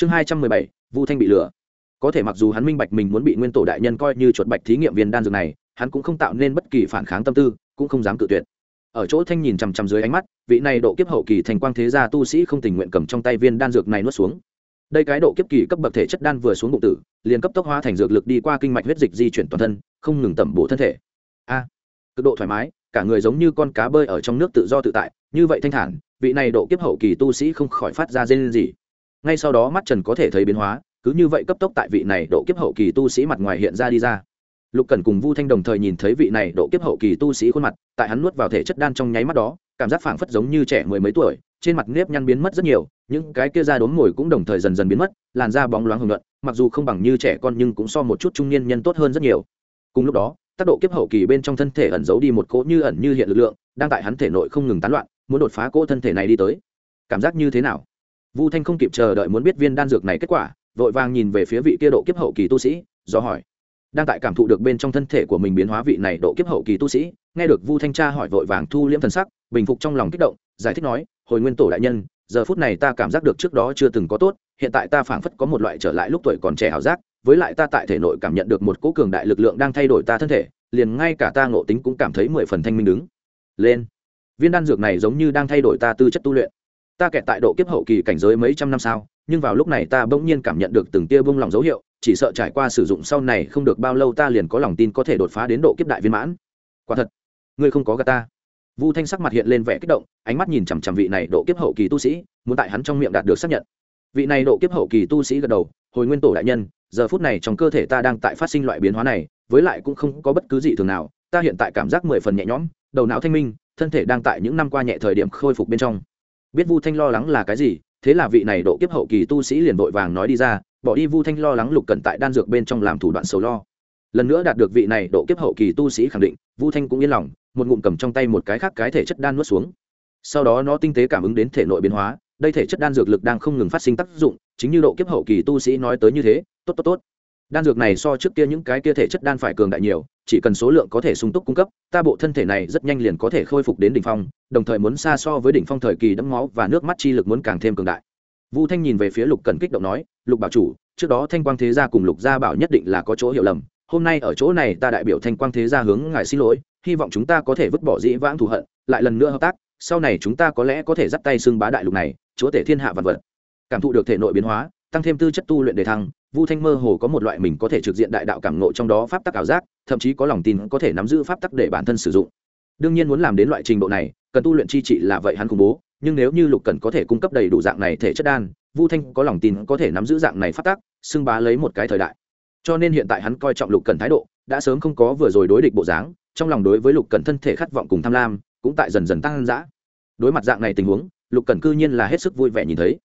chương hai trăm mười bảy, vu thanh bị lừa. Có thể mặc dù hắn minh bạch mình muốn bị nguyên tổ đại nhân coi như chuột bạch thí nghiệm viên đan dược này, hắn cũng không tạo nên bất kỳ phản kháng tâm tư, cũng không dám cự tuyệt. Ở chỗ thanh nhìn chằm chằm dưới ánh mắt, vị này độ kiếp hậu kỳ thành quang thế gia tu sĩ không tình nguyện cầm trong tay viên đan dược này nuốt xuống. Đây cái độ kiếp kỳ cấp bậc thể chất đan vừa xuống bụng tử, liền cấp tốc hóa thành dược lực đi qua kinh mạch huyết dịch di chuyển toàn thân, không ngừng tẩm bổ thân thể. A, cực độ thoải mái, cả người giống như con cá bơi ở trong nước tự do tự tại, như vậy thanh thản, vị này độ kiếp hậu kỳ tu sĩ không khỏi phát ra dên gì ngay sau đó mắt trần có thể thấy biến hóa, cứ như vậy cấp tốc tại vị này độ kiếp hậu kỳ tu sĩ mặt ngoài hiện ra đi ra. Lục cần cùng vu thanh đồng thời nhìn thấy vị này độ kiếp hậu kỳ tu sĩ khuôn mặt, tại hắn nuốt vào thể chất đan trong nháy mắt đó, cảm giác phảng phất giống như trẻ mười mấy tuổi, trên mặt nếp nhăn biến mất rất nhiều, những cái kia da đốm ngồi cũng đồng thời dần dần biến mất, làn da bóng loáng hưởng luận mặc dù không bằng như trẻ con nhưng cũng so một chút trung niên nhân tốt hơn rất nhiều. Cùng lúc đó, tác độ kiếp hậu kỳ bên trong thân thể ẩn giấu đi một cỗ như ẩn như hiện lực lượng, đang tại hắn thể nội không ngừng tán loạn, muốn đột phá cỗ thân thể này đi tới. Cảm giác như thế nào? Vu thanh không kịp chờ đợi muốn biết viên đan dược này kết quả, vội vàng nhìn về phía vị kia độ kiếp hậu kỳ tu sĩ, do hỏi. Đang tại cảm thụ được bên trong thân thể của mình biến hóa vị này độ kiếp hậu kỳ tu sĩ, nghe được vu thanh tra hỏi vội vàng thu liễm thần sắc, bình phục trong lòng kích động, giải thích nói, hồi nguyên tổ đại nhân, giờ phút này ta cảm giác được trước đó chưa từng có tốt, hiện tại ta phảng phất có một loại trở lại lúc tuổi còn trẻ hảo giác, với lại ta tại thể nội cảm nhận được một cỗ cường đại lực lượng đang thay đổi ta thân thể, liền ngay cả ta ngộ tính cũng cảm thấy mười phần thanh minh đứng. Lên. Viên đan dược này giống như đang thay đổi ta tư chất tu luyện ta kẹt tại độ kiếp hậu kỳ cảnh giới mấy trăm năm sau nhưng vào lúc này ta bỗng nhiên cảm nhận được từng tia bông lòng dấu hiệu, chỉ sợ trải qua sử dụng sau này không được bao lâu ta liền có lòng tin có thể đột phá đến độ kiếp đại viên mãn. Quả thật, ngươi không có gà ta. Vu thanh sắc mặt hiện lên vẻ kích động, ánh mắt nhìn chằm chằm vị này độ kiếp hậu kỳ tu sĩ, muốn tại hắn trong miệng đạt được xác nhận. Vị này độ kiếp hậu kỳ tu sĩ gật đầu, hồi nguyên tổ đại nhân, giờ phút này trong cơ thể ta đang tại phát sinh loại biến hóa này, với lại cũng không có bất cứ gì thường nào, ta hiện tại cảm giác mười phần nhẹ nhõm, đầu não thanh minh, thân thể đang tại những năm qua nhẹ thời điểm khôi phục bên trong biết vu thanh lo lắng là cái gì, thế là vị này độ kiếp hậu kỳ tu sĩ liền vội vàng nói đi ra, bỏ đi vu thanh lo lắng lục cận tại đan dược bên trong làm thủ đoạn sầu lo. Lần nữa đạt được vị này độ kiếp hậu kỳ tu sĩ khẳng định, vu thanh cũng yên lòng, một ngụm cầm trong tay một cái khác cái thể chất đan nuốt xuống. Sau đó nó tinh tế cảm ứng đến thể nội biến hóa, đây thể chất đan dược lực đang không ngừng phát sinh tác dụng, chính như độ kiếp hậu kỳ tu sĩ nói tới như thế, tốt tốt tốt đan dược này so trước kia những cái kia thể chất đan phải cường đại nhiều, chỉ cần số lượng có thể sung túc cung cấp, ta bộ thân thể này rất nhanh liền có thể khôi phục đến đỉnh phong, đồng thời muốn xa so với đỉnh phong thời kỳ đẫm máu và nước mắt chi lực muốn càng thêm cường đại. Vu thanh nhìn về phía lục cần kích động nói, lục bảo chủ, trước đó thanh quang thế gia cùng lục gia bảo nhất định là có chỗ hiểu lầm, hôm nay ở chỗ này ta đại biểu thanh quang thế gia hướng ngài xin lỗi, hy vọng chúng ta có thể vứt bỏ dĩ vãng thù hận, lại lần nữa hợp tác, sau này chúng ta có lẽ có thể dắt tay xưng bá đại lục này, chúa tể thiên hạ vật vật. Cảm thụ được thể nội biến hóa tăng thêm tư chất tu luyện đề thăng, vu thanh mơ hồ có một loại mình có thể trực diện đại đạo cảm ngộ trong đó pháp tắc ảo giác, thậm chí có lòng tin có thể nắm giữ pháp tắc để bản thân sử dụng. Đương nhiên muốn làm đến loại trình độ này, cần tu luyện chi trị là vậy hắn khủng bố, nhưng nếu như lục cần có thể cung cấp đầy đủ dạng này thể chất đan, vu thanh có lòng tin có thể nắm giữ dạng này pháp tắc, xưng bá lấy một cái thời đại. Cho nên hiện tại hắn coi trọng lục cần thái độ, đã sớm không có vừa rồi đối địch bộ dáng, trong lòng đối với lục cần thân thể khát vọng cùng tham lam, cũng tại dần dần tăng dã. Đối mặt dạng này tình huống, lục cần cư nhiên là hết sức vui vẻ nhìn thấy.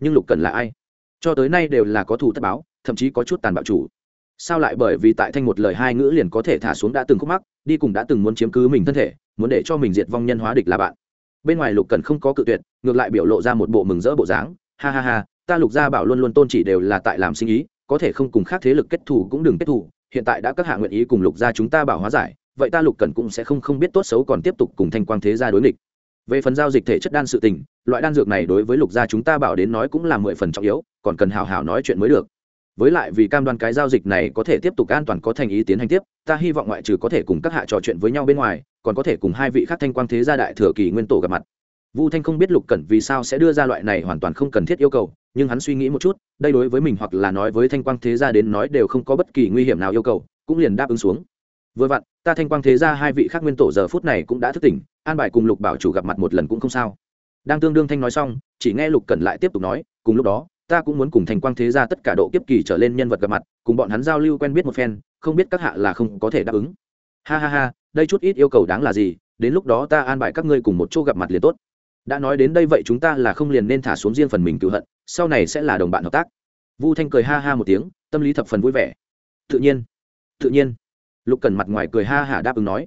Nhưng lục cần là ai? Cho tới nay đều là có thủ tất báo, thậm chí có chút tàn bạo chủ. Sao lại bởi vì tại thanh một lời hai ngữ liền có thể thả xuống đã từng khúc mắc, đi cùng đã từng muốn chiếm cứ mình thân thể, muốn để cho mình diệt vong nhân hóa địch là bạn. Bên ngoài lục cần không có cự tuyệt, ngược lại biểu lộ ra một bộ mừng rỡ bộ dáng. Ha ha ha, ta lục gia bảo luôn luôn tôn chỉ đều là tại làm sinh ý, có thể không cùng khác thế lực kết thù cũng đừng kết thù, hiện tại đã các hạ nguyện ý cùng lục gia chúng ta bảo hóa giải, vậy ta lục cần cũng sẽ không không biết tốt xấu còn tiếp tục cùng thanh quang thế gia đối nghịch. Về phần giao dịch thể chất đan sự tình, loại đan dược này đối với lục gia chúng ta bảo đến nói cũng là mười phần trọng yếu còn cần hào hào nói chuyện mới được. Với lại vì cam đoan cái giao dịch này có thể tiếp tục an toàn có thành ý tiến hành tiếp, ta hy vọng ngoại trừ có thể cùng các hạ trò chuyện với nhau bên ngoài, còn có thể cùng hai vị khác thanh quang thế gia đại thừa kỳ nguyên tổ gặp mặt. Vu thanh không biết lục cẩn vì sao sẽ đưa ra loại này hoàn toàn không cần thiết yêu cầu, nhưng hắn suy nghĩ một chút, đây đối với mình hoặc là nói với thanh quang thế gia đến nói đều không có bất kỳ nguy hiểm nào yêu cầu, cũng liền đáp ứng xuống. Vừa vặn, ta thanh quang thế gia hai vị khác nguyên tổ giờ phút này cũng đã thức tỉnh, an bài cùng lục bảo chủ gặp mặt một lần cũng không sao. Đang tương đương thanh nói xong, chỉ nghe lục cẩn lại tiếp tục nói, cùng lúc đó ta cũng muốn cùng thành quang thế gia tất cả độ kiếp kỳ trở lên nhân vật gặp mặt, cùng bọn hắn giao lưu quen biết một phen, không biết các hạ là không có thể đáp ứng. Ha ha ha, đây chút ít yêu cầu đáng là gì, đến lúc đó ta an bài các ngươi cùng một chỗ gặp mặt liền tốt. Đã nói đến đây vậy chúng ta là không liền nên thả xuống riêng phần mình cựu hận, sau này sẽ là đồng bạn hợp tác. Vu thanh cười ha ha một tiếng, tâm lý thập phần vui vẻ. Tự nhiên tự nhiên. Lục cần mặt ngoài cười ha hả đáp ứng nói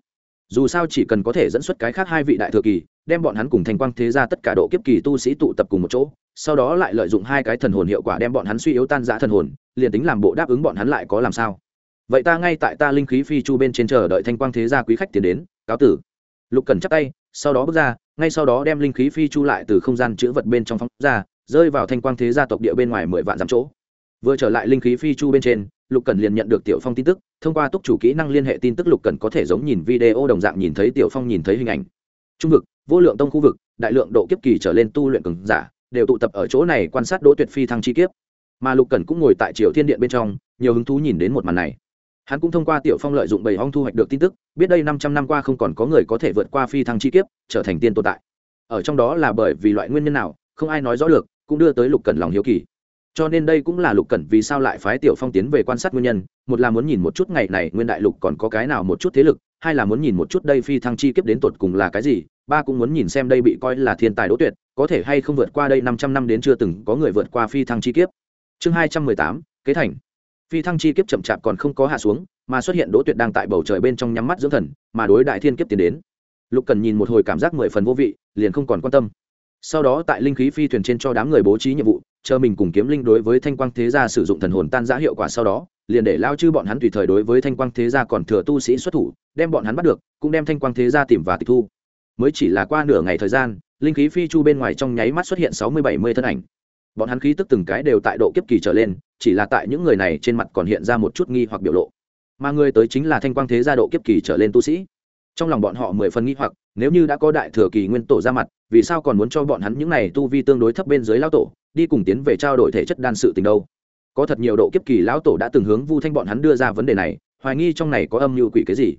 dù sao chỉ cần có thể dẫn xuất cái khác hai vị đại thừa kỳ, đem bọn hắn cùng thành quang thế ra tất cả độ kiếp kỳ tu sĩ tụ tập cùng một chỗ, sau đó lại lợi dụng hai cái thần hồn hiệu quả đem bọn hắn suy yếu tan giã thần hồn, liền tính làm bộ đáp ứng bọn hắn lại có làm sao. Vậy ta ngay tại ta linh khí phi chu bên trên chờ đợi thanh quang thế gia quý khách tiến đến, cáo tử. Lục cần chắp tay, sau đó bước ra, ngay sau đó đem linh khí phi chu lại từ không gian chữ vật bên trong phóng ra, rơi vào thanh quang thế gia tộc địa bên ngoài mười vạn dặm chỗ. Vừa trở lại linh khí phi chu bên trên lục cần liền nhận được tiểu phong tin tức, thông qua túc chủ kỹ năng liên hệ tin tức lục cần có thể giống nhìn video đồng dạng nhìn thấy tiểu phong nhìn thấy hình ảnh. Trung vực, vô lượng tông khu vực, đại lượng độ kiếp kỳ trở lên tu luyện cường giả, đều tụ tập ở chỗ này quan sát đỗ tuyệt phi thăng chi kiếp. Mà lục cần cũng ngồi tại triều thiên điện bên trong, nhiều hứng thú nhìn đến một màn này. Hắn cũng thông qua tiểu phong lợi dụng bầy hong thu hoạch được tin tức, biết đây năm trăm năm qua không còn có người có thể vượt qua phi thăng chi kiếp, trở thành tiên tồn tại. Ở trong đó là bởi vì loại nguyên nhân nào, không ai nói rõ được, cũng đưa tới lục cần lòng hiếu kỳ cho nên đây cũng là lục cẩn vì sao lại phái tiểu phong tiến về quan sát nguyên nhân. Một là muốn nhìn một chút ngày này nguyên đại lục còn có cái nào một chút thế lực, hai là muốn nhìn một chút đây phi thăng chi kiếp đến tột cùng là cái gì, ba cũng muốn nhìn xem đây bị coi là thiên tài đỗ tuyệt, có thể hay không vượt qua đây năm trăm năm đến chưa từng có người vượt qua phi thăng chi kiếp. Chương hai trăm mười tám, kế thành. Phi thăng chi kiếp chậm chạp còn không có hạ xuống, mà xuất hiện đỗ tuyệt đang tại bầu trời bên trong nhắm mắt dưỡng thần, mà đối đại thiên kiếp tiến đến. Lục cần nhìn một hồi cảm giác mười phần vô vị, liền không còn quan tâm. Sau đó tại linh khí phi thuyền trên cho đám người bố trí nhiệm vụ chờ mình cùng kiếm linh đối với thanh quang thế gia sử dụng thần hồn tan giã hiệu quả sau đó, liền để lao chư bọn hắn tùy thời đối với thanh quang thế gia còn thừa tu sĩ xuất thủ, đem bọn hắn bắt được, cũng đem thanh quang thế gia tìm và tịch thu. Mới chỉ là qua nửa ngày thời gian, linh khí phi chu bên ngoài trong nháy mắt xuất hiện sáu mươi bảy mươi thân ảnh. Bọn hắn khí tức từng cái đều tại độ kiếp kỳ trở lên, chỉ là tại những người này trên mặt còn hiện ra một chút nghi hoặc biểu lộ. Mà người tới chính là thanh quang thế gia độ kiếp kỳ trở lên tu sĩ. Trong lòng bọn họ mười phần nghi hoặc, nếu như đã có đại thừa kỳ nguyên tổ ra mặt, vì sao còn muốn cho bọn hắn những này tu vi tương đối thấp bên dưới lao tổ? Đi cùng tiến về trao đổi thể chất đan sự tình đâu. Có thật nhiều độ kiếp kỳ lão tổ đã từng hướng vu thanh bọn hắn đưa ra vấn đề này, hoài nghi trong này có âm mưu quỷ cái gì.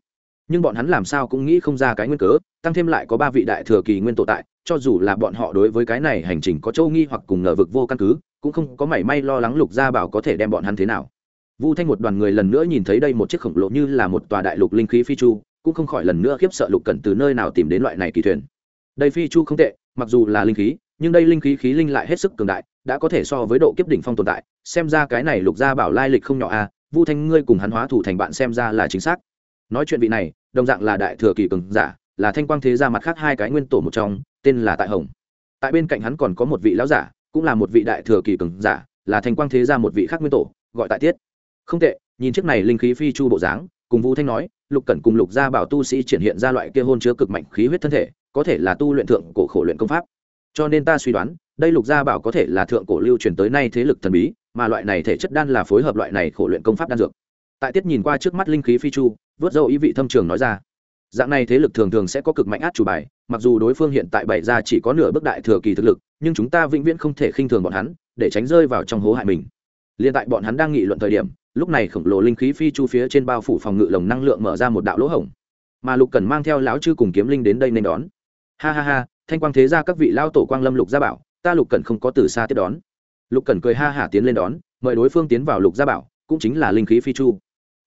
Nhưng bọn hắn làm sao cũng nghĩ không ra cái nguyên cớ, tăng thêm lại có ba vị đại thừa kỳ nguyên tổ tại, cho dù là bọn họ đối với cái này hành trình có châu nghi hoặc cùng ngờ vực vô căn cứ, cũng không có mảy may lo lắng lục gia bảo có thể đem bọn hắn thế nào. Vu thanh một đoàn người lần nữa nhìn thấy đây một chiếc khổng lồ như là một tòa đại lục linh khí phi chu, cũng không khỏi lần nữa khiếp sợ lục cẩn từ nơi nào tìm đến loại này kỳ thuyền. Đây phi chu không tệ, mặc dù là linh khí nhưng đây linh khí khí linh lại hết sức cường đại đã có thể so với độ kiếp đỉnh phong tồn tại xem ra cái này lục gia bảo lai lịch không nhỏ a à, vu thanh ngươi cùng hắn hóa thủ thành bạn xem ra là chính xác. Nói chuyện vị này đồng dạng là đại thừa kỳ cường giả là thanh quang thế gia mặt khác hai cái nguyên tổ một trong tên là tại hồng. Tại bên cạnh hắn còn có một vị lão giả cũng là một vị đại thừa kỳ cường giả là thanh quang thế gia một vị khác nguyên tổ gọi tại tiết. Không tệ nhìn chiếc này linh khí phi chu bộ dáng cùng vu thanh nói lục cẩn cùng lục gia bảo tu sĩ triển hiện ra loại kia hôn chứa cực mạnh khí huyết thân thể có thể là tu luyện thượng cổ khổ luyện công pháp cho nên ta suy đoán, đây lục gia bảo có thể là thượng cổ lưu truyền tới nay thế lực thần bí, mà loại này thể chất đan là phối hợp loại này khổ luyện công pháp đan dược. Tại tiết nhìn qua trước mắt linh khí phi chu, vớt dâu ý vị thâm trường nói ra. Dạng này thế lực thường thường sẽ có cực mạnh át chủ bài, mặc dù đối phương hiện tại bảy ra chỉ có nửa bước đại thừa kỳ thực lực, nhưng chúng ta vĩnh viễn không thể khinh thường bọn hắn, để tránh rơi vào trong hố hại mình. Liên tại bọn hắn đang nghị luận thời điểm, lúc này khổng lồ linh khí phi chu phía trên bao phủ phòng ngự lồng năng lượng mở ra một đạo lỗ hổng. Mà lục cần mang theo lão chư cùng kiếm linh đến đây nên đón. Ha ha ha thanh quang thế ra các vị lao tổ quang lâm lục gia bảo, ta lục cần không có từ xa tiếp đón. Lục cần cười ha hả tiến lên đón, mời đối phương tiến vào lục gia bảo, cũng chính là linh khí phi chu.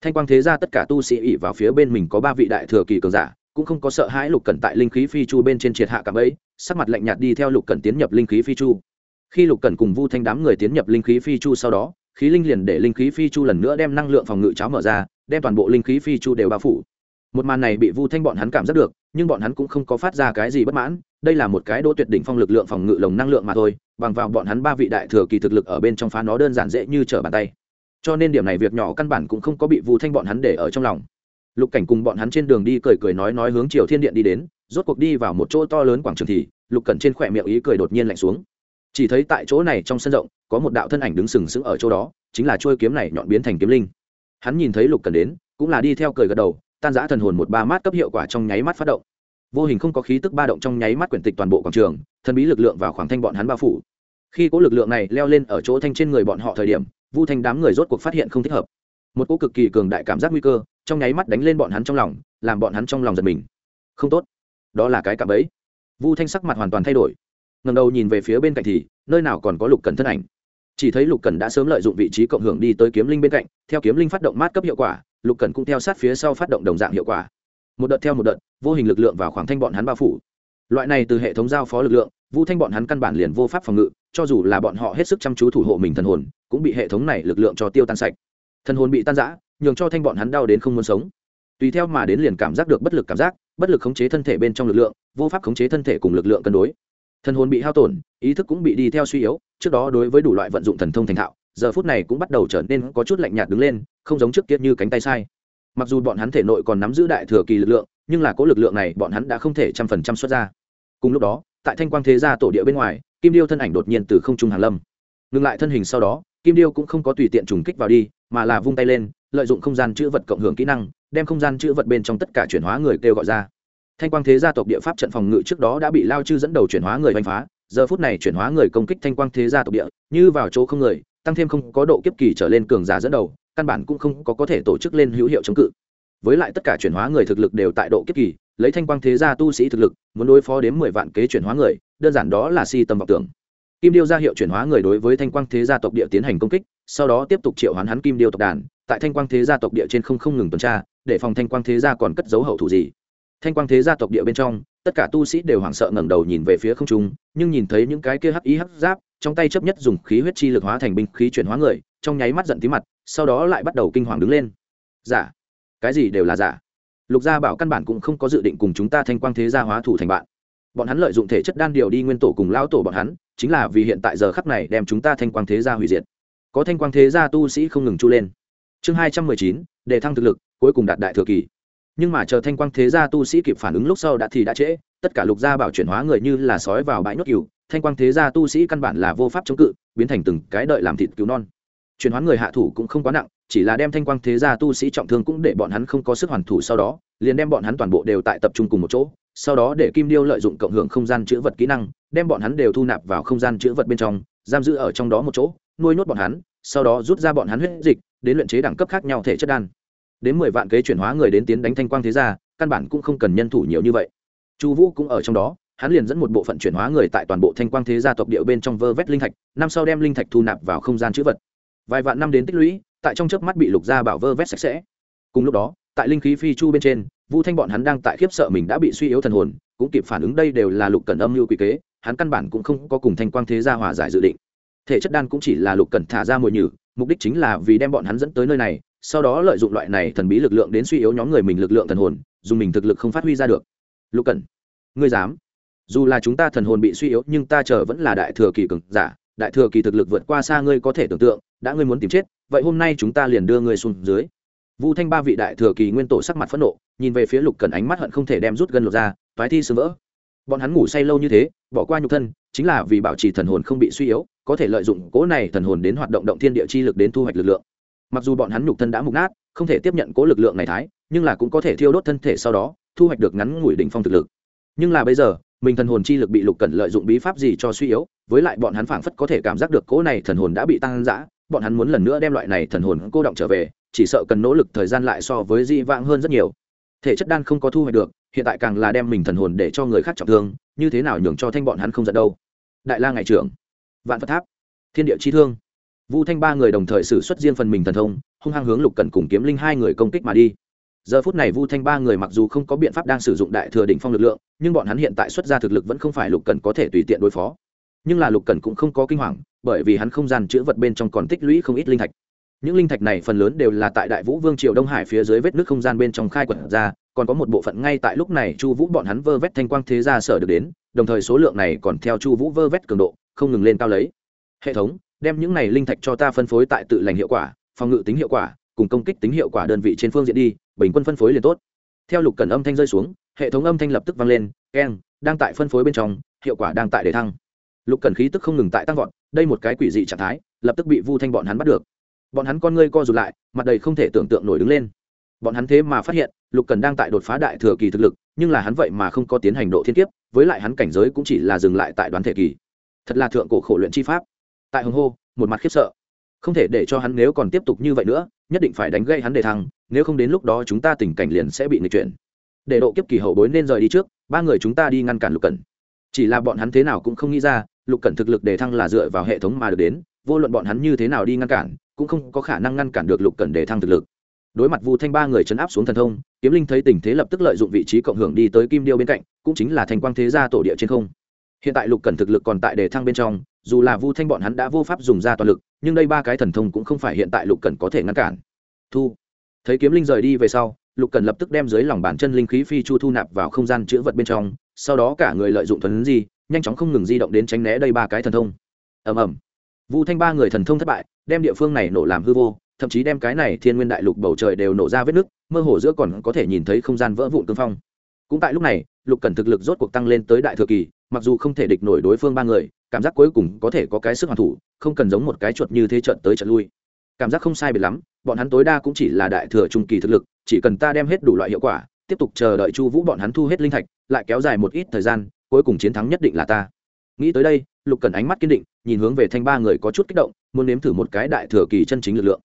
Thanh quang thế ra tất cả tu sĩ ỉ vào phía bên mình có ba vị đại thừa kỳ cường giả, cũng không có sợ hãi lục cần tại linh khí phi chu bên trên triệt hạ cảm ấy, sắc mặt lạnh nhạt đi theo lục cần tiến nhập linh khí phi chu. Khi lục cần cùng vu thanh đám người tiến nhập linh khí phi chu sau đó, khí linh liền để linh khí phi chu lần nữa đem năng lượng phòng ngự cháo mở ra, đem toàn bộ linh khí phi chu đều bao phủ. Một màn này bị vu thanh bọn hắn cảm giác được nhưng bọn hắn cũng không có phát ra cái gì bất mãn, đây là một cái đỗ tuyệt đỉnh phong lực lượng phòng ngự lồng năng lượng mà thôi, bằng vào bọn hắn ba vị đại thừa kỳ thực lực ở bên trong phá nó đơn giản dễ như trở bàn tay. Cho nên điểm này việc nhỏ căn bản cũng không có bị vu thanh bọn hắn để ở trong lòng. Lục cảnh cùng bọn hắn trên đường đi cười cười nói nói hướng triều thiên điện đi đến, rốt cuộc đi vào một chỗ to lớn quảng trường thì, lục cẩn trên khỏe miệng ý cười đột nhiên lạnh xuống. Chỉ thấy tại chỗ này trong sân rộng, có một đạo thân ảnh đứng sừng sững ở chỗ đó, chính là trôi kiếm này nhọn biến thành kiếm linh. Hắn nhìn thấy lục cẩn đến, cũng là đi theo cười gật đầu tan giã thần hồn một ba mát cấp hiệu quả trong nháy mắt phát động. Vô hình không có khí tức ba động trong nháy mắt quyển tịch toàn bộ quảng trường, thần bí lực lượng vào khoảng thanh bọn hắn bao phủ. Khi có lực lượng này leo lên ở chỗ thanh trên người bọn họ thời điểm, vu thanh đám người rốt cuộc phát hiện không thích hợp. Một cỗ cực kỳ cường đại cảm giác nguy cơ, trong nháy mắt đánh lên bọn hắn trong lòng, làm bọn hắn trong lòng giật mình. Không tốt. Đó là cái cạm ấy vu thanh sắc mặt hoàn toàn thay đổi. Ngầm đầu nhìn về phía bên cạnh thì, nơi nào còn có lục cần thân ảnh. Chỉ thấy lục cần đã sớm lợi dụng vị trí cộng hưởng đi tới kiếm linh bên cạnh, theo kiếm linh phát động mát cấp hiệu quả lục cần cũng theo sát phía sau phát động đồng dạng hiệu quả. Một đợt theo một đợt, vô hình lực lượng vào khoảng thanh bọn hắn bao phủ. Loại này từ hệ thống giao phó lực lượng, vu thanh bọn hắn căn bản liền vô pháp phòng ngự, cho dù là bọn họ hết sức chăm chú thủ hộ mình thần hồn, cũng bị hệ thống này lực lượng cho tiêu tan sạch. Thần hồn bị tan giã nhường cho thanh bọn hắn đau đến không muốn sống. Tùy theo mà đến liền cảm giác được bất lực cảm giác, bất lực khống chế thân thể bên trong lực lượng, vô pháp khống chế thân thể cùng lực lượng cân đối. Thần hồn bị hao tổn, ý thức cũng bị đi theo suy yếu, trước đó đối với đủ loại vận dụng thần thông thành thạo, giờ phút này cũng bắt đầu trở nên có chút lạnh nhạt đứng lên không giống trước kia như cánh tay sai. Mặc dù bọn hắn thể nội còn nắm giữ đại thừa kỳ lực lượng, nhưng là có lực lượng này bọn hắn đã không thể trăm phần trăm xuất ra. Cùng lúc đó, tại thanh quang thế gia tổ địa bên ngoài, kim điêu thân ảnh đột nhiên từ không trung hàng lâm. Ngừng lại thân hình sau đó, kim điêu cũng không có tùy tiện trùng kích vào đi, mà là vung tay lên, lợi dụng không gian chữ vật cộng hưởng kỹ năng, đem không gian chữ vật bên trong tất cả chuyển hóa người kêu gọi ra. Thanh quang thế gia tộc địa pháp trận phòng ngự trước đó đã bị lao chư dẫn đầu chuyển hóa người đánh phá, giờ phút này chuyển hóa người công kích thanh quang thế gia tộc địa, như vào chỗ không người, tăng thêm không có độ kiếp kỳ trở lên cường giả dẫn đầu căn bản cũng không có có thể tổ chức lên hữu hiệu chống cự. Với lại tất cả chuyển hóa người thực lực đều tại độ kiếp kỳ, lấy thanh quang thế gia tu sĩ thực lực, muốn đối phó đến mười vạn kế chuyển hóa người, đơn giản đó là si tâm vọng tưởng. Kim điêu ra hiệu chuyển hóa người đối với thanh quang thế gia tộc địa tiến hành công kích, sau đó tiếp tục triệu hoán hắn kim điêu tộc đàn, tại thanh quang thế gia tộc địa trên không không ngừng tuần tra, để phòng thanh quang thế gia còn cất giấu hậu thủ gì. Thanh quang thế gia tộc địa bên trong, tất cả tu sĩ đều hoảng sợ ngẩng đầu nhìn về phía không trung, nhưng nhìn thấy những cái kia hắc ý hắc giáp trong tay chấp nhất dùng khí huyết chi lực hóa thành binh khí chuyển hóa người, trong nháy mắt giận tí mặt, sau đó lại bắt đầu kinh hoàng đứng lên. Giả? Cái gì đều là giả? Lục gia bảo căn bản cũng không có dự định cùng chúng ta thanh quang thế gia hóa thủ thành bạn. Bọn hắn lợi dụng thể chất đan điều đi nguyên tổ cùng lao tổ bọn hắn, chính là vì hiện tại giờ khắc này đem chúng ta thanh quang thế gia hủy diệt. Có thanh quang thế gia tu sĩ không ngừng chu lên. Chương hai trăm mười chín đề thăng thực lực, cuối cùng đạt đại thừa kỳ. Nhưng mà chờ thanh quang thế gia tu sĩ kịp phản ứng lúc sau đã thì đã trễ tất cả lục gia bảo chuyển hóa người như là sói vào bãi nhốt cừu, thanh quang thế gia tu sĩ căn bản là vô pháp chống cự, biến thành từng cái đợi làm thịt cứu non. Chuyển hóa người hạ thủ cũng không quá nặng, chỉ là đem thanh quang thế gia tu sĩ trọng thương cũng để bọn hắn không có sức hoàn thủ sau đó, liền đem bọn hắn toàn bộ đều tại tập trung cùng một chỗ, sau đó để kim điêu lợi dụng cộng hưởng không gian chữ vật kỹ năng, đem bọn hắn đều thu nạp vào không gian chữ vật bên trong, giam giữ ở trong đó một chỗ, nuôi nhốt bọn hắn, sau đó rút ra bọn hắn huyết dịch, đến luyện chế đẳng cấp khác nhau thể chất đan. Đến mười vạn kế chuyển hóa người đến tiến đánh thanh quang thế gia, căn bản cũng không cần nhân thủ nhiều như vậy chu vũ cũng ở trong đó, hắn liền dẫn một bộ phận chuyển hóa người tại toàn bộ thanh quang thế gia tộc địa bên trong vơ vét linh thạch, năm sau đem linh thạch thu nạp vào không gian chữ vật. Vài vạn năm đến tích lũy, tại trong chớp mắt bị lục gia bảo vơ vét sạch sẽ. Cùng lúc đó, tại linh khí phi chu bên trên, vu thanh bọn hắn đang tại khiếp sợ mình đã bị suy yếu thần hồn, cũng kịp phản ứng đây đều là lục cần âm mưu quy kế, hắn căn bản cũng không có cùng thanh quang thế gia hòa giải dự định. Thể chất đan cũng chỉ là lục cần thả ra mồi nhử, mục đích chính là vì đem bọn hắn dẫn tới nơi này, sau đó lợi dụng loại này thần bí lực lượng đến suy yếu nhóm người mình lực lượng thần hồn, dùng mình thực lực không phát huy ra được lục Cẩn, ngươi dám. Dù là chúng ta thần hồn bị suy yếu nhưng ta chờ vẫn là đại thừa kỳ cường giả đại thừa kỳ thực lực vượt qua xa ngươi có thể tưởng tượng đã ngươi muốn tìm chết vậy hôm nay chúng ta liền đưa ngươi xuống dưới. Vu thanh ba vị đại thừa kỳ nguyên tổ sắc mặt phẫn nộ nhìn về phía lục cần ánh mắt hận không thể đem rút gân lột ra toái thi sớm vỡ. Bọn hắn ngủ say lâu như thế bỏ qua nhục thân chính là vì bảo trì thần hồn không bị suy yếu có thể lợi dụng cố này thần hồn đến hoạt động động thiên địa chi lực đến thu hoạch lực lượng. Mặc dù bọn hắn nhục thân đã mục nát không thể tiếp nhận cố lực lượng này thái nhưng là cũng có thể thiêu đốt thân thể sau đó thu hoạch được ngắn ngủi đỉnh phong thực lực. Nhưng là bây giờ, mình thần hồn chi lực bị lục cẩn lợi dụng bí pháp gì cho suy yếu, với lại bọn hắn phảng phất có thể cảm giác được cỗ này thần hồn đã bị tăng giã bọn hắn muốn lần nữa đem loại này thần hồn cô động trở về, chỉ sợ cần nỗ lực thời gian lại so với di vãng hơn rất nhiều. Thể chất đan không có thu hoạch được, hiện tại càng là đem mình thần hồn để cho người khác trọng thương, như thế nào nhường cho thanh bọn hắn không giận đâu. Đại la ngày trưởng, vạn phật tháp, thiên địa chi thương. Vu thanh ba người đồng thời xử xuất riêng phần mình thần thông, hung hăng hướng lục cần cùng kiếm linh hai người công kích mà đi giờ phút này vu thanh ba người mặc dù không có biện pháp đang sử dụng đại thừa đỉnh phong lực lượng, nhưng bọn hắn hiện tại xuất ra thực lực vẫn không phải lục cần có thể tùy tiện đối phó. Nhưng là lục cần cũng không có kinh hoàng, bởi vì hắn không gian chữa vật bên trong còn tích lũy không ít linh thạch. Những linh thạch này phần lớn đều là tại đại vũ vương triều đông hải phía dưới vết nước không gian bên trong khai quật ra, còn có một bộ phận ngay tại lúc này chu vũ bọn hắn vơ vét thanh quang thế gia sở được đến, đồng thời số lượng này còn theo chu vũ vơ vét cường độ, không ngừng lên cao lấy. Hệ thống, đem những này linh thạch cho ta phân phối tại tự lành hiệu quả, phòng ngự tính hiệu quả, cùng công kích tính hiệu quả đơn vị trên phương diện đi bình quân phân phối liền tốt. Theo lục cần âm thanh rơi xuống, hệ thống âm thanh lập tức vang lên, keng, đang tại phân phối bên trong, hiệu quả đang tại để thăng. Lục cần khí tức không ngừng tại tăng vọt, đây một cái quỷ dị trạng thái, lập tức bị vu thanh bọn hắn bắt được. Bọn hắn con ngươi co rụt lại, mặt đầy không thể tưởng tượng nổi đứng lên. Bọn hắn thế mà phát hiện, lục cần đang tại đột phá đại thừa kỳ thực lực, nhưng là hắn vậy mà không có tiến hành độ thiên kiếp, với lại hắn cảnh giới cũng chỉ là dừng lại tại đoán thể kỳ. Thật là thượng cổ khổ luyện chi pháp. Tại hồng hô, một mặt khiếp sợ không thể để cho hắn nếu còn tiếp tục như vậy nữa, nhất định phải đánh gây hắn để thăng, nếu không đến lúc đó chúng ta tình cảnh liền sẽ bị nghịch chuyển. Để độ kiếp kỳ hậu bối nên rời đi trước, ba người chúng ta đi ngăn cản lục cẩn. Chỉ là bọn hắn thế nào cũng không nghĩ ra, lục cẩn thực lực đề thăng là dựa vào hệ thống mà được đến, vô luận bọn hắn như thế nào đi ngăn cản, cũng không có khả năng ngăn cản được lục cẩn đề thăng thực lực. Đối mặt vu thanh ba người chấn áp xuống thần thông, kiếm linh thấy tình thế lập tức lợi dụng vị trí cộng hưởng đi tới kim điêu bên cạnh, cũng chính là thành quang thế gia tổ địa trên không. Hiện tại lục cẩn thực lực còn tại đề thăng bên trong dù là vu thanh bọn hắn đã vô pháp dùng ra toàn lực, nhưng đây ba cái thần thông cũng không phải hiện tại lục cẩn có thể ngăn cản. Thu. Thấy kiếm linh rời đi về sau, lục cẩn lập tức đem dưới lòng bàn chân linh khí phi chu thu nạp vào không gian chữ vật bên trong, sau đó cả người lợi dụng thuần di, nhanh chóng không ngừng di động đến tránh né đây ba cái thần thông. Ầm ầm. Vu thanh ba người thần thông thất bại, đem địa phương này nổ làm hư vô, thậm chí đem cái này thiên nguyên đại lục bầu trời đều nổ ra vết nứt, mơ hồ giữa còn có thể nhìn thấy không gian vỡ vụn cương phong. Cũng tại lúc này, lục cẩn thực lực rốt cuộc tăng lên tới đại thừa kỳ mặc dù không thể địch nổi đối phương ba người, cảm giác cuối cùng có thể có cái sức hoàn thủ, không cần giống một cái chuột như thế trận tới trận lui. Cảm giác không sai biệt lắm, bọn hắn tối đa cũng chỉ là đại thừa trung kỳ thực lực, chỉ cần ta đem hết đủ loại hiệu quả, tiếp tục chờ đợi chu vũ bọn hắn thu hết linh thạch, lại kéo dài một ít thời gian, cuối cùng chiến thắng nhất định là ta. Nghĩ tới đây, lục cần ánh mắt kiên định, nhìn hướng về thanh ba người có chút kích động, muốn nếm thử một cái đại thừa kỳ chân chính lực lượng.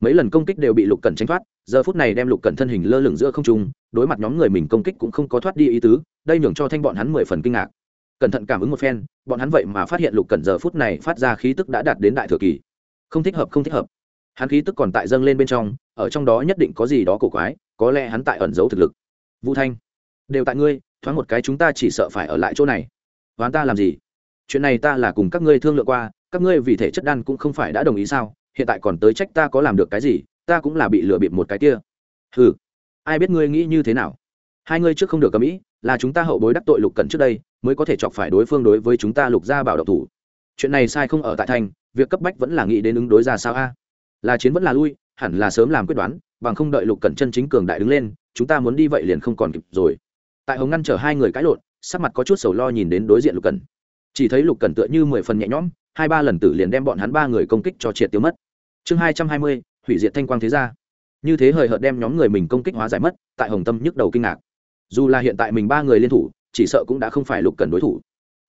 Mấy lần công kích đều bị lục cần tránh thoát, giờ phút này đem lục cần thân hình lơ lửng giữa không trung, đối mặt nhóm người mình công kích cũng không có thoát đi ý tứ, đây nhường cho thanh bọn hắn mười phần kinh ngạc cẩn thận cảm ứng một phen, bọn hắn vậy mà phát hiện lục cần giờ phút này phát ra khí tức đã đạt đến đại thừa kỳ. Không thích hợp, không thích hợp. Hắn khí tức còn tại dâng lên bên trong, ở trong đó nhất định có gì đó cổ quái, có lẽ hắn tại ẩn giấu thực lực. Vũ thanh, đều tại ngươi, thoáng một cái chúng ta chỉ sợ phải ở lại chỗ này. Hoán ta làm gì? Chuyện này ta là cùng các ngươi thương lượng qua, các ngươi vì thể chất đan cũng không phải đã đồng ý sao? Hiện tại còn tới trách ta có làm được cái gì, ta cũng là bị lừa bịp một cái kia. Ừ ai biết ngươi nghĩ như thế nào? Hai ngươi trước không được cầm ý, là chúng ta hậu bối đắc tội lục cần trước đây mới có thể chọc phải đối phương đối với chúng ta lục gia bảo độc thủ. Chuyện này sai không ở tại thành, việc cấp bách vẫn là nghĩ đến ứng đối ra sao a? Là chiến vẫn là lui, hẳn là sớm làm quyết đoán, bằng không đợi lục cẩn chân chính cường đại đứng lên, chúng ta muốn đi vậy liền không còn kịp rồi. Tại hồng ngăn chở hai người cãi lộn, sắc mặt có chút sầu lo nhìn đến đối diện lục cẩn. Chỉ thấy lục cẩn tựa như mười phần nhẹ nhõm, hai ba lần tử liền đem bọn hắn ba người công kích cho triệt tiêu mất. Chương hai trăm hai mươi, hủy diệt thanh quang thế gia. Như thế hời hợt đem nhóm người mình công kích hóa giải mất, tại hồng tâm nhức đầu kinh ngạc. Dù là hiện tại mình ba người liên thủ chỉ sợ cũng đã không phải lục cần đối thủ.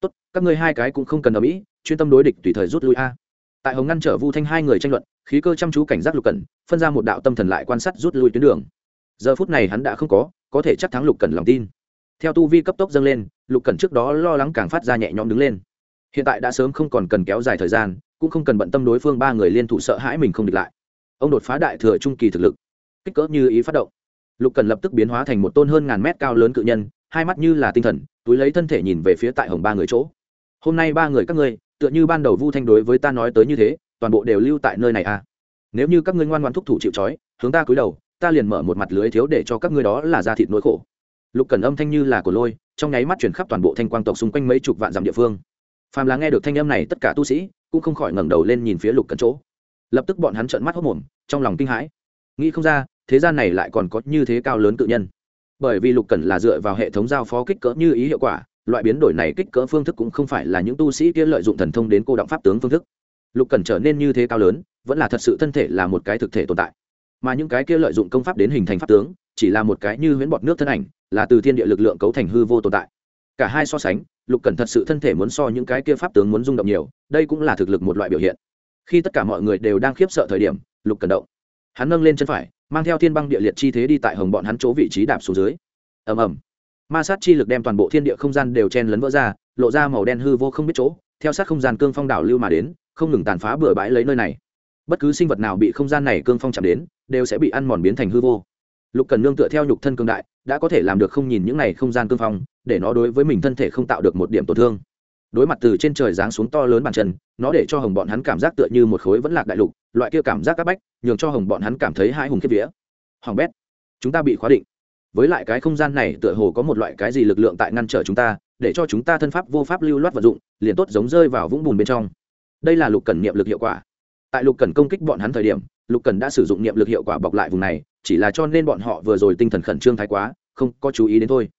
Tốt, các ngươi hai cái cũng không cần ở mỹ chuyên tâm đối địch tùy thời rút lui a. Tại hồng ngăn trở vu thanh hai người tranh luận, khí cơ chăm chú cảnh giác lục cần, phân ra một đạo tâm thần lại quan sát rút lui tuyến đường. Giờ phút này hắn đã không có có thể chắc thắng lục cần lòng tin. Theo tu vi cấp tốc dâng lên, lục cần trước đó lo lắng càng phát ra nhẹ nhõm đứng lên. Hiện tại đã sớm không còn cần kéo dài thời gian, cũng không cần bận tâm đối phương ba người liên thủ sợ hãi mình không địch lại. Ông đột phá đại thừa trung kỳ thực lực, kích cỡ như ý phát động. Lục cần lập tức biến hóa thành một tôn hơn ngàn mét cao lớn cự nhân hai mắt như là tinh thần, túi lấy thân thể nhìn về phía tại hồng ba người chỗ. Hôm nay ba người các ngươi, tựa như ban đầu vu thanh đối với ta nói tới như thế, toàn bộ đều lưu tại nơi này à? Nếu như các ngươi ngoan ngoan thúc thủ chịu trói, hướng ta cúi đầu, ta liền mở một mặt lưới thiếu để cho các ngươi đó là ra thịt nỗi khổ. Lục cần âm thanh như là của lôi, trong nháy mắt chuyển khắp toàn bộ thanh quang tộc xung quanh mấy chục vạn dặm địa phương. Phàm là nghe được thanh âm này, tất cả tu sĩ cũng không khỏi ngẩng đầu lên nhìn phía lục cần chỗ. Lập tức bọn hắn trợn mắt hốc mồm, trong lòng kinh hãi. Nghĩ không ra, thế gian này lại còn có như thế cao lớn tự nhân bởi vì lục cần là dựa vào hệ thống giao phó kích cỡ như ý hiệu quả, loại biến đổi này kích cỡ phương thức cũng không phải là những tu sĩ kia lợi dụng thần thông đến cô động pháp tướng phương thức. Lục cần trở nên như thế cao lớn, vẫn là thật sự thân thể là một cái thực thể tồn tại. Mà những cái kia lợi dụng công pháp đến hình thành pháp tướng, chỉ là một cái như huyễn bọt nước thân ảnh, là từ thiên địa lực lượng cấu thành hư vô tồn tại. Cả hai so sánh, lục cần thật sự thân thể muốn so những cái kia pháp tướng muốn rung động nhiều, đây cũng là thực lực một loại biểu hiện. Khi tất cả mọi người đều đang khiếp sợ thời điểm, lục cần động. Hắn nâng lên chân phải mang theo thiên băng địa liệt chi thế đi tại hồng bọn hắn chỗ vị trí đạp xuống dưới. Ầm ầm. Ma sát chi lực đem toàn bộ thiên địa không gian đều chen lấn vỡ ra, lộ ra màu đen hư vô không biết chỗ, theo sát không gian cương phong đảo lưu mà đến, không ngừng tàn phá bừa bãi lấy nơi này. Bất cứ sinh vật nào bị không gian này cương phong chạm đến, đều sẽ bị ăn mòn biến thành hư vô. Lục cần nương tựa theo nhục thân cương đại, đã có thể làm được không nhìn những này không gian cương phong, để nó đối với mình thân thể không tạo được một điểm tổn thương. Đối mặt từ trên trời giáng xuống to lớn bàn chân, nó để cho hồng bọn hắn cảm giác tựa như một khối vẫn lạc đại lục, loại kia cảm giác các bách nhường cho hồng bọn hắn cảm thấy hai hùng kiếp vía. Hoàng bét, chúng ta bị khóa định. Với lại cái không gian này tựa hồ có một loại cái gì lực lượng tại ngăn trở chúng ta, để cho chúng ta thân pháp vô pháp lưu loát vận dụng, liền tốt giống rơi vào vũng bùn bên trong. Đây là lục cần niệm lực hiệu quả. Tại lục cần công kích bọn hắn thời điểm, lục cần đã sử dụng niệm lực hiệu quả bọc lại vùng này, chỉ là cho nên bọn họ vừa rồi tinh thần khẩn trương thái quá, không có chú ý đến thôi.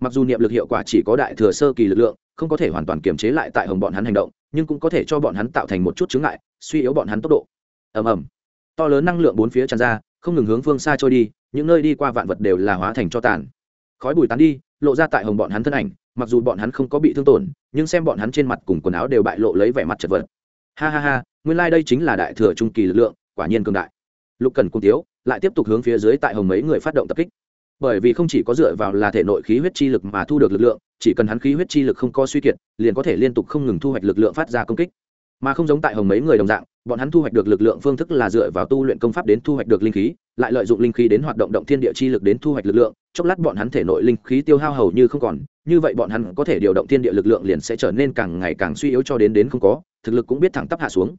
Mặc dù niệm lực hiệu quả chỉ có đại thừa sơ kỳ lực lượng, không có thể hoàn toàn kiềm chế lại tại hồng bọn hắn hành động, nhưng cũng có thể cho bọn hắn tạo thành một chút chướng ngại, suy yếu bọn hắn tốc độ. Ầm ầm to lớn năng lượng bốn phía tràn ra, không ngừng hướng phương xa trôi đi, những nơi đi qua vạn vật đều là hóa thành cho tàn. Khói bùi tán đi, lộ ra tại hồng bọn hắn thân ảnh, mặc dù bọn hắn không có bị thương tổn, nhưng xem bọn hắn trên mặt cùng quần áo đều bại lộ lấy vẻ mặt chật vật. Ha ha ha, nguyên lai、like、đây chính là đại thừa trung kỳ lực lượng, quả nhiên cường đại. Lục cần cung tiếu lại tiếp tục hướng phía dưới tại hồng mấy người phát động tập kích. Bởi vì không chỉ có dựa vào là thể nội khí huyết chi lực mà thu được lực lượng, chỉ cần hắn khí huyết chi lực không có suy kiệt, liền có thể liên tục không ngừng thu hoạch lực lượng phát ra công kích. Mà không giống tại hồng mấy người đồng dạng bọn hắn thu hoạch được lực lượng phương thức là dựa vào tu luyện công pháp đến thu hoạch được linh khí, lại lợi dụng linh khí đến hoạt động động thiên địa chi lực đến thu hoạch lực lượng, chốc lát bọn hắn thể nội linh khí tiêu hao hầu như không còn, như vậy bọn hắn có thể điều động thiên địa lực lượng liền sẽ trở nên càng ngày càng suy yếu cho đến đến không có, thực lực cũng biết thẳng tắp hạ xuống.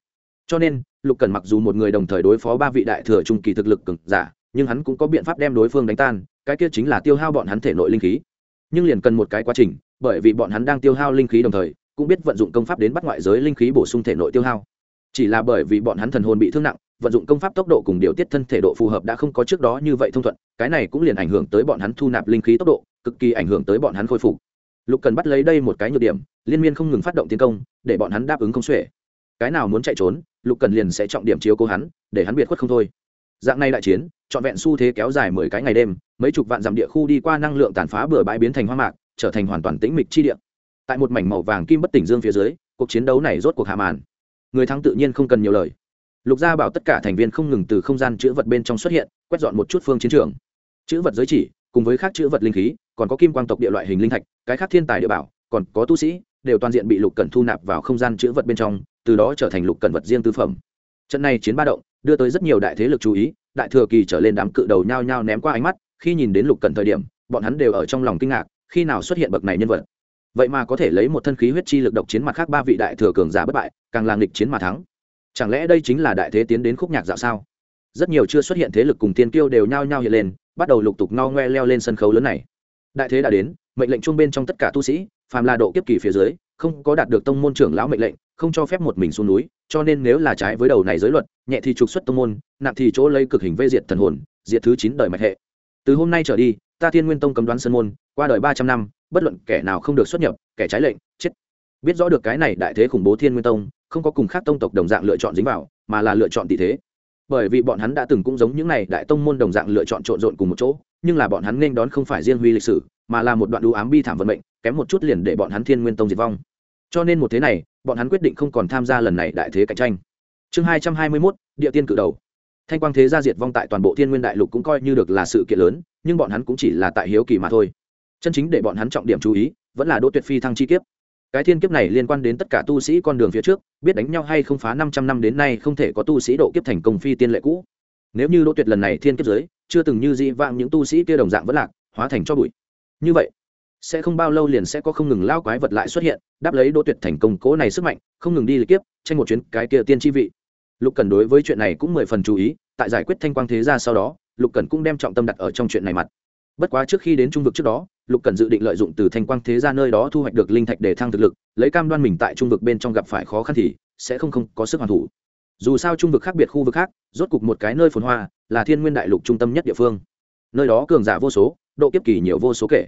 Cho nên, lục cần mặc dù một người đồng thời đối phó ba vị đại thừa trung kỳ thực lực cực giả, nhưng hắn cũng có biện pháp đem đối phương đánh tan, cái kia chính là tiêu hao bọn hắn thể nội linh khí. Nhưng liền cần một cái quá trình, bởi vì bọn hắn đang tiêu hao linh khí đồng thời, cũng biết vận dụng công pháp đến bắt ngoại giới linh khí bổ sung thể nội tiêu hao chỉ là bởi vì bọn hắn thần hồn bị thương nặng, vận dụng công pháp tốc độ cùng điều tiết thân thể độ phù hợp đã không có trước đó như vậy thông thuận, cái này cũng liền ảnh hưởng tới bọn hắn thu nạp linh khí tốc độ, cực kỳ ảnh hưởng tới bọn hắn khôi phục. Lục cần bắt lấy đây một cái nhược điểm, liên miên không ngừng phát động tiến công, để bọn hắn đáp ứng không xuể. Cái nào muốn chạy trốn, lục cần liền sẽ trọng điểm chiếu cố hắn, để hắn biệt khuất không thôi. Dạng này đại chiến, trọn vẹn xu thế kéo dài mười cái ngày đêm, mấy chục vạn dặm địa khu đi qua năng lượng tàn phá bừa bãi biến thành hoang mạc, trở thành hoàn toàn tĩnh mịch chi địa. Tại một mảnh màu vàng kim bất tỉnh dương phía dưới, cuộc chiến đấu này rốt cuộc hạ màn người thắng tự nhiên không cần nhiều lời. Lục gia bảo tất cả thành viên không ngừng từ không gian chữ vật bên trong xuất hiện, quét dọn một chút phương chiến trường. Chữ vật giới chỉ, cùng với khác chữ vật linh khí, còn có kim quang tộc địa loại hình linh thạch, cái khác thiên tài địa bảo, còn có tu sĩ, đều toàn diện bị lục cần thu nạp vào không gian chữ vật bên trong, từ đó trở thành lục cần vật riêng tư phẩm. Trận này chiến ba động, đưa tới rất nhiều đại thế lực chú ý, đại thừa kỳ trở lên đám cự đầu nhao nhao ném qua ánh mắt, khi nhìn đến lục cần thời điểm, bọn hắn đều ở trong lòng kinh ngạc, khi nào xuất hiện bậc này nhân vật vậy mà có thể lấy một thân khí huyết chi lực độc chiến mặt khác ba vị đại thừa cường giả bất bại, càng là nghịch chiến mà thắng. Chẳng lẽ đây chính là đại thế tiến đến khúc nhạc dạo sao? Rất nhiều chưa xuất hiện thế lực cùng tiên kiêu đều nhao nhao hiện lên, bắt đầu lục tục no ngoe leo lên sân khấu lớn này. Đại thế đã đến, mệnh lệnh chung bên trong tất cả tu sĩ, phàm là độ kiếp kỳ phía dưới, không có đạt được tông môn trưởng lão mệnh lệnh, không cho phép một mình xuống núi, cho nên nếu là trái với đầu này giới luật, nhẹ thì trục xuất tông môn, nặng thì chỗ lấy cực hình vây diệt thần hồn, diệt thứ chín đời mạch hệ. Từ hôm nay trở đi, ta thiên nguyên tông cấm đoán sân môn, qua đời ba trăm năm bất luận kẻ nào không được xuất nhập, kẻ trái lệnh, chết. Biết rõ được cái này đại thế khủng bố thiên nguyên tông, không có cùng khác tông tộc đồng dạng lựa chọn dính vào, mà là lựa chọn tỷ thế. Bởi vì bọn hắn đã từng cũng giống những này đại tông môn đồng dạng lựa chọn trộn rộn cùng một chỗ, nhưng là bọn hắn nên đón không phải riêng huy lịch sử, mà là một đoạn đu ám bi thảm vận mệnh, kém một chút liền để bọn hắn thiên nguyên tông diệt vong. Cho nên một thế này, bọn hắn quyết định không còn tham gia lần này đại thế cạnh tranh. Chương hai trăm hai mươi mốt, địa tiên cự đầu. Thanh quang thế gia diệt vong tại toàn bộ thiên nguyên đại lục cũng coi như được là sự kiện lớn, nhưng bọn hắn cũng chỉ là tại hiếu kỳ mà thôi chân chính để bọn hắn trọng điểm chú ý, vẫn là đỗ tuyệt phi thăng chi kiếp. Cái thiên kiếp này liên quan đến tất cả tu sĩ con đường phía trước, biết đánh nhau hay không phá năm trăm năm đến nay không thể có tu sĩ độ kiếp thành công phi tiên lệ cũ. Nếu như đỗ tuyệt lần này thiên kiếp giới chưa từng như di vang những tu sĩ kia đồng dạng vẫn lạc, hóa thành cho bụi. Như vậy, sẽ không bao lâu liền sẽ có không ngừng lao quái vật lại xuất hiện, đáp lấy đỗ tuyệt thành công cố này sức mạnh, không ngừng đi lịch kiếp, tranh một chuyến cái kia tiên chi vị. Lục cần đối với chuyện này cũng mười phần chú ý, tại giải quyết thanh quang thế ra sau đó, lục cần cũng đem trọng tâm đặt ở trong chuyện này mặt bất quá trước khi đến trung vực trước đó, lục cần dự định lợi dụng từ thanh quang thế ra nơi đó thu hoạch được linh thạch để thăng thực lực, lấy cam đoan mình tại trung vực bên trong gặp phải khó khăn thì sẽ không không có sức hoàn thủ. Dù sao trung vực khác biệt khu vực khác, rốt cục một cái nơi phồn hoa là thiên nguyên đại lục trung tâm nhất địa phương. Nơi đó cường giả vô số, độ kiếp kỳ nhiều vô số kể.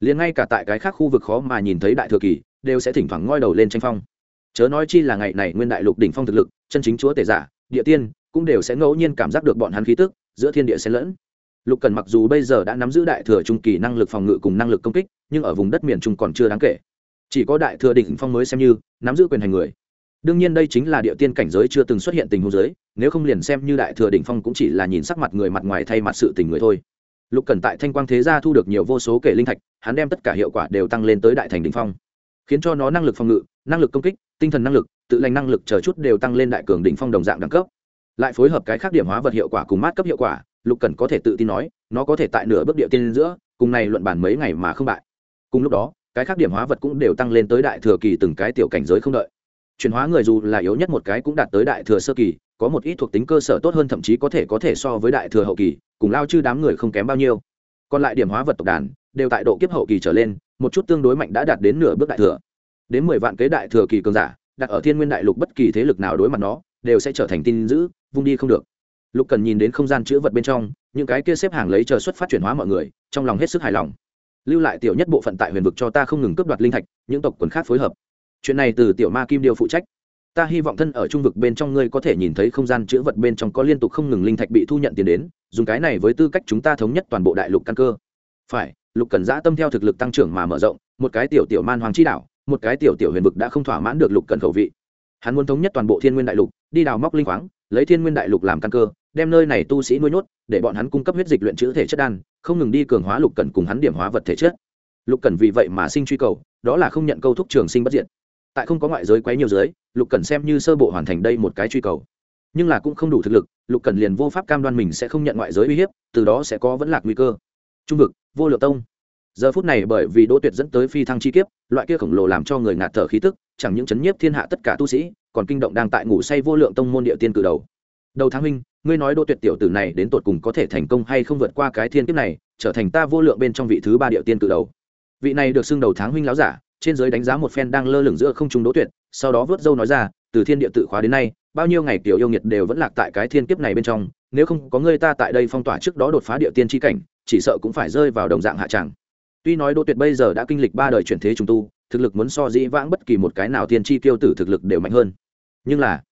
Liền ngay cả tại cái khác khu vực khó mà nhìn thấy đại thừa kỳ, đều sẽ thỉnh thoảng ngoi đầu lên tranh phong. Chớ nói chi là ngày này nguyên đại lục đỉnh phong thực lực, chân chính chúa tể giả, địa tiên, cũng đều sẽ ngẫu nhiên cảm giác được bọn hắn khí tức, giữa thiên địa xen lẫn lục cần mặc dù bây giờ đã nắm giữ đại thừa trung kỳ năng lực phòng ngự cùng năng lực công kích, nhưng ở vùng đất miền trung còn chưa đáng kể. Chỉ có đại thừa đỉnh phong mới xem như, nắm giữ quyền hành người. Đương nhiên đây chính là địa tiên cảnh giới chưa từng xuất hiện tình huống giới, nếu không liền xem như đại thừa đỉnh phong cũng chỉ là nhìn sắc mặt người mặt ngoài thay mặt sự tình người thôi. Lục cần tại thanh quang thế gia thu được nhiều vô số kể linh thạch, hắn đem tất cả hiệu quả đều tăng lên tới đại thành đỉnh phong. Khiến cho nó năng lực phòng ngự, năng lực công kích, tinh thần năng lực, tự lành năng lực chờ chút đều tăng lên đại cường đỉnh phong đồng dạng đẳng cấp. Lại phối hợp cái khác điểm hóa vật hiệu quả cùng mát cấp hiệu quả lục cần có thể tự tin nói, nó có thể tại nửa bước địa tiên giữa, cùng này luận bàn mấy ngày mà không bại. Cùng lúc đó, cái khác điểm hóa vật cũng đều tăng lên tới đại thừa kỳ từng cái tiểu cảnh giới không đợi. Chuyển hóa người dù là yếu nhất một cái cũng đạt tới đại thừa sơ kỳ, có một ít thuộc tính cơ sở tốt hơn thậm chí có thể có thể so với đại thừa hậu kỳ, cùng lao chư đám người không kém bao nhiêu. Còn lại điểm hóa vật tộc đàn, đều tại độ kiếp hậu kỳ trở lên, một chút tương đối mạnh đã đạt đến nửa bước đại thừa. Đến mười vạn kế đại thừa kỳ cường giả, đặt ở thiên nguyên đại lục bất kỳ thế lực nào đối mặt nó, đều sẽ trở thành tin giữ vung đi không được lục cần nhìn đến không gian chữ vật bên trong, những cái kia xếp hàng lấy chờ xuất phát chuyển hóa mọi người, trong lòng hết sức hài lòng. Lưu lại tiểu nhất bộ phận tại huyền vực cho ta không ngừng cướp đoạt linh thạch, những tộc quần khác phối hợp. Chuyện này từ tiểu ma kim điều phụ trách. Ta hy vọng thân ở trung vực bên trong ngươi có thể nhìn thấy không gian chữ vật bên trong có liên tục không ngừng linh thạch bị thu nhận tiền đến, dùng cái này với tư cách chúng ta thống nhất toàn bộ đại lục căn cơ. Phải, lục cần giã tâm theo thực lực tăng trưởng mà mở rộng, một cái tiểu tiểu man hoàng chi đảo, một cái tiểu tiểu huyền vực đã không thỏa mãn được lục cần khẩu vị. Hắn muốn thống nhất toàn bộ thiên nguyên đại lục, đi đào móc linh khoáng, lấy thiên nguyên đại lục làm căn cơ đem nơi này tu sĩ nuôi nhốt, để bọn hắn cung cấp huyết dịch luyện chữ thể chất đan, không ngừng đi cường hóa lục cần cùng hắn điểm hóa vật thể chất. Lục cần vì vậy mà sinh truy cầu, đó là không nhận câu thúc trường sinh bất diệt. Tại không có ngoại giới quấy nhiều giới lục cần xem như sơ bộ hoàn thành đây một cái truy cầu. Nhưng là cũng không đủ thực lực, lục cần liền vô pháp cam đoan mình sẽ không nhận ngoại giới uy hiếp, từ đó sẽ có vẫn lạc nguy cơ. Trung vực, vô lượng tông. Giờ phút này bởi vì đỗ tuyệt dẫn tới phi thăng chi kiếp, loại kia khổng lồ làm cho người ngạt thở khí tức, chẳng những chấn nhiếp thiên hạ tất cả tu sĩ, còn kinh động đang tại ngủ say vô lượng tông môn địa tiên cử đầu đầu tháng Minh, ngươi nói đỗ tuyệt tiểu tử này đến tột cùng có thể thành công hay không vượt qua cái thiên kiếp này trở thành ta vô lượng bên trong vị thứ ba địa tiên cử đầu. Vị này được xưng đầu tháng huynh láo giả trên giới đánh giá một phen đang lơ lửng giữa không trung đỗ tuyệt sau đó vớt dâu nói ra từ thiên địa tự khóa đến nay bao nhiêu ngày tiểu yêu nghiệt đều vẫn lạc tại cái thiên kiếp này bên trong nếu không có người ta tại đây phong tỏa trước đó đột phá địa tiên tri cảnh chỉ sợ cũng phải rơi vào đồng dạng hạ tràng tuy nói đỗ tuyệt bây giờ đã kinh lịch ba đời chuyển thế trùng tu thực lực muốn so dĩ vãng bất kỳ một cái nào tiên tri tiêu tử thực lực đều mạnh hơn. Nhưng là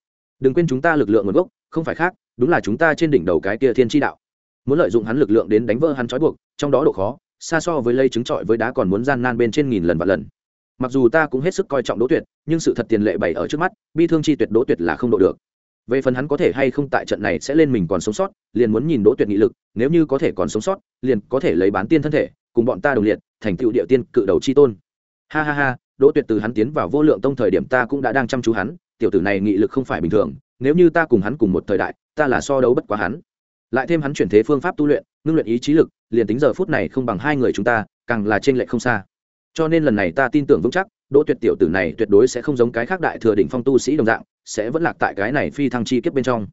đừng quên chúng ta lực lượng nguồn gốc không phải khác, đúng là chúng ta trên đỉnh đầu cái kia thiên tri đạo. Muốn lợi dụng hắn lực lượng đến đánh vỡ hắn trói buộc, trong đó độ khó, xa so với lây trứng trọi với đá còn muốn gian nan bên trên nghìn lần và lần. Mặc dù ta cũng hết sức coi trọng đỗ tuyệt, nhưng sự thật tiền lệ bày ở trước mắt, bi thương chi tuyệt đỗ tuyệt là không độ được. Về phần hắn có thể hay không tại trận này sẽ lên mình còn sống sót, liền muốn nhìn đỗ tuyệt nghị lực, nếu như có thể còn sống sót, liền có thể lấy bán tiên thân thể, cùng bọn ta đồng liệt, thành tựu địa tiên cự đầu chi tôn. Ha ha ha, đỗ tuyệt từ hắn tiến vào vô lượng tông thời điểm ta cũng đã đang chăm chú hắn, tiểu tử này nghị lực không phải bình thường nếu như ta cùng hắn cùng một thời đại, ta là so đấu bất quá hắn. Lại thêm hắn chuyển thế phương pháp tu luyện, ngưng luyện ý chí lực, liền tính giờ phút này không bằng hai người chúng ta, càng là trên lệch không xa. Cho nên lần này ta tin tưởng vững chắc, đỗ tuyệt tiểu tử này tuyệt đối sẽ không giống cái khác đại thừa đỉnh phong tu sĩ đồng dạng, sẽ vẫn lạc tại cái này phi thăng chi kiếp bên trong.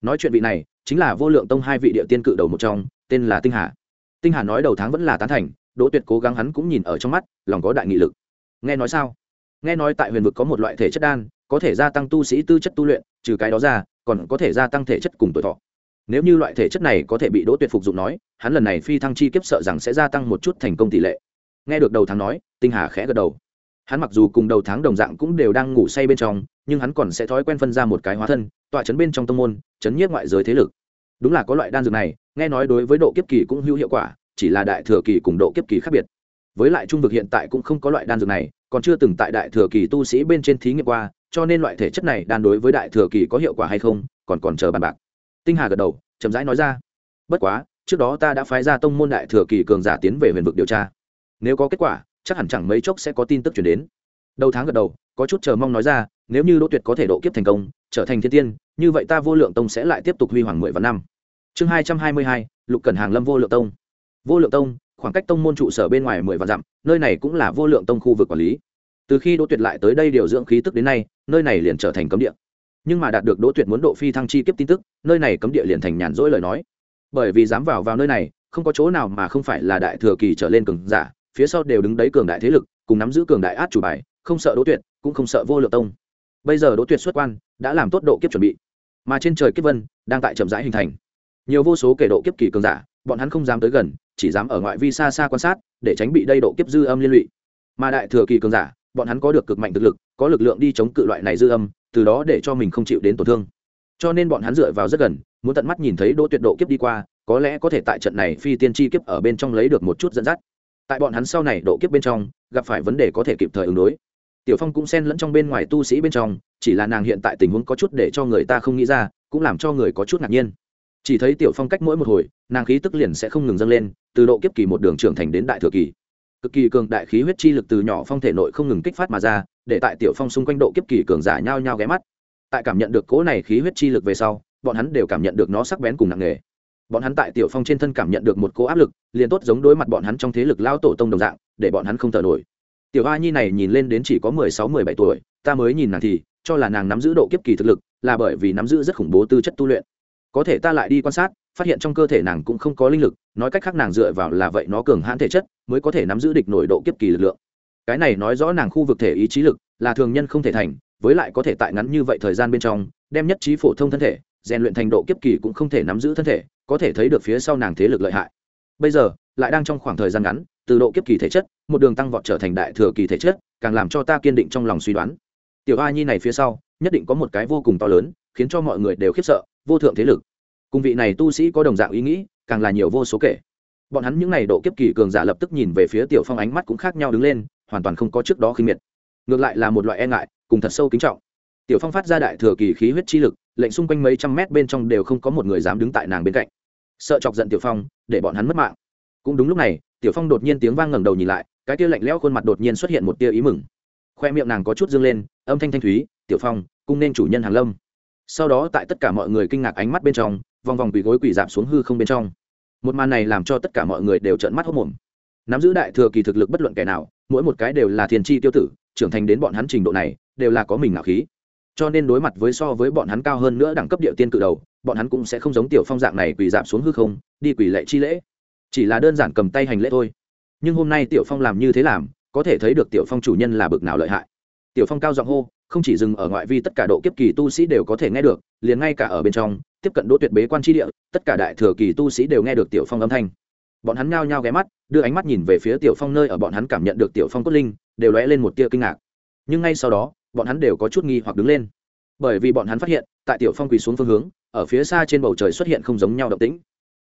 Nói chuyện vị này, chính là vô lượng tông hai vị địa tiên cự đầu một trong, tên là tinh hà. Tinh hà nói đầu tháng vẫn là tán thành, đỗ tuyệt cố gắng hắn cũng nhìn ở trong mắt, lòng có đại nghị lực. Nghe nói sao? Nghe nói tại huyền vực có một loại thể chất đan có thể gia tăng tu sĩ tư chất tu luyện, trừ cái đó ra, còn có thể gia tăng thể chất cùng tuổi thọ. Nếu như loại thể chất này có thể bị đỗ tuyệt phục dụng nói, hắn lần này phi thăng chi kiếp sợ rằng sẽ gia tăng một chút thành công tỷ lệ. Nghe được đầu tháng nói, tinh hà khẽ gật đầu. Hắn mặc dù cùng đầu tháng đồng dạng cũng đều đang ngủ say bên trong, nhưng hắn còn sẽ thói quen phân ra một cái hóa thân, tọa chấn bên trong tông môn, chấn nhiếp ngoại giới thế lực. Đúng là có loại đan dược này, nghe nói đối với độ kiếp kỳ cũng hữu hiệu quả, chỉ là đại thừa kỳ cùng độ kiếp kỳ khác biệt. Với lại trung vực hiện tại cũng không có loại đan dược này, còn chưa từng tại đại thừa kỳ tu sĩ bên trên thí nghiệm qua cho nên loại thể chất này đan đối với đại thừa kỳ có hiệu quả hay không, còn còn chờ bàn bạc. Tinh hà gật đầu, chậm rãi nói ra. Bất quá, trước đó ta đã phái ra tông môn đại thừa kỳ cường giả tiến về huyền vực điều tra. Nếu có kết quả, chắc hẳn chẳng mấy chốc sẽ có tin tức chuyển đến. Đầu tháng gật đầu, có chút chờ mong nói ra, nếu như đỗ tuyệt có thể độ kiếp thành công, trở thành thiên tiên, như vậy ta vô lượng tông sẽ lại tiếp tục huy hoàng mười vạn năm. Chương hai trăm hai mươi hai, lục cần hàng lâm vô lượng tông. Vô lượng tông, khoảng cách tông môn trụ sở bên ngoài mười vạn dặm, nơi này cũng là vô lượng tông khu vực quản lý từ khi đỗ tuyệt lại tới đây điều dưỡng khí tức đến nay, nơi này liền trở thành cấm địa. Nhưng mà đạt được đỗ tuyệt muốn độ phi thăng chi kiếp tin tức, nơi này cấm địa liền thành nhàn rỗi lời nói. Bởi vì dám vào vào nơi này, không có chỗ nào mà không phải là đại thừa kỳ trở lên cường giả, phía sau đều đứng đấy cường đại thế lực, cùng nắm giữ cường đại át chủ bài, không sợ đỗ tuyệt, cũng không sợ vô lượng tông. Bây giờ đỗ tuyệt xuất quan, đã làm tốt độ kiếp chuẩn bị. Mà trên trời kiếp vân, đang tại chậm rãi hình thành. Nhiều vô số kể độ kiếp kỳ cường giả, bọn hắn không dám tới gần, chỉ dám ở ngoại vi xa xa quan sát, để tránh bị đây độ kiếp dư âm liên lụy. Mà đại thừa kỳ cường giả bọn hắn có được cực mạnh thực lực, có lực lượng đi chống cự loại này dư âm, từ đó để cho mình không chịu đến tổn thương. Cho nên bọn hắn dựa vào rất gần, muốn tận mắt nhìn thấy đỗ tuyệt độ kiếp đi qua, có lẽ có thể tại trận này phi tiên tri kiếp ở bên trong lấy được một chút dẫn dắt. Tại bọn hắn sau này độ kiếp bên trong, gặp phải vấn đề có thể kịp thời ứng đối. Tiểu phong cũng xen lẫn trong bên ngoài tu sĩ bên trong, chỉ là nàng hiện tại tình huống có chút để cho người ta không nghĩ ra, cũng làm cho người có chút ngạc nhiên. Chỉ thấy tiểu phong cách mỗi một hồi, nàng khí tức liền sẽ không ngừng dâng lên, từ độ kiếp kỳ một đường trưởng thành đến đại thừa kỳ cực kỳ cường đại khí huyết chi lực từ nhỏ phong thể nội không ngừng kích phát mà ra, để tại tiểu phong xung quanh độ kiếp kỳ cường giả nhao nhao ghé mắt. Tại cảm nhận được cố này khí huyết chi lực về sau, bọn hắn đều cảm nhận được nó sắc bén cùng nặng nề. Bọn hắn tại tiểu phong trên thân cảm nhận được một cố áp lực, liền tốt giống đối mặt bọn hắn trong thế lực lao tổ tông đồng dạng, để bọn hắn không thở nổi. Tiểu a nhi này nhìn lên đến chỉ có mười sáu, mười bảy tuổi, ta mới nhìn nàng thì, cho là nàng nắm giữ độ kiếp kỳ thực lực, là bởi vì nắm giữ rất khủng bố tư chất tu luyện có thể ta lại đi quan sát, phát hiện trong cơ thể nàng cũng không có linh lực, nói cách khác nàng dựa vào là vậy nó cường hãn thể chất, mới có thể nắm giữ địch nổi độ kiếp kỳ lực lượng. Cái này nói rõ nàng khu vực thể ý chí lực, là thường nhân không thể thành, với lại có thể tại ngắn như vậy thời gian bên trong, đem nhất trí phổ thông thân thể, rèn luyện thành độ kiếp kỳ cũng không thể nắm giữ thân thể, có thể thấy được phía sau nàng thế lực lợi hại. Bây giờ, lại đang trong khoảng thời gian ngắn, từ độ kiếp kỳ thể chất, một đường tăng vọt trở thành đại thừa kỳ thể chất, càng làm cho ta kiên định trong lòng suy đoán. Tiểu a nhi này phía sau, nhất định có một cái vô cùng to lớn, khiến cho mọi người đều khiếp sợ vô thượng thế lực. Cùng vị này tu sĩ có đồng dạng ý nghĩ, càng là nhiều vô số kể. Bọn hắn những n à y độ kiếp kỳ cường giả lập tức nhìn về phía tiểu phong ánh mắt cũng khác nhau đứng lên, hoàn toàn không có trước đó khinh miệt. Ngược lại là một loại e ngại, cùng thật sâu kính trọng. Tiểu phong phát ra đại thừa kỳ khí huyết chi lực, lệnh xung quanh mấy trăm mét bên trong đều không có một người dám đứng tại nàng bên cạnh. Sợ chọc giận tiểu phong, để bọn hắn mất mạng. Cũng đúng lúc này, tiểu phong đột nhiên tiếng vang ngẩng đầu nhìn lại, cái tia lạnh lẽo khuôn mặt đột nhiên xuất hiện một tia ý mừng. Khoe miệng nàng có chút dương lên, âm thanh thanh thúy, tiểu phong, cung nên chủ nhân hàng lâm sau đó tại tất cả mọi người kinh ngạc ánh mắt bên trong, vòng vòng quỳ gối quỳ dạp xuống hư không bên trong. Một màn này làm cho tất cả mọi người đều trợn mắt hốc mồm nắm giữ đại thừa kỳ thực lực bất luận kẻ nào, mỗi một cái đều là thiên chi tiêu tử, trưởng thành đến bọn hắn trình độ này, đều là có mình ngạo khí. Cho nên đối mặt với so với bọn hắn cao hơn nữa đẳng cấp địa tiên cự đầu, bọn hắn cũng sẽ không giống tiểu phong dạng này quỳ dạp xuống hư không, đi quỳ lệ chi lễ. Chỉ là đơn giản cầm tay hành lễ thôi. Nhưng hôm nay tiểu phong làm như thế làm, có thể thấy được tiểu phong chủ nhân là bực nào lợi hại tiểu phong cao giọng hô, không chỉ dừng ở ngoại vi tất cả độ kiếp kỳ tu sĩ đều có thể nghe được, liền ngay cả ở bên trong, tiếp cận đỗ tuyệt bế quan tri địa, tất cả đại thừa kỳ tu sĩ đều nghe được tiểu phong âm thanh. Bọn hắn ngao nhao ghé mắt, đưa ánh mắt nhìn về phía tiểu phong nơi ở, bọn hắn cảm nhận được tiểu phong cốt linh, đều lóe lên một tia kinh ngạc. Nhưng ngay sau đó, bọn hắn đều có chút nghi hoặc đứng lên. Bởi vì bọn hắn phát hiện, tại tiểu phong quỳ xuống phương hướng, ở phía xa trên bầu trời xuất hiện không giống nhau động tĩnh.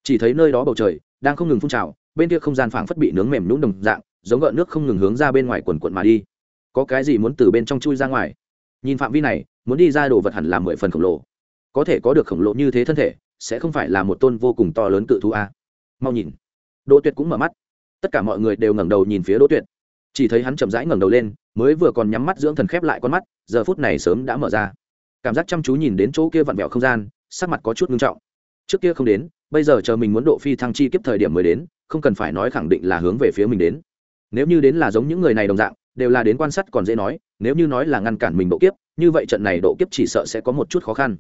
Chỉ thấy nơi đó bầu trời đang không ngừng phun trào, bên kia không gian phảng phất bị nướng mềm nhũng đồng dạng, giống gợn nước không ngừng hướng ra bên ngoài quần quận mà đi có cái gì muốn từ bên trong chui ra ngoài? Nhìn phạm vi này, muốn đi ra đồ vật hẳn là mười phần khổng lồ. Có thể có được khổng lồ như thế thân thể, sẽ không phải là một tôn vô cùng to lớn cự thú a. Mau nhìn. Đỗ tuyệt cũng mở mắt. Tất cả mọi người đều ngẩng đầu nhìn phía đỗ tuyệt. Chỉ thấy hắn chậm rãi ngẩng đầu lên, mới vừa còn nhắm mắt dưỡng thần khép lại con mắt, giờ phút này sớm đã mở ra. Cảm giác chăm chú nhìn đến chỗ kia vặn vẹo không gian, sắc mặt có chút ngưng trọng. Trước kia không đến, bây giờ chờ mình muốn độ phi thăng chi kiếp thời điểm mới đến, không cần phải nói khẳng định là hướng về phía mình đến. Nếu như đến là giống những người này đồng dạng đều là đến quan sát còn dễ nói, nếu như nói là ngăn cản mình độ kiếp, như vậy trận này độ kiếp chỉ sợ sẽ có một chút khó khăn.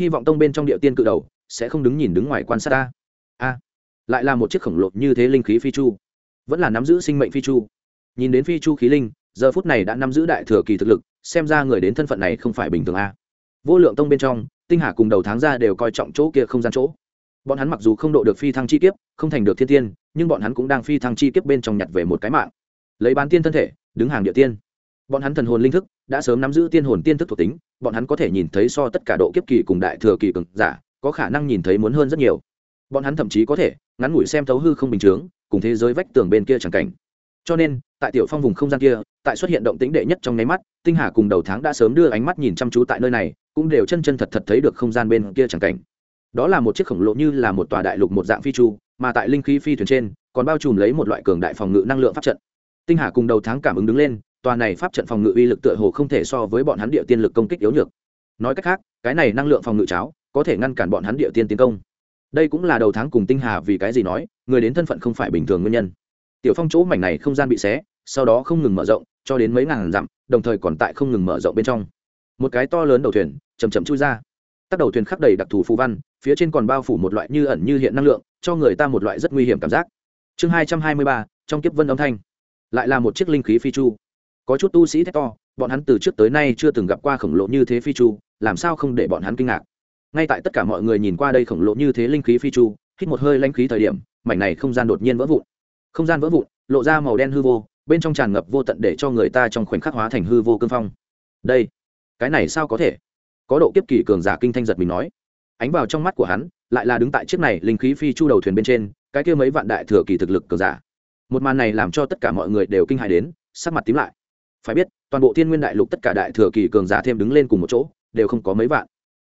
Hy vọng tông bên trong địa tiên cự đầu sẽ không đứng nhìn đứng ngoài quan sát ta. A, lại là một chiếc khổng lồ như thế linh khí phi chu, vẫn là nắm giữ sinh mệnh phi chu. Nhìn đến phi chu khí linh, giờ phút này đã nắm giữ đại thừa kỳ thực lực, xem ra người đến thân phận này không phải bình thường a. Vô lượng tông bên trong, tinh hà cùng đầu tháng ra đều coi trọng chỗ kia không gian chỗ. Bọn hắn mặc dù không độ được phi thăng chi kiếp, không thành được thiên tiên, nhưng bọn hắn cũng đang phi thăng chi kiếp bên trong nhặt về một cái mạng. Lấy bán tiên thân thể đứng hàng địa tiên. Bọn hắn thần hồn linh thức đã sớm nắm giữ tiên hồn tiên thức thuộc tính, bọn hắn có thể nhìn thấy so tất cả độ kiếp kỳ cùng đại thừa kỳ cường giả, có khả năng nhìn thấy muốn hơn rất nhiều. Bọn hắn thậm chí có thể ngắn ngủi xem thấu hư không bình chướng, cùng thế giới vách tường bên kia chẳng cảnh. Cho nên, tại tiểu phong vùng không gian kia, tại xuất hiện động tĩnh đệ nhất trong nháy mắt, tinh hà cùng đầu tháng đã sớm đưa ánh mắt nhìn chăm chú tại nơi này, cũng đều chân chân thật thật thấy được không gian bên kia chẳng cảnh. Đó là một chiếc khổng lồ như là một tòa đại lục một dạng phi chu, mà tại linh khí phi thuyền trên, còn bao trùm lấy một loại cường đại phòng ngự năng lượng pháp trận tinh hà cùng đầu tháng cảm ứng đứng lên, tòa này pháp trận phòng ngự uy lực tựa hồ không thể so với bọn hắn địa tiên lực công kích yếu nhược. Nói cách khác, cái này năng lượng phòng ngự cháo, có thể ngăn cản bọn hắn địa tiên tiến công. Đây cũng là đầu tháng cùng tinh hà vì cái gì nói, người đến thân phận không phải bình thường nguyên nhân. Tiểu phong chỗ mảnh này không gian bị xé, sau đó không ngừng mở rộng, cho đến mấy ngàn dặm, đồng thời còn tại không ngừng mở rộng bên trong. Một cái to lớn đầu thuyền chầm chậm chui ra. Tắt đầu thuyền khắc đầy đặc thù phù văn, phía trên còn bao phủ một loại như ẩn như hiện năng lượng, cho người ta một loại rất nguy hiểm cảm giác. Chương hai trăm hai mươi ba, trong kiếp vân âm thanh lại là một chiếc linh khí phi chu. Có chút tu sĩ thét to, bọn hắn từ trước tới nay chưa từng gặp qua khổng lồ như thế phi chu, làm sao không để bọn hắn kinh ngạc? Ngay tại tất cả mọi người nhìn qua đây khổng lồ như thế linh khí phi chu, hít một hơi lanh khí thời điểm, mảnh này không gian đột nhiên vỡ vụn. Không gian vỡ vụn, lộ ra màu đen hư vô, bên trong tràn ngập vô tận để cho người ta trong khoảnh khắc hóa thành hư vô cương phong. Đây, cái này sao có thể? Có độ kiếp kỳ cường giả kinh thanh giật mình nói. Ánh vào trong mắt của hắn, lại là đứng tại chiếc này linh khí phi chu đầu thuyền bên trên, cái kia mấy vạn đại thừa kỳ thực lực cường giả một màn này làm cho tất cả mọi người đều kinh hãi đến, sắc mặt tím lại. Phải biết, toàn bộ thiên nguyên đại lục tất cả đại thừa kỳ cường giả thêm đứng lên cùng một chỗ, đều không có mấy vạn.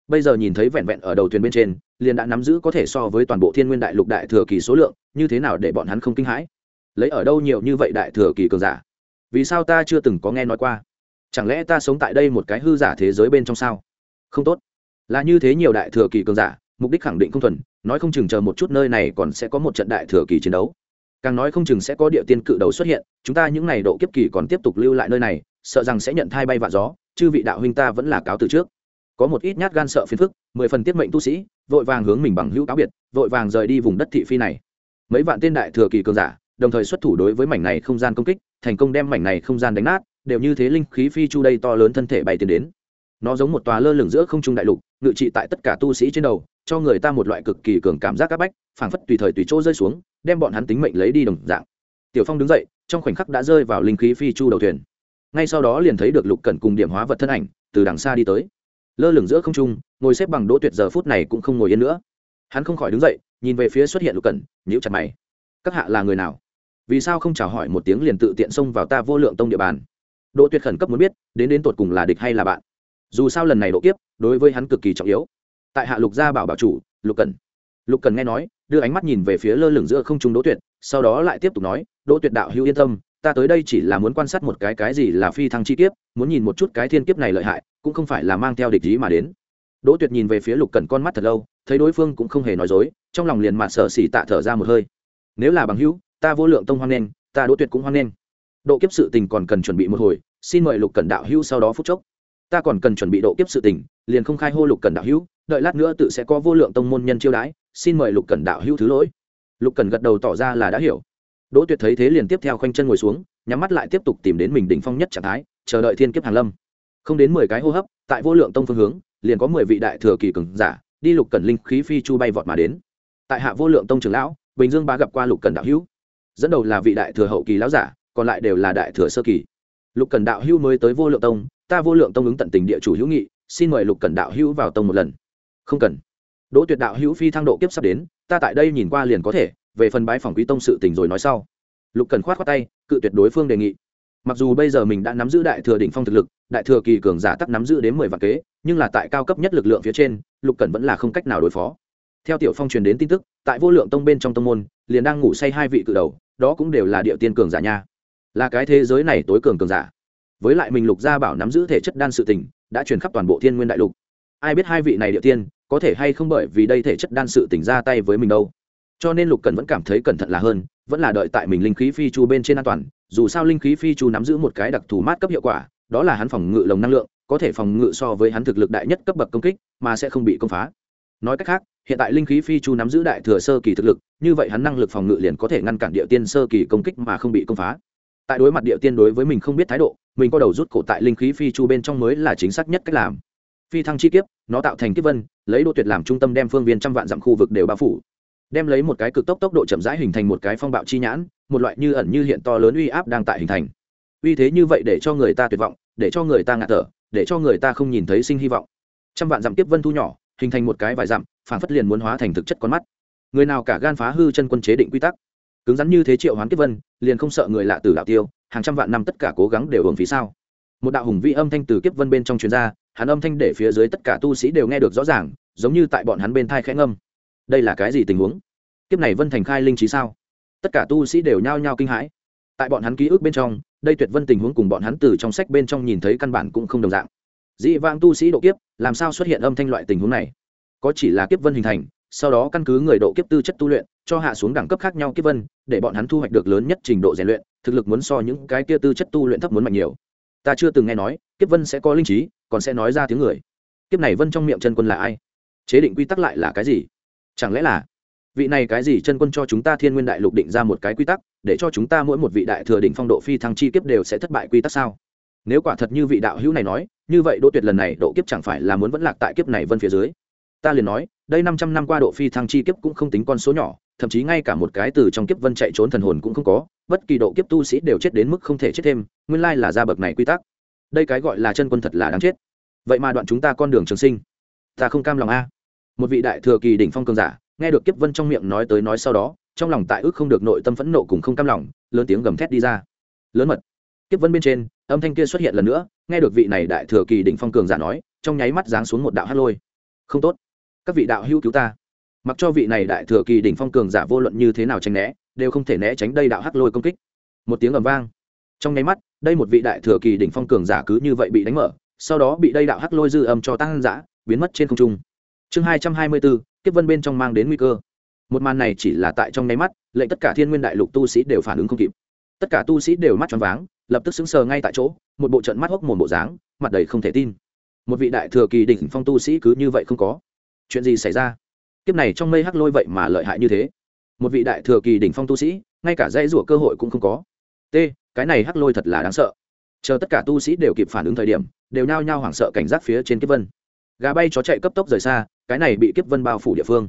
Bây giờ nhìn thấy vẹn vẹn ở đầu thuyền bên trên, liền đã nắm giữ có thể so với toàn bộ thiên nguyên đại lục đại thừa kỳ số lượng, như thế nào để bọn hắn không kinh hãi? Lấy ở đâu nhiều như vậy đại thừa kỳ cường giả? Vì sao ta chưa từng có nghe nói qua? Chẳng lẽ ta sống tại đây một cái hư giả thế giới bên trong sao? Không tốt. Là như thế nhiều đại thừa kỳ cường giả, mục đích khẳng định không thuần, nói không chừng chờ một chút nơi này còn sẽ có một trận đại thừa kỳ chiến đấu càng nói không chừng sẽ có địa tiên cự đầu xuất hiện, chúng ta những n à y độ kiếp kỳ còn tiếp tục lưu lại nơi này, sợ rằng sẽ nhận thai bay vạ gió, chư vị đạo huynh ta vẫn là cáo từ trước. Có một ít nhát gan sợ phiền phức, mười phần tiết mệnh tu sĩ, vội vàng hướng mình bằng hữu cáo biệt, vội vàng rời đi vùng đất thị phi này. Mấy vạn tên đại thừa kỳ cường giả, đồng thời xuất thủ đối với mảnh này không gian công kích, thành công đem mảnh này không gian đánh nát, đều như thế linh khí phi chu đây to lớn thân thể bay tiến đến. Nó giống một tòa lơ lửng giữa không trung đại lục, ngự trị tại tất cả tu sĩ trên đầu cho người ta một loại cực kỳ cường cảm giác áp bách, phảng phất tùy thời tùy chỗ rơi xuống, đem bọn hắn tính mệnh lấy đi đồng dạng. Tiểu phong đứng dậy, trong khoảnh khắc đã rơi vào linh khí phi chu đầu thuyền. Ngay sau đó liền thấy được lục cẩn cùng điểm hóa vật thân ảnh, từ đằng xa đi tới. Lơ lửng giữa không trung, ngồi xếp bằng đỗ tuyệt giờ phút này cũng không ngồi yên nữa. Hắn không khỏi đứng dậy, nhìn về phía xuất hiện lục cẩn, nhíu chặt mày. Các hạ là người nào? Vì sao không chào hỏi một tiếng liền tự tiện xông vào ta vô lượng tông địa bàn? Đỗ tuyệt khẩn cấp muốn biết, đến đến tột cùng là địch hay là bạn. Dù sao lần này độ kiếp, đối với hắn cực kỳ trọng yếu tại hạ lục gia bảo bảo chủ, lục cần. Lục cần nghe nói, đưa ánh mắt nhìn về phía lơ lửng giữa không trung đỗ tuyệt, sau đó lại tiếp tục nói, đỗ tuyệt đạo hữu yên tâm, ta tới đây chỉ là muốn quan sát một cái cái gì là phi thăng chi kiếp, muốn nhìn một chút cái thiên kiếp này lợi hại, cũng không phải là mang theo địch ý mà đến. Đỗ tuyệt nhìn về phía lục cần con mắt thật lâu, thấy đối phương cũng không hề nói dối, trong lòng liền mạt sợ xỉ tạ thở ra một hơi. Nếu là bằng hữu, ta vô lượng tông hoan nghênh, ta đỗ tuyệt cũng hoan nghênh. Độ kiếp sự tình còn cần chuẩn bị một hồi, xin mời lục cần đạo hữu sau đó phút chốc. Ta còn cần chuẩn bị độ kiếp sự tình liền không khai hô lục cần đạo hữu, đợi lát nữa tự sẽ có vô lượng tông môn nhân chiêu đãi, xin mời lục cần đạo hữu thứ lỗi. Lục cần gật đầu tỏ ra là đã hiểu. Đỗ tuyệt thấy thế liền tiếp theo khoanh chân ngồi xuống, nhắm mắt lại tiếp tục tìm đến mình đỉnh phong nhất trạng thái, chờ đợi thiên kiếp hàn lâm. Không đến mười cái hô hấp, tại vô lượng tông phương hướng, liền có mười vị đại thừa kỳ cường giả, đi lục cần linh khí phi chu bay vọt mà đến. Tại hạ vô lượng tông trưởng lão, bình dương ba gặp qua lục cần đạo hữu. Dẫn đầu là vị đại thừa hậu kỳ lão giả, còn lại đều là đại thừa sơ kỳ. Lục cần đạo hữu mới tới vô lượng tông, ta vô lượng tông ứng tận tình địa chủ hữu nghị xin mời lục cẩn đạo hữu vào tông một lần. Không cần. Đỗ tuyệt đạo hữu phi thăng độ kiếp sắp đến, ta tại đây nhìn qua liền có thể, về phần bái phòng quý tông sự tình rồi nói sau. Lục cần khoát khoát tay, cự tuyệt đối phương đề nghị. Mặc dù bây giờ mình đã nắm giữ đại thừa đỉnh phong thực lực, đại thừa kỳ cường giả tắc nắm giữ đến mười vạn kế, nhưng là tại cao cấp nhất lực lượng phía trên, lục cần vẫn là không cách nào đối phó. Theo tiểu phong truyền đến tin tức, tại vô lượng tông bên trong tông môn, liền đang ngủ say hai vị cự đầu, đó cũng đều là địa tiên cường giả nha. Là cái thế giới này tối cường cường giả. Với lại mình lục gia bảo nắm giữ thể chất đan sự tình đã truyền khắp toàn bộ thiên nguyên đại lục. Ai biết hai vị này địa tiên có thể hay không bởi vì đây thể chất đan sự tỉnh ra tay với mình đâu. Cho nên lục cần vẫn cảm thấy cẩn thận là hơn, vẫn là đợi tại mình linh khí phi chu bên trên an toàn, dù sao linh khí phi chu nắm giữ một cái đặc thù mát cấp hiệu quả, đó là hắn phòng ngự lồng năng lượng, có thể phòng ngự so với hắn thực lực đại nhất cấp bậc công kích, mà sẽ không bị công phá. Nói cách khác, hiện tại linh khí phi chu nắm giữ đại thừa sơ kỳ thực lực, như vậy hắn năng lực phòng ngự liền có thể ngăn cản địa tiên sơ kỳ công kích mà không bị công phá tại đối mặt địa tiên đối với mình không biết thái độ, mình có đầu rút cổ tại linh khí phi chu bên trong mới là chính xác nhất cách làm. Phi thăng chi kiếp, nó tạo thành kiếp vân, lấy đô tuyệt làm trung tâm đem phương viên trăm vạn dặm khu vực đều bao phủ. Đem lấy một cái cực tốc tốc độ chậm rãi hình thành một cái phong bạo chi nhãn, một loại như ẩn như hiện to lớn uy áp đang tại hình thành. Uy thế như vậy để cho người ta tuyệt vọng, để cho người ta ngạt thở, để cho người ta không nhìn thấy sinh hy vọng. Trăm vạn dặm kiếp vân thu nhỏ, hình thành một cái vài dặm phản phất liền muốn hóa thành thực chất con mắt. Người nào cả gan phá hư chân quân chế định quy tắc? Cứng rắn như thế triệu hoán kiếp vân, liền không sợ người lạ từ đạo tiêu, hàng trăm vạn năm tất cả cố gắng đều hưởng phí sao? Một đạo hùng vĩ âm thanh từ kiếp vân bên trong chuyên gia hắn âm thanh để phía dưới tất cả tu sĩ đều nghe được rõ ràng, giống như tại bọn hắn bên thai khẽ ngâm. Đây là cái gì tình huống? Kiếp này vân thành khai linh trí sao? Tất cả tu sĩ đều nhao nhao kinh hãi. Tại bọn hắn ký ức bên trong, đây tuyệt vân tình huống cùng bọn hắn từ trong sách bên trong nhìn thấy căn bản cũng không đồng dạng. Dị vãng tu sĩ độ kiếp, làm sao xuất hiện âm thanh loại tình huống này? Có chỉ là kiếp vân hình thành, sau đó căn cứ người độ kiếp tư chất tu luyện cho hạ xuống đẳng cấp khác nhau kiếp vân, để bọn hắn thu hoạch được lớn nhất trình độ rèn luyện, thực lực muốn so những cái kia tư chất tu luyện thấp muốn mạnh nhiều. Ta chưa từng nghe nói, kiếp vân sẽ có linh trí, còn sẽ nói ra tiếng người. Kiếp này vân trong miệng chân quân là ai? Chế định quy tắc lại là cái gì? Chẳng lẽ là vị này cái gì chân quân cho chúng ta thiên nguyên đại lục định ra một cái quy tắc, để cho chúng ta mỗi một vị đại thừa đỉnh phong độ phi thăng chi kiếp đều sẽ thất bại quy tắc sao? Nếu quả thật như vị đạo hữu này nói, như vậy đỗ tuyệt lần này độ kiếp chẳng phải là muốn vẫn lạc tại kiếp này vân phía dưới ta liền nói, đây năm trăm năm qua độ phi thăng chi kiếp cũng không tính con số nhỏ, thậm chí ngay cả một cái từ trong kiếp vân chạy trốn thần hồn cũng không có, bất kỳ độ kiếp tu sĩ đều chết đến mức không thể chết thêm, nguyên lai là ra bậc này quy tắc. Đây cái gọi là chân quân thật là đáng chết. Vậy mà đoạn chúng ta con đường trường sinh, ta không cam lòng a. Một vị đại thừa kỳ đỉnh phong cường giả, nghe được kiếp vân trong miệng nói tới nói sau đó, trong lòng tại ước không được nội tâm phẫn nộ cùng không cam lòng, lớn tiếng gầm thét đi ra. Lớn mật. Kiếp vân bên trên, âm thanh kia xuất hiện lần nữa, nghe được vị này đại thừa kỳ đỉnh phong cường giả nói, trong nháy mắt giáng xuống một đạo hát lôi. Không tốt các vị đạo hữu cứu ta. Mặc cho vị này đại thừa kỳ đỉnh phong cường giả vô luận như thế nào tránh né, đều không thể né tránh đây đạo hắc lôi công kích. Một tiếng ầm vang. Trong nháy mắt, đây một vị đại thừa kỳ đỉnh phong cường giả cứ như vậy bị đánh mở, sau đó bị đây đạo hắc lôi dư âm cho tăng giã biến mất trên không trung. Chương hai trăm hai mươi bốn tiếp vân bên trong mang đến nguy cơ. Một màn này chỉ là tại trong nháy mắt, lệnh tất cả thiên nguyên đại lục tu sĩ đều phản ứng không kịp. Tất cả tu sĩ đều mắt choáng váng, lập tức xứng sờ ngay tại chỗ, một bộ trận mắt hốc mồm bộ dáng, mặt đầy không thể tin. Một vị đại thừa kỳ đỉnh phong tu sĩ cứ như vậy không có chuyện gì xảy ra? Kiếp này trong mây hắc lôi vậy mà lợi hại như thế. Một vị đại thừa kỳ đỉnh phong tu sĩ, ngay cả dãy rủa cơ hội cũng không có. T, cái này hắc lôi thật là đáng sợ. Chờ tất cả tu sĩ đều kịp phản ứng thời điểm, đều nhao nhao hoảng sợ cảnh giác phía trên kiếp vân. Gà bay chó chạy cấp tốc rời xa, cái này bị kiếp vân bao phủ địa phương.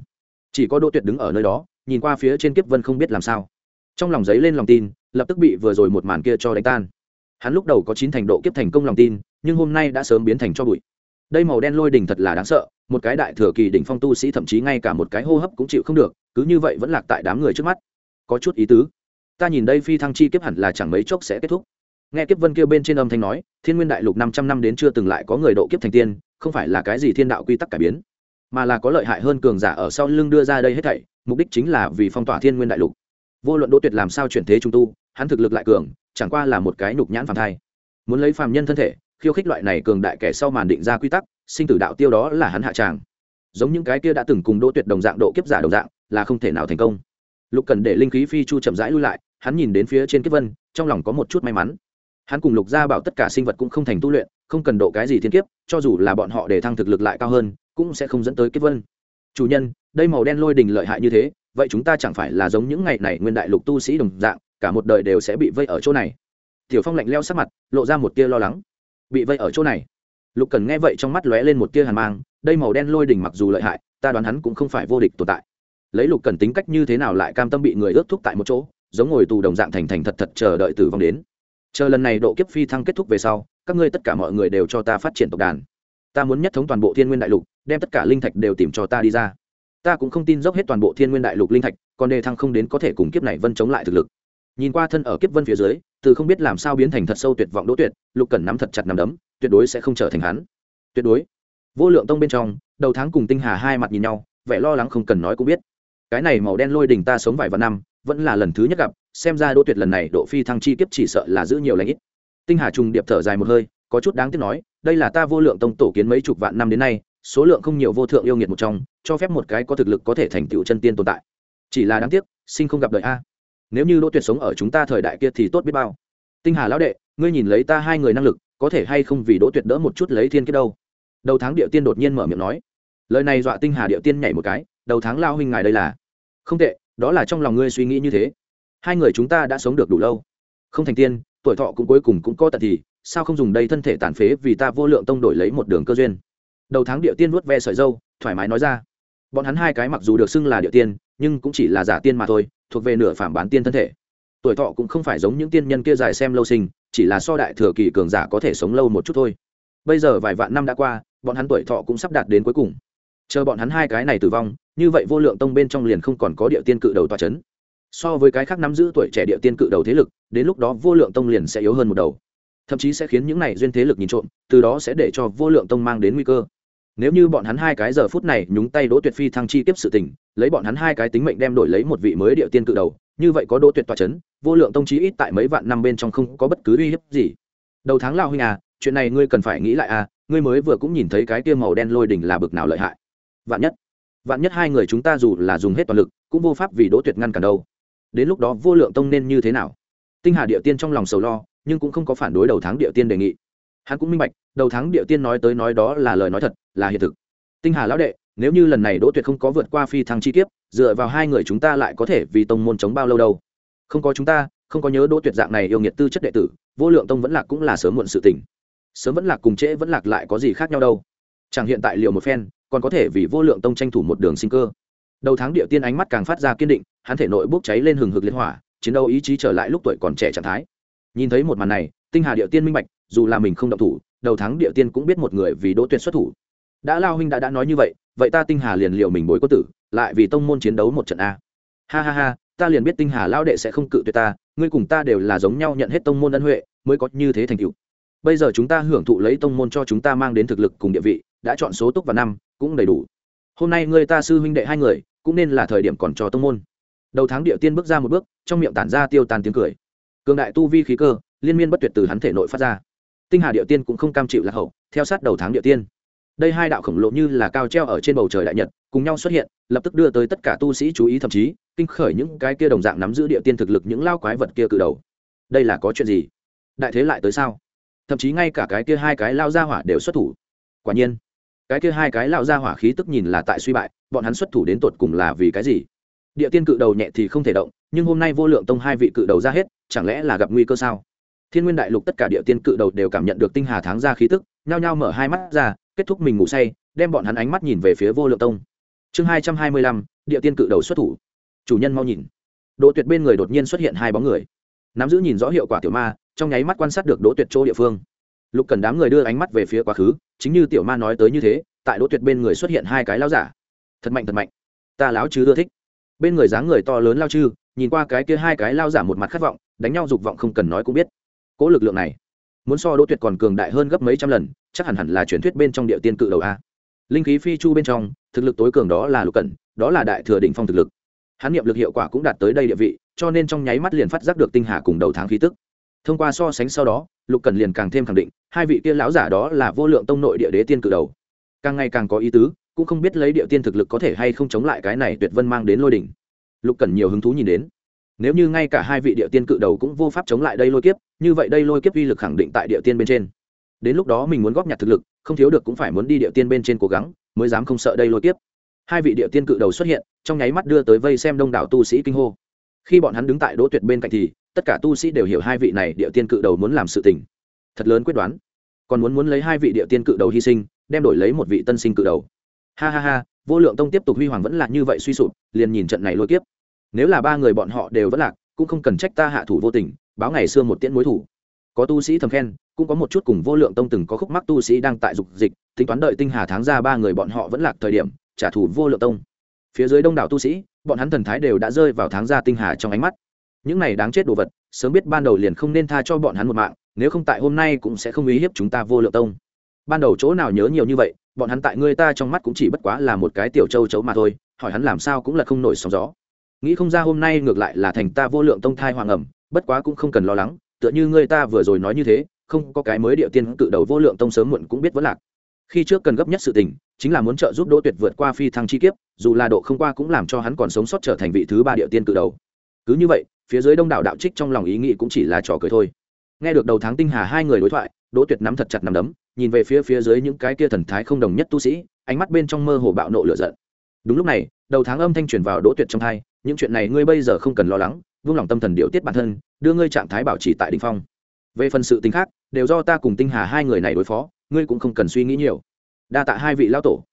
Chỉ có đỗ tuyệt đứng ở nơi đó, nhìn qua phía trên kiếp vân không biết làm sao. Trong lòng giấy lên lòng tin, lập tức bị vừa rồi một màn kia cho đánh tan. Hắn lúc đầu có chín thành độ kiếp thành công lòng tin, nhưng hôm nay đã sớm biến thành cho bụi đây màu đen lôi đỉnh thật là đáng sợ, một cái đại thừa kỳ đỉnh phong tu sĩ thậm chí ngay cả một cái hô hấp cũng chịu không được, cứ như vậy vẫn lạc tại đám người trước mắt. Có chút ý tứ. Ta nhìn đây phi thăng chi kiếp hẳn là chẳng mấy chốc sẽ kết thúc. Nghe kiếp vân kêu bên trên âm thanh nói, thiên nguyên đại lục năm trăm năm đến chưa từng lại có người độ kiếp thành tiên, không phải là cái gì thiên đạo quy tắc cải biến, mà là có lợi hại hơn cường giả ở sau lưng đưa ra đây hết thảy, mục đích chính là vì phong tỏa thiên nguyên đại lục. Vô luận đỗ tuyệt làm sao chuyển thế trung tu, hắn thực lực lại cường, chẳng qua là một cái nhục nhãn phàm thai. Muốn lấy phàm nhân thân thể khiêu khích loại này cường đại kẻ sau màn định ra quy tắc, sinh tử đạo tiêu đó là hắn hạ tràng. Giống những cái kia đã từng cùng đỗ tuyệt đồng dạng độ kiếp giả đồng dạng, là không thể nào thành công. Lục cần để linh khí phi chu chậm rãi lui lại, hắn nhìn đến phía trên kiếp vân, trong lòng có một chút may mắn. Hắn cùng lục gia bảo tất cả sinh vật cũng không thành tu luyện, không cần độ cái gì thiên kiếp, cho dù là bọn họ để thăng thực lực lại cao hơn, cũng sẽ không dẫn tới kiếp vân. Chủ nhân, đây màu đen lôi đình lợi hại như thế, vậy chúng ta chẳng phải là giống những ngày này nguyên đại lục tu sĩ đồng dạng, cả một đời đều sẽ bị vây ở chỗ này. Tiểu phong lạnh leo sắc mặt, lộ ra một tia lo lắng bị vây ở chỗ này. Lục cần nghe vậy trong mắt lóe lên một tia hàn mang, đây màu đen lôi đỉnh mặc dù lợi hại, ta đoán hắn cũng không phải vô địch tồn tại. Lấy lục cần tính cách như thế nào lại cam tâm bị người ước thúc tại một chỗ, giống ngồi tù đồng dạng thành thành thật thật chờ đợi tử vong đến. Chờ lần này độ kiếp phi thăng kết thúc về sau, các ngươi tất cả mọi người đều cho ta phát triển tộc đàn. Ta muốn nhất thống toàn bộ thiên nguyên đại lục, đem tất cả linh thạch đều tìm cho ta đi ra. Ta cũng không tin dốc hết toàn bộ thiên nguyên đại lục linh thạch, còn đề thăng không đến có thể cùng kiếp này vân chống lại thực lực nhìn qua thân ở kiếp vân phía dưới, từ không biết làm sao biến thành thật sâu tuyệt vọng đỗ tuyệt, lục cần nắm thật chặt nắm đấm, tuyệt đối sẽ không trở thành hắn. Tuyệt đối. Vô lượng tông bên trong, đầu tháng cùng tinh hà hai mặt nhìn nhau, vẻ lo lắng không cần nói cũng biết. Cái này màu đen lôi đình ta sống vài vạn năm, vẫn là lần thứ nhất gặp, xem ra đỗ tuyệt lần này độ phi thăng chi kiếp chỉ sợ là giữ nhiều lãnh ít. Tinh hà trùng điệp thở dài một hơi, có chút đáng tiếc nói, đây là ta vô lượng tông tổ kiến mấy chục vạn năm đến nay, số lượng không nhiều vô thượng yêu nghiệt một trong, cho phép một cái có thực lực có thể thành tựu chân tiên tồn tại. Chỉ là đáng tiếc, sinh không gặp đời a nếu như đỗ tuyệt sống ở chúng ta thời đại kia thì tốt biết bao. Tinh hà lão đệ, ngươi nhìn lấy ta hai người năng lực, có thể hay không vì đỗ tuyệt đỡ một chút lấy thiên kết đâu? Đầu tháng địa tiên đột nhiên mở miệng nói. Lời này dọa tinh hà địa tiên nhảy một cái, đầu tháng lao huynh ngài đây là. Không tệ, đó là trong lòng ngươi suy nghĩ như thế. Hai người chúng ta đã sống được đủ lâu. Không thành tiên, tuổi thọ cũng cuối cùng cũng có tận thì, sao không dùng đây thân thể tàn phế vì ta vô lượng tông đổi lấy một đường cơ duyên? Đầu tháng địa tiên nuốt ve sợi dâu, thoải mái nói ra. Bọn hắn hai cái mặc dù được xưng là địa tiên, nhưng cũng chỉ là giả tiên mà thôi thuộc về nửa phạm bán tiên thân thể. Tuổi thọ cũng không phải giống những tiên nhân kia dài xem lâu sinh, chỉ là so đại thừa kỳ cường giả có thể sống lâu một chút thôi. Bây giờ vài vạn năm đã qua, bọn hắn tuổi thọ cũng sắp đạt đến cuối cùng. Chờ bọn hắn hai cái này tử vong, như vậy vô lượng tông bên trong liền không còn có địa tiên cự đầu tòa c h ấ n so với cái khác nắm giữ tuổi trẻ địa tiên cự đầu thế lực, đến lúc đó vô lượng tông liền sẽ yếu hơn một đầu. Thậm chí sẽ khiến những này duyên thế lực nhìn trộm, từ đó sẽ để cho vô lượng tông mang đến nguy cơ nếu như bọn hắn hai cái giờ phút này nhúng tay đỗ tuyệt phi thăng chi tiếp sự tình, lấy bọn hắn hai cái tính mệnh đem đổi lấy một vị mới địa tiên cự đầu, như vậy có đỗ tuyệt tòa c h ấ n vô lượng tông trí ít tại mấy vạn năm bên trong không có bất cứ uy hiếp gì. Đầu tháng lao huynh à chuyện này ngươi cần phải nghĩ lại à ngươi mới vừa cũng nhìn thấy cái kia màu đen lôi đỉnh là bực nào lợi hại. Vạn nhất vạn nhất hai người chúng ta dù là dùng hết toàn lực, cũng vô pháp vì đỗ tuyệt ngăn cản đâu. Đến lúc đó vô lượng tông nên như thế nào? Tinh hà địa tiên trong lòng sầu lo, nhưng cũng không có phản đối đầu tháng địa tiên đề nghị. Hắn cũng minh bạch, đầu tháng địa tiên nói tới nói đó là lời nói thật là hiện thực. Tinh hà lão đệ, nếu như lần này đỗ tuyệt không có vượt qua phi thăng chi kiếp, dựa vào hai người chúng ta lại có thể vì tông môn chống bao lâu đâu? Không có chúng ta, không có nhớ đỗ tuyệt dạng này yêu nghiệt tư chất đệ tử, vô lượng tông vẫn lạc cũng là sớm muộn sự tình. Sớm vẫn lạc cùng trễ vẫn lạc lại có gì khác nhau đâu? Chẳng hiện tại liệu một phen, còn có thể vì vô lượng tông tranh thủ một đường sinh cơ. Đầu tháng địa tiên ánh mắt càng phát ra kiên định, hắn thể nội bốc cháy lên hừng hực liên hỏa, chiến đấu ý chí trở lại lúc tuổi còn trẻ trạng thái. Nhìn thấy một màn này, tinh hà địa tiên minh bạch, dù là mình không động thủ, đầu tháng địa tiên cũng biết một người vì đỗ tuyệt xuất thủ đã lao huynh đã đã nói như vậy vậy ta tinh hà liền liệu mình bối có tử, lại vì tông môn chiến đấu một trận a. Ha ha ha, ta liền biết tinh hà lao đệ sẽ không cự tuyệt ta, ngươi cùng ta đều là giống nhau nhận hết tông môn ân huệ, mới có như thế thành tựu. Bây giờ chúng ta hưởng thụ lấy tông môn cho chúng ta mang đến thực lực cùng địa vị, đã chọn số túc và năm, cũng đầy đủ. Hôm nay ngươi ta sư huynh đệ hai người, cũng nên là thời điểm còn cho tông môn. Đầu tháng địa tiên bước ra một bước, trong miệng tản ra tiêu tàn tiếng cười. Cường đại tu vi khí cơ, liên miên bất tuyệt từ hắn thể nội phát ra. Tinh hà địa tiên cũng không cam chịu lạc hậu, theo sát đầu tháng địa tiên đây hai đạo khổng lồ như là cao treo ở trên bầu trời đại nhật, cùng nhau xuất hiện, lập tức đưa tới tất cả tu sĩ chú ý thậm chí, kinh khởi những cái kia đồng dạng nắm giữ địa tiên thực lực những lao quái vật kia cự đầu. Đây là có chuyện gì? Đại thế lại tới sao? Thậm chí ngay cả cái kia hai cái lao ra hỏa đều xuất thủ. Quả nhiên, cái kia hai cái lao ra hỏa khí tức nhìn là tại suy bại, bọn hắn xuất thủ đến tột cùng là vì cái gì? Địa tiên cự đầu nhẹ thì không thể động, nhưng hôm nay vô lượng tông hai vị cự đầu ra hết, chẳng lẽ là gặp nguy cơ sao? Thiên nguyên đại lục tất cả địa tiên cự đầu đều cảm nhận được tinh hà tháng ra khí tức, nhao nhao mở hai mắt ra kết thúc mình ngủ say, đem bọn hắn ánh mắt nhìn về phía vô lượng tông. Chương hai trăm hai mươi lăm, địa tiên cự đầu xuất thủ. Chủ nhân mau nhìn. Đỗ tuyệt bên người đột nhiên xuất hiện hai bóng người. Nắm giữ nhìn rõ hiệu quả tiểu ma, trong nháy mắt quan sát được đỗ tuyệt chỗ địa phương. Lục cần đám người đưa ánh mắt về phía quá khứ, chính như tiểu ma nói tới như thế, tại đỗ tuyệt bên người xuất hiện hai cái lao giả. Thật mạnh thật mạnh. Ta láo chứ ưa thích. Bên người dáng người to lớn lao chư, nhìn qua cái kia hai cái lao giả một mặt khát vọng, đánh nhau dục vọng không cần nói cũng biết. Cỗ lực lượng này, muốn so đỗ tuyệt còn cường đại hơn gấp mấy trăm lần chắc hẳn hẳn là truyền thuyết bên trong địa tiên cự đầu a. Linh khí phi chu bên trong, thực lực tối cường đó là lục cẩn, đó là đại thừa đỉnh phong thực lực. Hắn niệm lực hiệu quả cũng đạt tới đây địa vị, cho nên trong nháy mắt liền phát giác được tinh hà cùng đầu tháng khí tức. Thông qua so sánh sau đó, lục cần liền càng thêm khẳng định, hai vị kia lão giả đó là vô lượng tông nội địa đế tiên cự đầu. Càng ngày càng có ý tứ, cũng không biết lấy địa tiên thực lực có thể hay không chống lại cái này tuyệt vân mang đến lôi đỉnh. Lục cần nhiều hứng thú nhìn đến. Nếu như ngay cả hai vị địa tiên cự đầu cũng vô pháp chống lại đây lôi kiếp, như vậy đây lôi kiếp uy lực khẳng định tại địa tiên bên trên đến lúc đó mình muốn góp nhặt thực lực, không thiếu được cũng phải muốn đi địa tiên bên trên cố gắng, mới dám không sợ đây lôi tiếp. hai vị địa tiên cự đầu xuất hiện, trong nháy mắt đưa tới vây xem đông đảo tu sĩ kinh hô. Khi bọn hắn đứng tại đỗ tuyệt bên cạnh thì, tất cả tu sĩ đều hiểu hai vị này địa tiên cự đầu muốn làm sự tình. Thật lớn quyết đoán. Còn muốn muốn lấy hai vị địa tiên cự đầu hy sinh, đem đổi lấy một vị tân sinh cự đầu. Ha ha ha, vô lượng tông tiếp tục huy hoàng vẫn là như vậy suy sụp, liền nhìn trận này lôi tiếp. nếu là ba người bọn họ đều vẫn lạc, cũng không cần trách ta hạ thủ vô tình, báo ngày xưa một tiễn mối thủ. Có tu sĩ thầm khen cũng có một chút cùng vô lượng tông từng có khúc mắc tu sĩ đang tại dục dịch, tính toán đợi tinh hà tháng ra ba người bọn họ vẫn lạc thời điểm, trả thù vô lượng tông. Phía dưới đông đảo tu sĩ, bọn hắn thần thái đều đã rơi vào tháng ra tinh hà trong ánh mắt. Những này đáng chết đồ vật, sớm biết ban đầu liền không nên tha cho bọn hắn một mạng, nếu không tại hôm nay cũng sẽ không uy hiếp chúng ta vô lượng tông. Ban đầu chỗ nào nhớ nhiều như vậy, bọn hắn tại ngươi ta trong mắt cũng chỉ bất quá là một cái tiểu châu chấu mà thôi, hỏi hắn làm sao cũng là không nổi sóng gió. Nghĩ không ra hôm nay ngược lại là thành ta vô lượng tông thai hoàng ẩm, bất quá cũng không cần lo lắng, tựa như ngươi ta vừa rồi nói như thế không có cái mới địa tiên cự đầu vô lượng tông sớm muộn cũng biết vẫn lạc. Khi trước cần gấp nhất sự tình, chính là muốn trợ giúp đỗ tuyệt vượt qua phi thăng chi kiếp, dù là độ không qua cũng làm cho hắn còn sống sót trở thành vị thứ ba địa tiên cự đầu. Cứ như vậy, phía dưới đông đảo đạo trích trong lòng ý nghĩ cũng chỉ là trò cười thôi. Nghe được đầu tháng tinh hà hai người đối thoại, đỗ tuyệt nắm thật chặt nắm đấm, nhìn về phía phía dưới những cái kia thần thái không đồng nhất tu sĩ, ánh mắt bên trong mơ hồ bạo nộ lửa giận. Đúng lúc này, đầu tháng âm thanh truyền vào đỗ tuyệt trong thai những chuyện này ngươi bây giờ không cần lo lắng vung lòng tâm thần điều tiết bản thân, đưa ngươi trạng thái bảo trì tại đ ỉ n h phong về phần sự tính khác, đều do ta cùng tinh hà hai người này đối phó, ngươi cũng không cần suy nghĩ nhiều. Đa tạ hai vị lao tổ.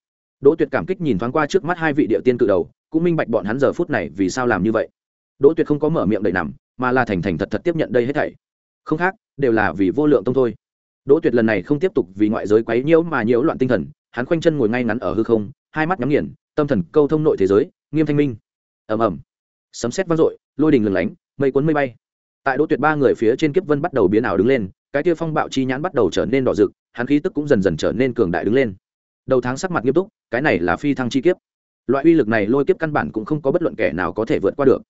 Đỗ tuyệt cảm kích nhìn thoáng qua trước mắt hai vị địa tiên cự đầu, cũng minh bạch bọn hắn giờ phút này vì sao làm như vậy. Đỗ tuyệt không có mở miệng đầy nằm, mà là thành thành thật thật tiếp nhận đây hết thảy. Không khác, đều là vì vô lượng tông thôi. Đỗ tuyệt lần này không tiếp tục vì ngoại giới quấy nhiễu mà nhiễu loạn tinh thần, hắn khoanh chân ngồi ngay ngắn ở hư không, hai mắt nhắm nghiền, tâm thần câu thông nội thế giới, nghiêm thanh minh. Ầm ầm. Sấm sét vang dội, lôi đình lừng lánh, mây cuốn mây bay tại đỗ tuyệt ba người phía trên kiếp vân bắt đầu biến ảo đứng lên, cái kia phong bạo chi nhãn bắt đầu trở nên đỏ rực, hắn khí tức cũng dần dần trở nên cường đại đứng lên. Đầu tháng sắc mặt nghiêm túc, cái này là phi thăng chi kiếp. Loại uy lực này lôi kiếp căn bản cũng không có bất luận kẻ nào có thể vượt qua được.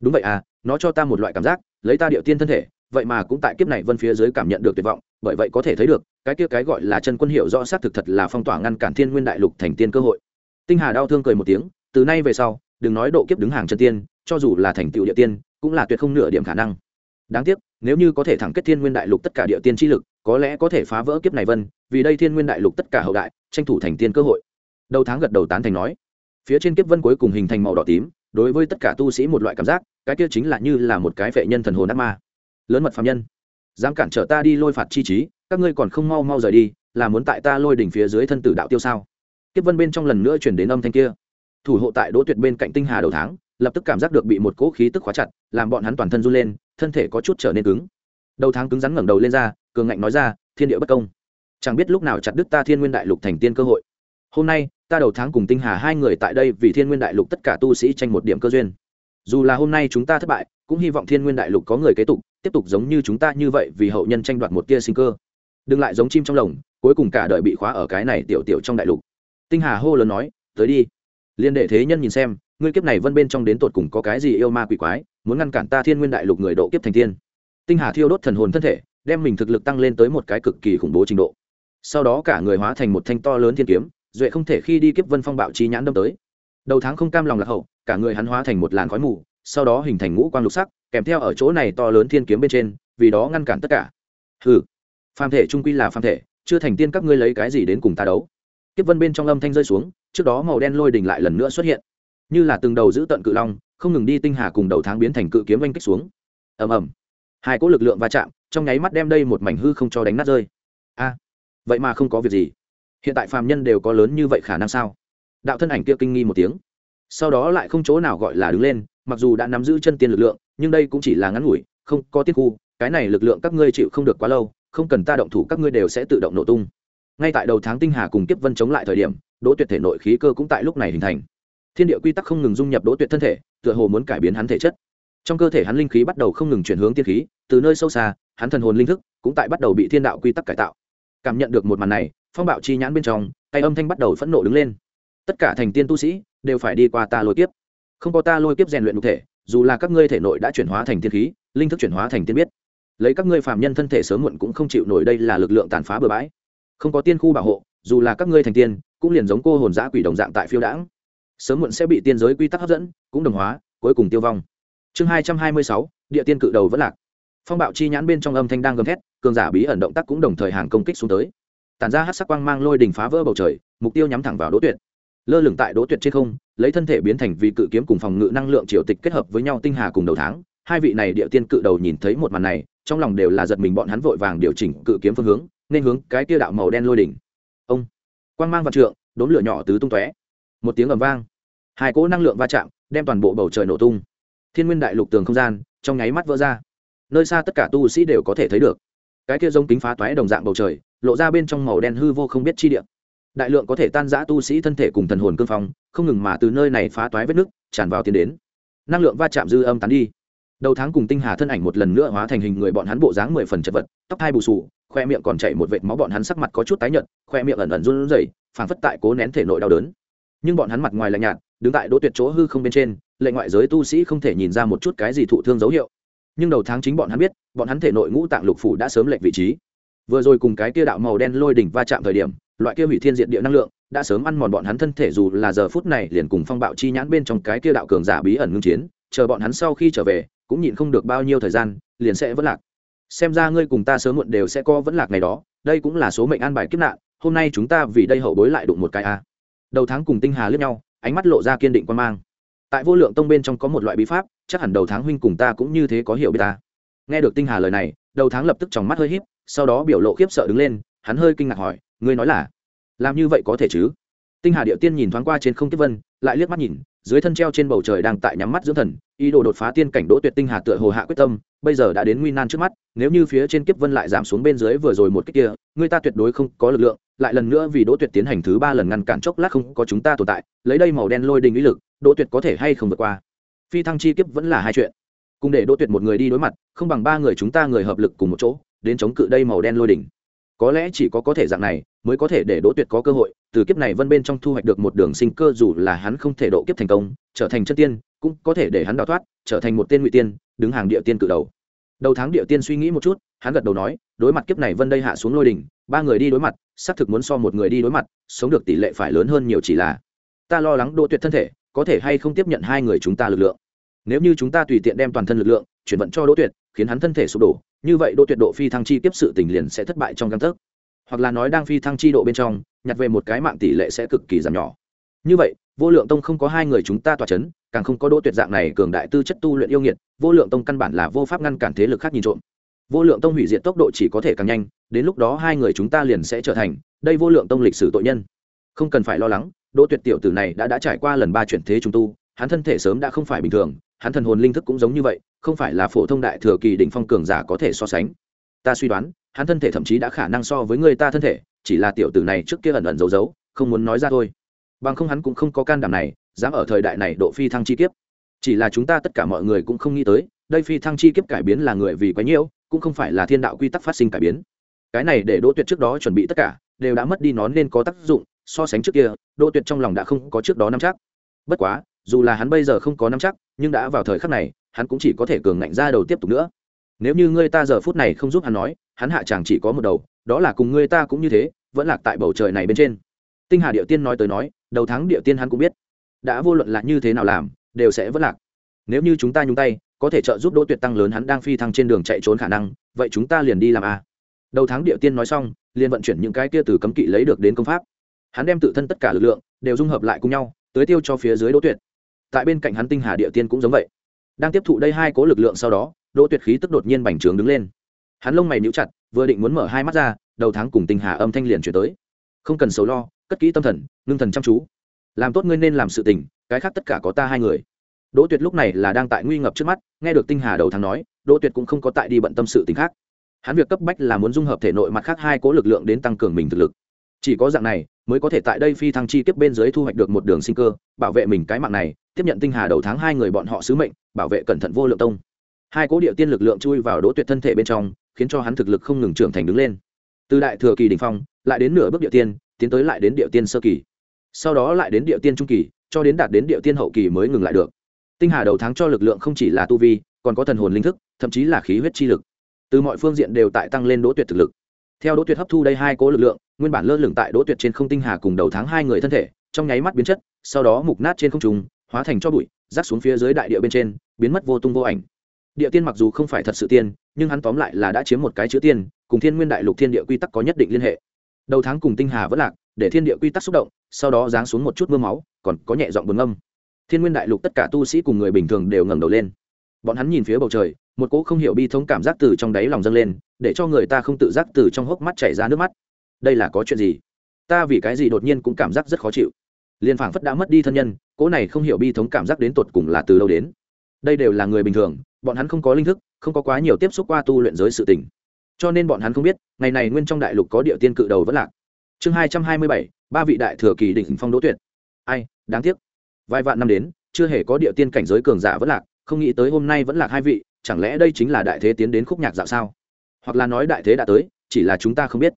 Đúng vậy à nó cho ta một loại cảm giác, lấy ta điệu tiên thân thể, vậy mà cũng tại kiếp này vân phía dưới cảm nhận được tuyệt vọng, bởi vậy có thể thấy được, cái kia cái gọi là chân quân hiệu rõ xác thực thật là phong tỏa ngăn cản thiên nguyên đại lục thành tiên cơ hội. Tinh hà đau thương cười một tiếng, từ nay về sau, đừng nói độ kiếp đứng hàng chân tiên, cho dù là thành tựu địa tiên, cũng là tuyệt không nửa điểm khả năng đáng tiếc, nếu như có thể thẳng kết thiên nguyên đại lục tất cả địa tiên chi lực, có lẽ có thể phá vỡ kiếp này vân, vì đây thiên nguyên đại lục tất cả hậu đại, tranh thủ thành tiên cơ hội. Đầu tháng gật đầu tán thành nói. Phía trên kiếp vân cuối cùng hình thành màu đỏ tím, đối với tất cả tu sĩ một loại cảm giác, cái kia chính là như là một cái vệ nhân thần hồn ác ma. Lớn mật phạm nhân, dám cản trở ta đi lôi phạt chi trí, các ngươi còn không mau mau rời đi, là muốn tại ta lôi đỉnh phía dưới thân tử đạo tiêu sao? Kiếp vân bên trong lần nữa chuyển đến âm thanh kia. Thủ hộ tại đỗ tuyệt bên cạnh tinh hà đầu tháng, lập tức cảm giác được bị một cỗ khí tức khóa chặt, làm bọn hắn toàn thân run lên thân thể có chút trở nên cứng. Đầu tháng cứng rắn ngẩng đầu lên ra, cường ngạnh nói ra, thiên địa bất công. Chẳng biết lúc nào chặt đứt ta thiên nguyên đại lục thành tiên cơ hội. Hôm nay, ta đầu tháng cùng tinh hà hai người tại đây vì thiên nguyên đại lục tất cả tu sĩ tranh một điểm cơ duyên. Dù là hôm nay chúng ta thất bại, cũng hy vọng thiên nguyên đại lục có người kế tục, tiếp tục giống như chúng ta như vậy vì hậu nhân tranh đoạt một tia sinh cơ. Đừng lại giống chim trong lồng, cuối cùng cả đời bị khóa ở cái này tiểu tiểu trong đại lục. Tinh hà hô lớn nói, tới đi. Liên đệ thế nhân nhìn xem, ngươi kiếp này vân bên trong đến tột cùng có cái gì yêu ma quỷ quái? Muốn ngăn cản ta thiên nguyên đại lục người độ kiếp thành tiên. Tinh hà thiêu đốt thần hồn thân thể, đem mình thực lực tăng lên tới một cái cực kỳ khủng bố trình độ. Sau đó cả người hóa thành một thanh to lớn thiên kiếm, duệ không thể khi đi kiếp vân phong bạo chi nhãn đâm tới. Đầu tháng không cam lòng lạc hậu, cả người hắn hóa thành một làn khói mù, sau đó hình thành ngũ quang lục sắc, kèm theo ở chỗ này to lớn thiên kiếm bên trên, vì đó ngăn cản tất cả. Ừ phàm thể trung quy là phàm thể, chưa thành tiên các ngươi lấy cái gì đến cùng ta đấu? Kiếp vân bên trong âm thanh rơi xuống, trước đó màu đen lôi đình lại lần nữa xuất hiện. Như là từng đầu giữ tận cự long không ngừng đi tinh hà cùng đầu tháng biến thành cự kiếm oanh kích xuống. Ầm ầm. Hai cỗ lực lượng va chạm, trong nháy mắt đem đây một mảnh hư không cho đánh nát rơi. A, vậy mà không có việc gì. Hiện tại phàm nhân đều có lớn như vậy khả năng sao? Đạo thân ảnh kia kinh nghi một tiếng. Sau đó lại không chỗ nào gọi là đứng lên, mặc dù đã nắm giữ chân tiên lực lượng, nhưng đây cũng chỉ là ngắn ngủi, không có tiết khu cái này lực lượng các ngươi chịu không được quá lâu, không cần ta động thủ các ngươi đều sẽ tự động nổ tung. Ngay tại đầu tháng tinh hà cùng kiếp vân chống lại thời điểm, đỗ tuyệt thể nội khí cơ cũng tại lúc này hình thành thiên địa quy tắc không ngừng dung nhập đỗ tuyệt thân thể, tựa hồ muốn cải biến hắn thể chất. Trong cơ thể hắn linh khí bắt đầu không ngừng chuyển hướng tiên khí, từ nơi sâu xa, hắn thần hồn linh thức cũng tại bắt đầu bị thiên đạo quy tắc cải tạo. Cảm nhận được một màn này, phong bạo chi nhãn bên trong, tay âm thanh bắt đầu phẫn nộ đứng lên. Tất cả thành tiên tu sĩ đều phải đi qua ta lôi kiếp. Không có ta lôi kiếp rèn luyện cụ thể, dù là các ngươi thể nội đã chuyển hóa thành tiên khí, linh thức chuyển hóa thành tiên biết, lấy các ngươi phạm nhân thân thể sớm muộn cũng không chịu nổi đây là lực lượng tàn phá bừa bãi. Không có tiên khu bảo hộ, dù là các ngươi thành tiên, cũng liền giống cô hồn giã quỷ đồng dạng tại phiêu đãng sớm muộn sẽ bị tiên giới quy tắc hấp dẫn, cũng đồng hóa, cuối cùng tiêu vong. Chương hai trăm hai mươi sáu, địa tiên cự đầu vẫn lạc. Phong bạo chi nhãn bên trong âm thanh đang gầm thét, cường giả bí ẩn động tác cũng đồng thời hàng công kích xuống tới. Tản ra hát sắc quang mang lôi đình phá vỡ bầu trời, mục tiêu nhắm thẳng vào đỗ tuyệt. Lơ lửng tại đỗ tuyệt trên không, lấy thân thể biến thành vì cự kiếm cùng phòng ngự năng lượng triều tịch kết hợp với nhau tinh hà cùng đầu tháng. Hai vị này địa tiên cự đầu nhìn thấy một màn này, trong lòng đều là giật mình bọn hắn vội vàng điều chỉnh cự kiếm phương hướng, nên hướng cái kia đạo màu đen lôi đỉnh ông, quang mang vạn trượng đốn lửa nhỏ tứ tung tóe một tiếng ầm vang. Hai cỗ năng lượng va chạm đem toàn bộ bầu trời nổ tung. Thiên nguyên đại lục tường không gian trong nháy mắt vỡ ra. Nơi xa tất cả tu sĩ đều có thể thấy được. Cái kia giống kính phá toái đồng dạng bầu trời, lộ ra bên trong màu đen hư vô không biết chi địa. Đại lượng có thể tan giã tu sĩ thân thể cùng thần hồn cương phong, không ngừng mà từ nơi này phá toái vết nước tràn vào tiến đến. Năng lượng va chạm dư âm tán đi. Đầu tháng cùng tinh hà thân ảnh một lần nữa hóa thành hình người bọn hắn bộ dáng mười phần chật vật, tóc hai bù sù khoe miệng còn chảy một vệt máu bọn hắn sắc mặt có chút tái nhợt, khoe miệng ẩn ẩn run rẩy, phảng phất tại cố nén thể nội đau đớn nhưng bọn hắn mặt ngoài lạnh nhạt, đứng tại đỗ tuyệt chỗ hư không bên trên, lệ ngoại giới tu sĩ không thể nhìn ra một chút cái gì thụ thương dấu hiệu. Nhưng đầu tháng chính bọn hắn biết, bọn hắn thể nội ngũ tạng lục phủ đã sớm lệnh vị trí. Vừa rồi cùng cái kia đạo màu đen lôi đỉnh va chạm thời điểm, loại kia hủy thiên diện địa năng lượng đã sớm ăn mòn bọn hắn thân thể dù là giờ phút này liền cùng phong bạo chi nhãn bên trong cái kia đạo cường giả bí ẩn ngưng chiến, chờ bọn hắn sau khi trở về, cũng nhịn không được bao nhiêu thời gian, liền sẽ vẫn lạc. Xem ra ngươi cùng ta sớm muộn đều sẽ có vẫn lạc ngày đó, đây cũng là số mệnh an bài kiếp nạn, hôm nay chúng ta vì đây hậu bối lại đụng một cái a đầu tháng cùng tinh hà lướt nhau, ánh mắt lộ ra kiên định quan mang. Tại vô lượng tông bên trong có một loại bí pháp, chắc hẳn đầu tháng huynh cùng ta cũng như thế có hiểu biết ta. Nghe được tinh hà lời này, đầu tháng lập tức tròng mắt hơi híp, sau đó biểu lộ khiếp sợ đứng lên, hắn hơi kinh ngạc hỏi, ngươi nói là, làm như vậy có thể chứ? Tinh hà điệu tiên nhìn thoáng qua trên không tiếp vân, lại liếc mắt nhìn dưới thân treo trên bầu trời đang tại nhắm mắt dưỡng thần, ý đồ đột phá tiên cảnh đỗ tuyệt tinh hà tựa hồ hạ quyết tâm, bây giờ đã đến nguy nan trước mắt, nếu như phía trên kiếp vân lại giảm xuống bên dưới vừa rồi một cách kia, người ta tuyệt đối không có lực lượng, lại lần nữa vì đỗ tuyệt tiến hành thứ ba lần ngăn cản chốc lát không có chúng ta tồn tại, lấy đây màu đen lôi đình ý lực, đỗ tuyệt có thể hay không vượt qua. Phi thăng chi kiếp vẫn là hai chuyện. Cùng để đỗ tuyệt một người đi đối mặt, không bằng ba người chúng ta người hợp lực cùng một chỗ, đến chống cự đây màu đen lôi đỉnh có lẽ chỉ có có thể dạng này, mới có thể để đỗ tuyệt có cơ hội từ kiếp này vân bên trong thu hoạch được một đường sinh cơ dù là hắn không thể độ kiếp thành công, trở thành chân tiên, cũng có thể để hắn đào thoát, trở thành một tên ngụy tiên, đứng hàng địa tiên cự đầu. Đầu tháng địa tiên suy nghĩ một chút, hắn gật đầu nói, đối mặt kiếp này vân đây hạ xuống lôi đỉnh, ba người đi đối mặt, xác thực muốn so một người đi đối mặt, sống được tỷ lệ phải lớn hơn nhiều chỉ là, ta lo lắng đỗ tuyệt thân thể, có thể hay không tiếp nhận hai người chúng ta lực lượng. Nếu như chúng ta tùy tiện đem toàn thân lực lượng, chuyển vận cho đỗ tuyệt, khiến hắn thân thể sụp đổ, như vậy đỗ tuyệt độ phi thăng chi tiếp sự tình liền sẽ thất bại trong căn thức hoặc là nói đang phi thăng chi độ bên trong, nhặt về một cái mạng tỷ lệ sẽ cực kỳ giảm nhỏ. Như vậy, vô lượng tông không có hai người chúng ta tỏa c h ấ n càng không có đỗ tuyệt dạng này cường đại tư chất tu luyện yêu nghiệt, vô lượng tông căn bản là vô pháp ngăn cản thế lực khác nhìn trộm. Vô lượng tông hủy diệt tốc độ chỉ có thể càng nhanh, đến lúc đó hai người chúng ta liền sẽ trở thành đây vô lượng tông lịch sử tội nhân. Không cần phải lo lắng, đỗ tuyệt tiểu tử này đã đã trải qua lần ba chuyển thế trung tu, hắn thân thể sớm đã không phải bình thường, hắn thần hồn linh thức cũng giống như vậy, không phải là phổ thông đại thừa kỳ đỉnh phong cường giả có thể so sánh ta suy đoán, hắn thân thể thậm chí đã khả năng so với người ta thân thể, chỉ là tiểu tử này trước kia ẩn ẩn giấu giấu, không muốn nói ra thôi. Bằng không hắn cũng không có can đảm này, dám ở thời đại này độ phi thăng chi kiếp. Chỉ là chúng ta tất cả mọi người cũng không nghĩ tới, đây phi thăng chi kiếp cải biến là người vì quá nhiễu cũng không phải là thiên đạo quy tắc phát sinh cải biến. Cái này để đỗ tuyệt trước đó chuẩn bị tất cả, đều đã mất đi nó nên có tác dụng, so sánh trước kia, đỗ tuyệt trong lòng đã không có trước đó nắm chắc. Bất quá, dù là hắn bây giờ không có nắm chắc, nhưng đã vào thời khắc này, hắn cũng chỉ có thể cường ngạnh ra đầu tiếp tục nữa nếu như ngươi ta giờ phút này không giúp hắn nói, hắn hạ chàng chỉ có một đầu, đó là cùng ngươi ta cũng như thế, vẫn lạc tại bầu trời này bên trên. Tinh hà điệu tiên nói tới nói, đầu tháng điệu tiên hắn cũng biết. Đã vô luận là như thế nào làm, đều sẽ vẫn lạc. Nếu như chúng ta nhúng tay, có thể trợ giúp đỗ tuyệt tăng lớn hắn đang phi thăng trên đường chạy trốn khả năng, vậy chúng ta liền đi làm a. Đầu tháng điệu tiên nói xong, liền vận chuyển những cái kia từ cấm kỵ lấy được đến công pháp. Hắn đem tự thân tất cả lực lượng, đều dung hợp lại cùng nhau tới tiêu cho phía dưới đỗ tuyệt. Tại bên cạnh hắn tinh hà địa tiên cũng giống vậy. Đang tiếp thụ đây hai cố lực lượng sau đó đỗ tuyệt khí tức đột nhiên bành trướng đứng lên. Hắn lông mày níu chặt, vừa định muốn mở hai mắt ra, đầu tháng cùng tinh hà âm thanh liền chuyển tới. Không cần sầu lo, cất kỹ tâm thần, ngưng thần chăm chú. Làm tốt ngươi nên làm sự tình, cái khác tất cả có ta hai người. Đỗ tuyệt lúc này là đang tại nguy ngập trước mắt, nghe được tinh hà đầu tháng nói, đỗ tuyệt cũng không có tại đi bận tâm sự tình khác. Hắn việc cấp bách là muốn dung hợp thể nội mặt khác hai cố lực lượng đến tăng cường mình thực lực. Chỉ có dạng này, mới có thể tại đây phi thăng chi tiếp bên dưới thu hoạch được một đường sinh cơ, bảo vệ mình cái mạng này, tiếp nhận tinh hà đầu tháng hai người bọn họ sứ mệnh, bảo vệ cẩn thận vô lượng tông hai cố địa tiên lực lượng chui vào đỗ tuyệt thân thể bên trong, khiến cho hắn thực lực không ngừng trưởng thành đứng lên. Từ đại thừa kỳ đ ỉ n h phong, lại đến nửa bước địa tiên, tiến tới lại đến địa tiên sơ kỳ. Sau đó lại đến địa tiên trung kỳ, cho đến đạt đến địa tiên hậu kỳ mới ngừng lại được. Tinh hà đầu tháng cho lực lượng không chỉ là tu vi, còn có thần hồn linh thức, thậm chí là khí huyết chi lực. Từ mọi phương diện đều tại tăng lên đỗ tuyệt thực lực. Theo đỗ tuyệt hấp thu đây hai cố lực lượng, nguyên bản lơ lửng tại đỗ tuyệt trên không tinh hà cùng đầu tháng hai người thân thể, trong nháy mắt biến chất, sau đó mục nát trên không trùng hóa thành cho bụi rác xuống phía dưới đại địa bên trên, biến mất vô tung vô ảnh địa tiên mặc dù không phải thật sự tiên, nhưng hắn tóm lại là đã chiếm một cái chữ tiên, cùng thiên nguyên đại lục thiên địa quy tắc có nhất định liên hệ. Đầu tháng cùng tinh hà vẫn lạc, để thiên địa quy tắc xúc động, sau đó giáng xuống một chút mưa máu, còn có nhẹ giọng bừng âm thiên nguyên đại lục tất cả tu sĩ cùng người bình thường đều ngẩng đầu lên. Bọn hắn nhìn phía bầu trời, một cỗ không hiểu bi thống cảm giác từ trong đáy lòng dâng lên, để cho người ta không tự giác từ trong hốc mắt chảy ra nước mắt. Đây là có chuyện gì? Ta vì cái gì đột nhiên cũng cảm giác rất khó chịu. Liên phảng phất đã mất đi thân nhân, cỗ này không hiểu bi thống cảm giác đến tột cùng là từ đâu đến? Đây đều là người bình thường bọn hắn không có linh thức, không có quá nhiều tiếp xúc qua tu luyện giới sự tình. Cho nên bọn hắn không biết, ngày này nguyên trong đại lục có địa tiên cự đầu vẫn lạc. Chương hai trăm hai mươi bảy, ba vị đại thừa kỳ đỉnh phong đỗ tuyệt. Ai, đáng tiếc. Vài vạn năm đến, chưa hề có địa tiên cảnh giới cường giả vẫn lạc, không nghĩ tới hôm nay vẫn lạc hai vị, chẳng lẽ đây chính là đại thế tiến đến khúc nhạc dạo sao? Hoặc là nói đại thế đã tới, chỉ là chúng ta không biết.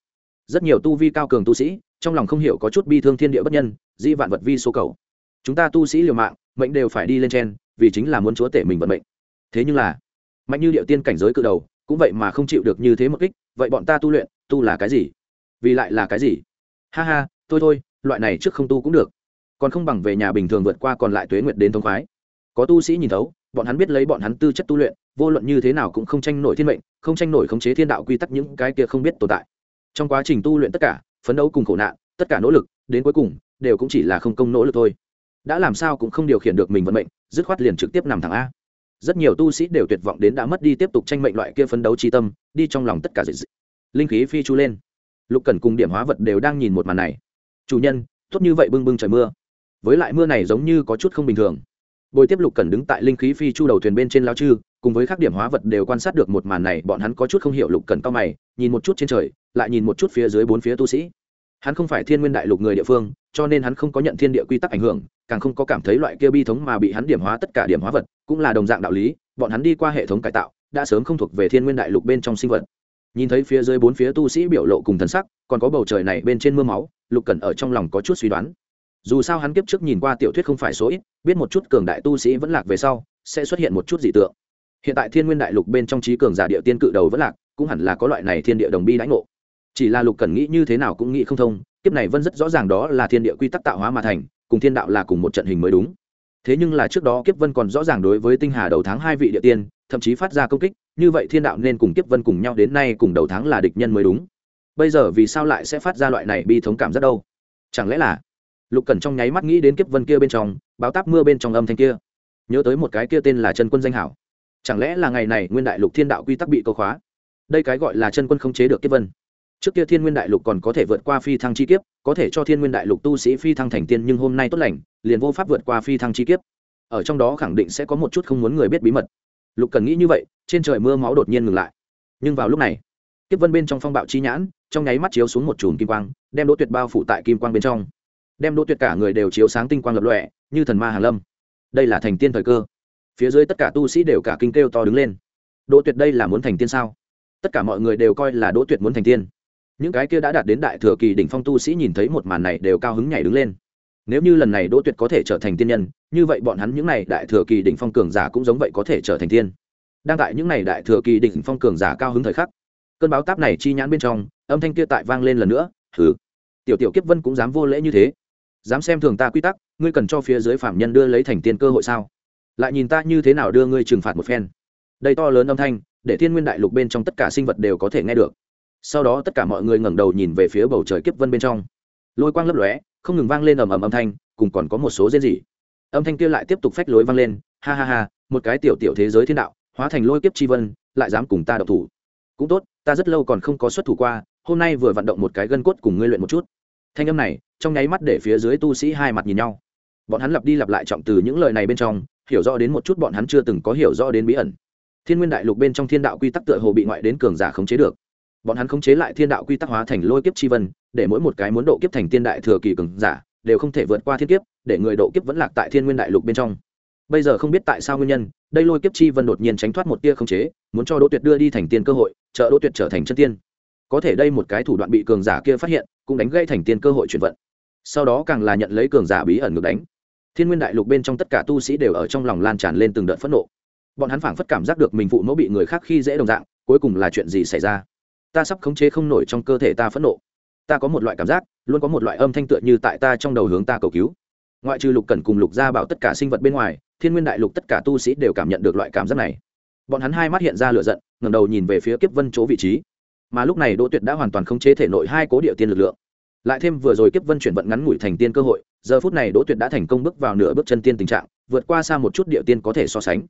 Rất nhiều tu vi cao cường tu sĩ, trong lòng không hiểu có chút bi thương thiên địa bất nhân, di vạn vật vi số cầu. Chúng ta tu sĩ liều mạng, mệnh đều phải đi lên trên, vì chính là muốn chúa tể mình vận mệnh thế nhưng là, mạnh như địa tiên cảnh giới cự đầu, cũng vậy mà không chịu được như thế một kích, vậy bọn ta tu luyện, tu là cái gì? Vì lại là cái gì? Ha ha, thôi thôi, loại này trước không tu cũng được. Còn không bằng về nhà bình thường vượt qua còn lại tuế nguyệt đến thông khoái. Có tu sĩ nhìn thấu, bọn hắn biết lấy bọn hắn tư chất tu luyện, vô luận như thế nào cũng không tranh nổi thiên mệnh, không tranh nổi khống chế thiên đạo quy tắc những cái kia không biết tồn tại. Trong quá trình tu luyện tất cả, phấn đấu cùng khổ nạn, tất cả nỗ lực, đến cuối cùng, đều cũng chỉ là không công nỗ lực thôi. Đã làm sao cũng không điều khiển được mình vận mệnh, dứt khoát liền trực tiếp nằm thẳng a rất nhiều tu sĩ đều tuyệt vọng đến đã mất đi tiếp tục tranh mệnh loại kia phấn đấu chi tâm, đi trong lòng tất cả dịch linh khí phi chu lên. Lục cần cùng điểm hóa vật đều đang nhìn một màn này. Chủ nhân, tốt như vậy bưng bưng trời mưa. Với lại mưa này giống như có chút không bình thường. Bồi tiếp lục cần đứng tại linh khí phi chu đầu thuyền bên trên lao chư, cùng với các điểm hóa vật đều quan sát được một màn này, bọn hắn có chút không hiểu lục cần cao mày, nhìn một chút trên trời, lại nhìn một chút phía dưới bốn phía tu sĩ hắn không phải thiên nguyên đại lục người địa phương, cho nên hắn không có nhận thiên địa quy tắc ảnh hưởng, càng không có cảm thấy loại kia bi thống mà bị hắn điểm hóa tất cả điểm hóa vật, cũng là đồng dạng đạo lý, bọn hắn đi qua hệ thống cải tạo, đã sớm không thuộc về thiên nguyên đại lục bên trong sinh vật. Nhìn thấy phía dưới bốn phía tu sĩ biểu lộ cùng thần sắc, còn có bầu trời này bên trên mưa máu, lục cần ở trong lòng có chút suy đoán. Dù sao hắn kiếp trước nhìn qua tiểu thuyết không phải số ít, biết một chút cường đại tu sĩ vẫn lạc về sau, sẽ xuất hiện một chút dị tượng. Hiện tại thiên nguyên đại lục bên trong trí cường giả địa tiên cự đầu vẫn lạc, cũng hẳn là có loại này thiên địa đồng bi đánh ngộ chỉ là lục cần nghĩ như thế nào cũng nghĩ không thông, kiếp này vân rất rõ ràng đó là thiên địa quy tắc tạo hóa mà thành, cùng thiên đạo là cùng một trận hình mới đúng. Thế nhưng là trước đó kiếp vân còn rõ ràng đối với tinh hà đầu tháng hai vị địa tiên, thậm chí phát ra công kích, như vậy thiên đạo nên cùng kiếp vân cùng nhau đến nay cùng đầu tháng là địch nhân mới đúng. Bây giờ vì sao lại sẽ phát ra loại này bi thống cảm rất đâu? Chẳng lẽ là lục cần trong nháy mắt nghĩ đến kiếp vân kia bên trong, báo táp mưa bên trong âm thanh kia, nhớ tới một cái kia tên là chân quân danh hảo. Chẳng lẽ là ngày này nguyên đại lục thiên đạo quy tắc bị câu khóa? Đây cái gọi là chân quân không chế được kiếp vân trước kia thiên nguyên đại lục còn có thể vượt qua phi thăng chi kiếp, có thể cho thiên nguyên đại lục tu sĩ phi thăng thành tiên nhưng hôm nay tốt lành, liền vô pháp vượt qua phi thăng chi kiếp. Ở trong đó khẳng định sẽ có một chút không muốn người biết bí mật. Lục cần nghĩ như vậy, trên trời mưa máu đột nhiên ngừng lại. Nhưng vào lúc này, kiếp vân bên trong phong bạo chi nhãn, trong nháy mắt chiếu xuống một chùm kim quang, đem đỗ tuyệt bao phủ tại kim quang bên trong. Đem đỗ tuyệt cả người đều chiếu sáng tinh quang lập lọe như thần ma hàn lâm. Đây là thành tiên thời cơ. Phía dưới tất cả tu sĩ đều cả kinh kêu to đứng lên. Đỗ tuyệt đây là muốn thành tiên sao? Tất cả mọi người đều coi là đỗ tuyệt muốn thành tiên những cái kia đã đạt đến đại thừa kỳ đỉnh phong tu sĩ nhìn thấy một màn này đều cao hứng nhảy đứng lên. Nếu như lần này đỗ tuyệt có thể trở thành tiên nhân, như vậy bọn hắn những n à y đại thừa kỳ đỉnh phong cường giả cũng giống vậy có thể trở thành tiên. Đang tại những n à y đại thừa kỳ đỉnh phong cường giả cao hứng thời khắc, cơn báo táp này chi nhãn bên trong, âm thanh kia tại vang lên lần nữa thử tiểu tiểu kiếp vân cũng dám vô lễ như thế. Dám xem thường ta quy tắc, ngươi cần cho phía dưới phạm nhân đưa lấy thành tiên cơ hội sao? Lại nhìn ta như thế nào đưa ngươi trừng phạt một phen. Đây to lớn âm thanh, để thiên nguyên đại lục bên trong tất cả sinh vật đều có thể nghe được sau đó tất cả mọi người ngẩng đầu nhìn về phía bầu trời kiếp vân bên trong. Lôi quang lấp lóe, không ngừng vang lên ầm ầm âm thanh, cùng còn có một số rên rỉ. Âm thanh kia lại tiếp tục phách lối vang lên, ha ha ha, một cái tiểu tiểu thế giới thiên đạo, hóa thành lôi kiếp chi vân, lại dám cùng ta đậu thủ. Cũng tốt, ta rất lâu còn không có xuất thủ qua, hôm nay vừa vận động một cái gân cốt cùng ngươi luyện một chút. Thanh âm này, trong nháy mắt để phía dưới tu sĩ hai mặt nhìn nhau. Bọn hắn lặp đi lặp lại trọng từ những lời này bên trong, hiểu rõ đến một chút bọn hắn chưa từng có hiểu rõ đến bí ẩn. Thiên nguyên đại lục bên trong thiên đạo quy tắc tựa hồ bị ngoại đến cường giả khống chế được bọn hắn khống chế lại thiên đạo quy tắc hóa thành lôi kiếp chi vân, để mỗi một cái muốn độ kiếp thành tiên đại thừa kỳ cường giả, đều không thể vượt qua thiên kiếp, để người độ kiếp vẫn lạc tại thiên nguyên đại lục bên trong. Bây giờ không biết tại sao nguyên nhân, đây lôi kiếp chi vân đột nhiên tránh thoát một tia khống chế, muốn cho đỗ tuyệt đưa đi thành tiên cơ hội, trợ đỗ tuyệt trở thành chân tiên. Có thể đây một cái thủ đoạn bị cường giả kia phát hiện, cũng đánh gây thành tiên cơ hội chuyển vận. Sau đó càng là nhận lấy cường giả bí ẩn ngược đánh. Thiên nguyên đại lục bên trong tất cả tu sĩ đều ở trong lòng lan tràn lên từng đợt phẫn nộ. Bọn hắn phảng phất cảm giác được mình phụ mẫu bị người khác khi dễ đồng dạng, cuối cùng là chuyện gì xảy ra? Ta sắp khống chế không nổi trong cơ thể ta phẫn nộ. Ta có một loại cảm giác, luôn có một loại âm thanh tựa như tại ta trong đầu hướng ta cầu cứu. Ngoại trừ lục cần cùng lục gia bảo tất cả sinh vật bên ngoài, thiên nguyên đại lục tất cả tu sĩ đều cảm nhận được loại cảm giác này. Bọn hắn hai mắt hiện ra lửa giận, ngẩng đầu nhìn về phía kiếp vân chỗ vị trí. Mà lúc này đỗ tuyệt đã hoàn toàn khống chế thể nội hai cố địa tiên lực lượng. Lại thêm vừa rồi kiếp vân chuyển vận ngắn ngủi thành tiên cơ hội, giờ phút này đỗ tuyệt đã thành công bước vào nửa bước chân tiên tình trạng, vượt qua xa một chút địa tiên có thể so sánh.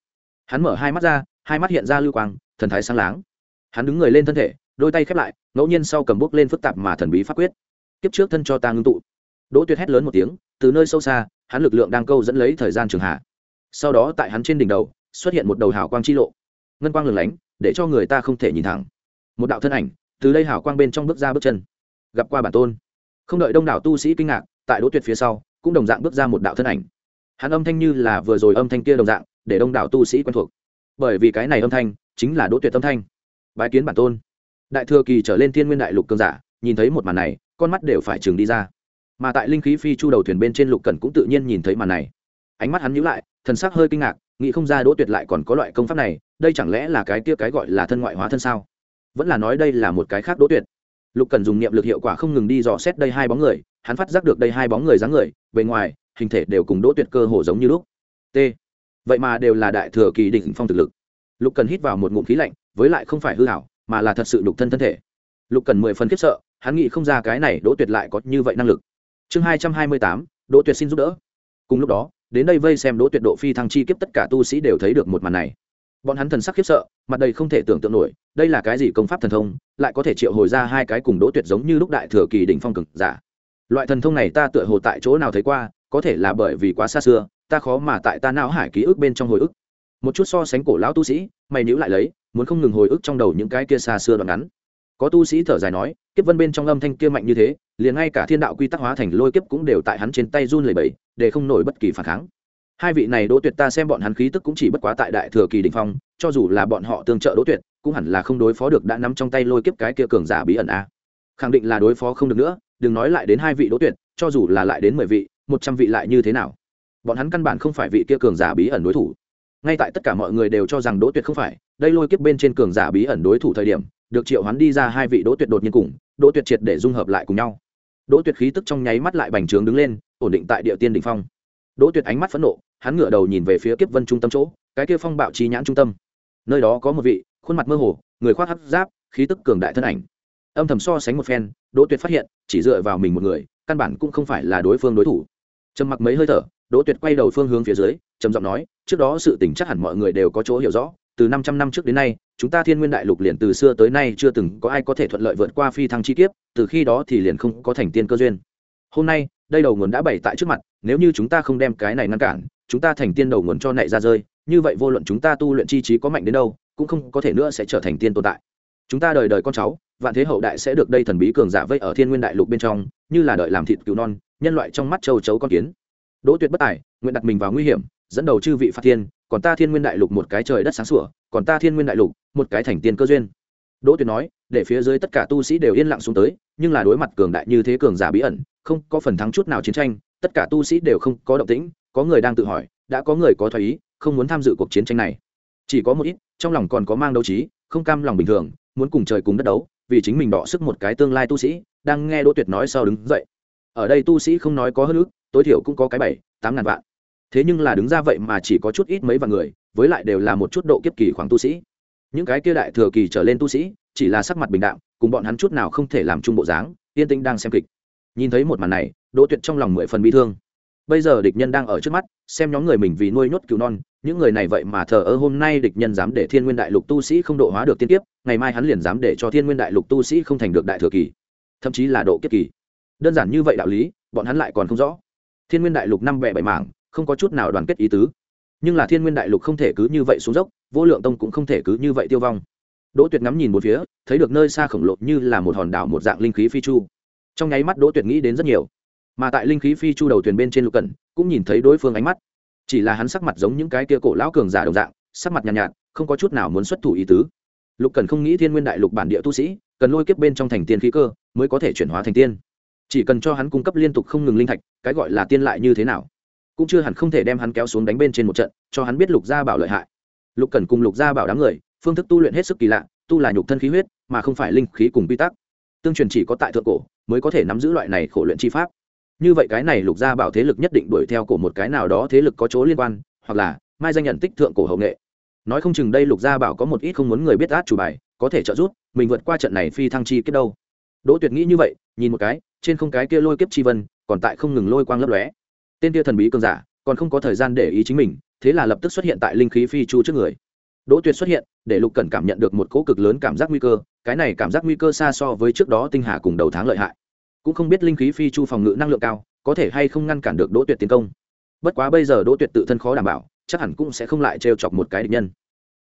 Hắn mở hai mắt ra, hai mắt hiện ra lưu quang, thần thái sáng láng. Hắn đứng người lên thân thể đôi tay khép lại, ngẫu nhiên sau cầm bút lên phức tạp mà thần bí pháp quyết. Kiếp trước thân cho ta ngưng tụ. Đỗ tuyệt hét lớn một tiếng, từ nơi sâu xa, hắn lực lượng đang câu dẫn lấy thời gian trường hạ. Sau đó tại hắn trên đỉnh đầu, xuất hiện một đầu hào quang chi lộ. Ngân quang lừng lánh, để cho người ta không thể nhìn thẳng. Một đạo thân ảnh, từ đây hào quang bên trong bước ra bước chân. Gặp qua bản tôn. Không đợi đông đảo tu sĩ kinh ngạc, tại đỗ tuyệt phía sau, cũng đồng dạng bước ra một đạo thân ảnh. Hắn âm thanh như là vừa rồi âm thanh kia đồng dạng, để đông đảo tu sĩ quen thuộc. Bởi vì cái này âm thanh, chính là đỗ tuyệt âm thanh. Bái kiến bản tôn đại thừa kỳ trở lên thiên nguyên đại lục cơn giả, nhìn thấy một màn này, con mắt đều phải chừng đi ra. Mà tại linh khí phi chu đầu thuyền bên trên lục cần cũng tự nhiên nhìn thấy màn này. Ánh mắt hắn nhíu lại, thần sắc hơi kinh ngạc, nghĩ không ra đỗ tuyệt lại còn có loại công pháp này, đây chẳng lẽ là cái kia cái gọi là thân ngoại hóa thân sao? Vẫn là nói đây là một cái khác đỗ tuyệt. Lục cần dùng niệm lực hiệu quả không ngừng đi dò xét đây hai bóng người, hắn phát giác được đây hai bóng người dáng người, bề ngoài, hình thể đều cùng đỗ tuyệt cơ hồ giống như lúc. T. Vậy mà đều là đại thừa kỳ đỉnh phong thực lực. Lục cần hít vào một ngụm khí lạnh, với lại không phải hư hảo mà là thật sự đục thân thân thể. Lục cần mười phần khiếp sợ, hắn nghĩ không ra cái này đỗ tuyệt lại có như vậy năng lực. Chương hai trăm hai mươi tám, đỗ tuyệt xin giúp đỡ. Cùng lúc đó, đến đây vây xem đỗ tuyệt độ phi thăng chi kiếp tất cả tu sĩ đều thấy được một màn này. Bọn hắn thần sắc khiếp sợ, mặt đầy không thể tưởng tượng nổi, đây là cái gì công pháp thần thông, lại có thể triệu hồi ra hai cái cùng đỗ tuyệt giống như lúc đại thừa kỳ đỉnh phong cực giả. Loại thần thông này ta tựa hồ tại chỗ nào thấy qua, có thể là bởi vì quá xa xưa, ta khó mà tại ta não hải ký ức bên trong hồi ức. Một chút so sánh cổ lão tu sĩ, mày níu lại lấy muốn không ngừng hồi ức trong đầu những cái kia xa xưa đoạn ngắn. Có tu sĩ thở dài nói, kiếp vân bên trong âm thanh kia mạnh như thế, liền ngay cả thiên đạo quy tắc hóa thành lôi kiếp cũng đều tại hắn trên tay run lẩy bẩy, để không nổi bất kỳ phản kháng. Hai vị này đỗ tuyệt ta xem bọn hắn khí tức cũng chỉ bất quá tại đại thừa kỳ đình phong, cho dù là bọn họ tương trợ đỗ tuyệt, cũng hẳn là không đối phó được đã nắm trong tay lôi kiếp cái kia cường giả bí ẩn a. Khẳng định là đối phó không được nữa, đừng nói lại đến hai vị đỗ tuyệt, cho dù là lại đến mười vị, một trăm vị lại như thế nào? Bọn hắn căn bản không phải vị kia cường giả bí ẩn đối thủ. Ngay tại tất cả mọi người đều cho rằng đỗ tuyệt không phải đây lôi kiếp bên trên cường giả bí ẩn đối thủ thời điểm, được triệu hắn đi ra hai vị đỗ tuyệt đột nhiên cùng, đỗ tuyệt triệt để dung hợp lại cùng nhau. Đỗ tuyệt khí tức trong nháy mắt lại bành trướng đứng lên, ổn định tại địa tiên đỉnh phong. Đỗ tuyệt ánh mắt phẫn nộ, hắn ngửa đầu nhìn về phía kiếp vân trung tâm chỗ, cái kia phong bạo trí nhãn trung tâm. Nơi đó có một vị, khuôn mặt mơ hồ, người khoác hấp giáp, khí tức cường đại thân ảnh. Âm thầm so sánh một phen, đỗ tuyệt phát hiện, chỉ dựa vào mình một người, căn bản cũng không phải là đối phương đối thủ. Trầm mặc mấy hơi thở, đỗ tuyệt quay đầu phương hướng phía dưới, trầm giọng nói, trước đó sự tình chắc hẳn mọi người đều có chỗ hiểu rõ từ năm trăm năm trước đến nay, chúng ta thiên nguyên đại lục liền từ xưa tới nay chưa từng có ai có thể thuận lợi vượt qua phi thăng chi kiếp, từ khi đó thì liền không có thành tiên cơ duyên. Hôm nay, đây đầu nguồn đã bày tại trước mặt, nếu như chúng ta không đem cái này ngăn cản, chúng ta thành tiên đầu nguồn cho nảy ra rơi, như vậy vô luận chúng ta tu luyện chi trí có mạnh đến đâu, cũng không có thể nữa sẽ trở thành tiên tồn tại. Chúng ta đời đời con cháu, vạn thế hậu đại sẽ được đây thần bí cường giả vây ở thiên nguyên đại lục bên trong, như là đợi làm thịt cứu non, nhân loại trong mắt châu chấu con kiến. Đỗ tuyệt bất tài, nguyện đặt mình vào nguy hiểm, dẫn đầu chư vị phạt thiên còn ta thiên nguyên đại lục một cái trời đất sáng sủa, còn ta thiên nguyên đại lục một cái thành tiên cơ duyên. Đỗ tuyệt nói, để phía dưới tất cả tu sĩ đều yên lặng xuống tới, nhưng là đối mặt cường đại như thế cường giả bí ẩn, không có phần thắng chút nào chiến tranh, tất cả tu sĩ đều không có động tĩnh, có người đang tự hỏi, đã có người có thoái ý, không muốn tham dự cuộc chiến tranh này. Chỉ có một ít, trong lòng còn có mang đấu trí, không cam lòng bình thường, muốn cùng trời cùng đất đấu, vì chính mình đọ sức một cái tương lai tu sĩ, đang nghe đỗ tuyệt nói sau đứng dậy. Ở đây tu sĩ không nói có hơn ước tối thiểu cũng có cái bảy, tám ngàn vạn thế nhưng là đứng ra vậy mà chỉ có chút ít mấy vạn người, với lại đều là một chút độ kiếp kỳ khoảng tu sĩ. Những cái kia đại thừa kỳ trở lên tu sĩ, chỉ là sắc mặt bình đạm, cùng bọn hắn chút nào không thể làm chung bộ dáng, yên tĩnh đang xem kịch. Nhìn thấy một màn này, đỗ tuyệt trong lòng mười phần bi thương. Bây giờ địch nhân đang ở trước mắt, xem nhóm người mình vì nuôi nhốt cứu non, những người này vậy mà thờ ơ hôm nay địch nhân dám để thiên nguyên đại lục tu sĩ không độ hóa được tiên kiếp, ngày mai hắn liền dám để cho thiên nguyên đại lục tu sĩ không thành được đại thừa kỳ. Thậm chí là độ kiếp kỳ. Đơn giản như vậy đạo lý, bọn hắn lại còn không rõ. Thiên nguyên đại lục năm bẻ bảy mảng không có chút nào đoàn kết ý tứ. Nhưng là thiên nguyên đại lục không thể cứ như vậy xuống dốc vô lượng tông cũng không thể cứ như vậy tiêu vong. Đỗ tuyệt ngắm nhìn một phía thấy được nơi xa khổng lồ như là một hòn đảo một dạng linh khí phi chu. Trong nháy mắt đỗ tuyệt nghĩ đến rất nhiều. Mà tại linh khí phi chu đầu thuyền bên trên lục cẩn cũng nhìn thấy đối phương ánh mắt. Chỉ là hắn sắc mặt giống những cái kia cổ lão cường giả đồng dạng sắc mặt nhàn nhạt, nhạt không có chút nào muốn xuất thủ ý tứ. Lục cần không nghĩ thiên nguyên đại lục bản địa tu sĩ cần lôi kiếp bên trong thành tiên khí cơ mới có thể chuyển hóa thành tiên. Chỉ cần cho hắn cung cấp liên tục không ngừng linh thạch cái gọi là tiên lại như thế nào? Cũng chưa hẳn không thể đem hắn kéo xuống đánh bên trên một trận, cho hắn biết lục gia bảo lợi hại. Lục cần cùng lục gia bảo đám người, phương thức tu luyện hết sức kỳ lạ, tu là nhục thân khí huyết, mà không phải linh khí cùng quy tắc. Tương truyền chỉ có tại thượng cổ mới có thể nắm giữ loại này khổ luyện chi pháp. Như vậy cái này lục gia bảo thế lực nhất định đuổi theo cổ một cái nào đó thế lực có chỗ liên quan, hoặc là mai danh nhận tích thượng cổ hậu nghệ. Nói không chừng đây lục gia bảo có một ít không muốn người biết át chủ bài, có thể trợ giúp mình vượt qua trận này phi thăng chi kết đâu. Đỗ tuyệt nghĩ như vậy, nhìn một cái, trên không cái kia lôi kiếp chi vân, còn tại không ngừng lôi quang lấp lóe tên kia thần bí cường giả, còn không có thời gian để ý chính mình, thế là lập tức xuất hiện tại linh khí phi chu trước người. Đỗ tuyệt xuất hiện, để lục cần cảm nhận được một cỗ cực lớn cảm giác nguy cơ, cái này cảm giác nguy cơ xa so với trước đó tinh hà cùng đầu tháng lợi hại. Cũng không biết linh khí phi chu phòng ngự năng lượng cao, có thể hay không ngăn cản được đỗ tuyệt tiến công. Bất quá bây giờ đỗ tuyệt tự thân khó đảm bảo, chắc hẳn cũng sẽ không lại trêu chọc một cái địch nhân.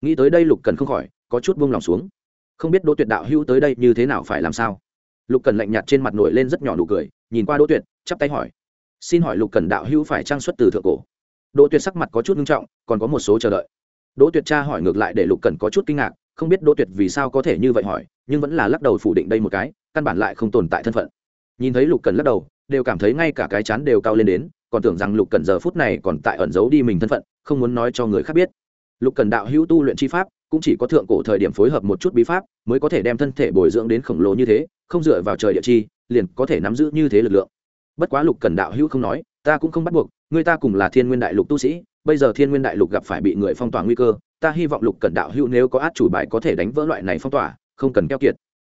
Nghĩ tới đây lục cần không khỏi, có chút buông lòng xuống. Không biết đỗ tuyệt đạo hữu tới đây như thế nào phải làm sao? Lục cần lạnh nhạt trên mặt nổi lên rất nhỏ nụ cười, nhìn qua đỗ tuyệt, chắp tay hỏi xin hỏi lục cần đạo hữu phải trang xuất từ thượng cổ. Đỗ tuyệt sắc mặt có chút nghiêm trọng, còn có một số chờ đợi. Đỗ tuyệt tra hỏi ngược lại để lục cần có chút kinh ngạc, không biết đỗ tuyệt vì sao có thể như vậy hỏi, nhưng vẫn là lắc đầu phủ định đây một cái, căn bản lại không tồn tại thân phận. Nhìn thấy lục cần lắc đầu, đều cảm thấy ngay cả cái chán đều cao lên đến, còn tưởng rằng lục cần giờ phút này còn tại ẩn giấu đi mình thân phận, không muốn nói cho người khác biết. Lục cần đạo hữu tu luyện chi pháp, cũng chỉ có thượng cổ thời điểm phối hợp một chút bí pháp, mới có thể đem thân thể bồi dưỡng đến khổng lồ như thế, không dựa vào trời địa chi, liền có thể nắm giữ như thế lực lượng bất quá lục cần đạo hữu không nói, ta cũng không bắt buộc, người ta cùng là thiên nguyên đại lục tu sĩ, bây giờ thiên nguyên đại lục gặp phải bị người phong tỏa nguy cơ, ta hy vọng lục cần đạo hữu nếu có át chủ bài có thể đánh vỡ loại này phong tỏa, không cần keo kiệt.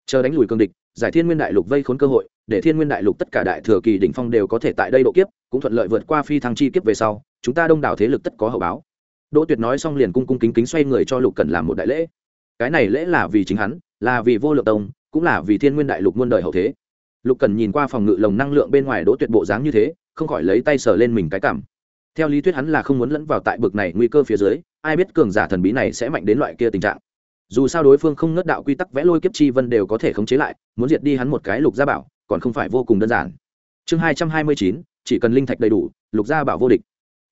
Chờ đánh lùi cương địch, giải thiên nguyên đại lục vây khốn cơ hội, để thiên nguyên đại lục tất cả đại thừa kỳ đỉnh phong đều có thể tại đây độ kiếp, cũng thuận lợi vượt qua phi thăng chi kiếp về sau, chúng ta đông đảo thế lực tất có hậu báo. Đỗ tuyệt nói xong liền cung cung kính kính xoay người cho lục cần làm một đại lễ. Cái này lễ là vì chính hắn, là vì vô lượng tông, cũng là vì thiên nguyên đại lục muôn đời hậu thế lục cần nhìn qua phòng ngự lồng năng lượng bên ngoài đỗ tuyệt bộ dáng như thế, không khỏi lấy tay sờ lên mình cái cảm. Theo lý thuyết hắn là không muốn lẫn vào tại bực này nguy cơ phía dưới, ai biết cường giả thần bí này sẽ mạnh đến loại kia tình trạng. Dù sao đối phương không ngất đạo quy tắc vẽ lôi kiếp chi vân đều có thể khống chế lại, muốn diệt đi hắn một cái lục gia bảo, còn không phải vô cùng đơn giản. Chương hai trăm hai mươi chín, chỉ cần linh thạch đầy đủ, lục gia bảo vô địch.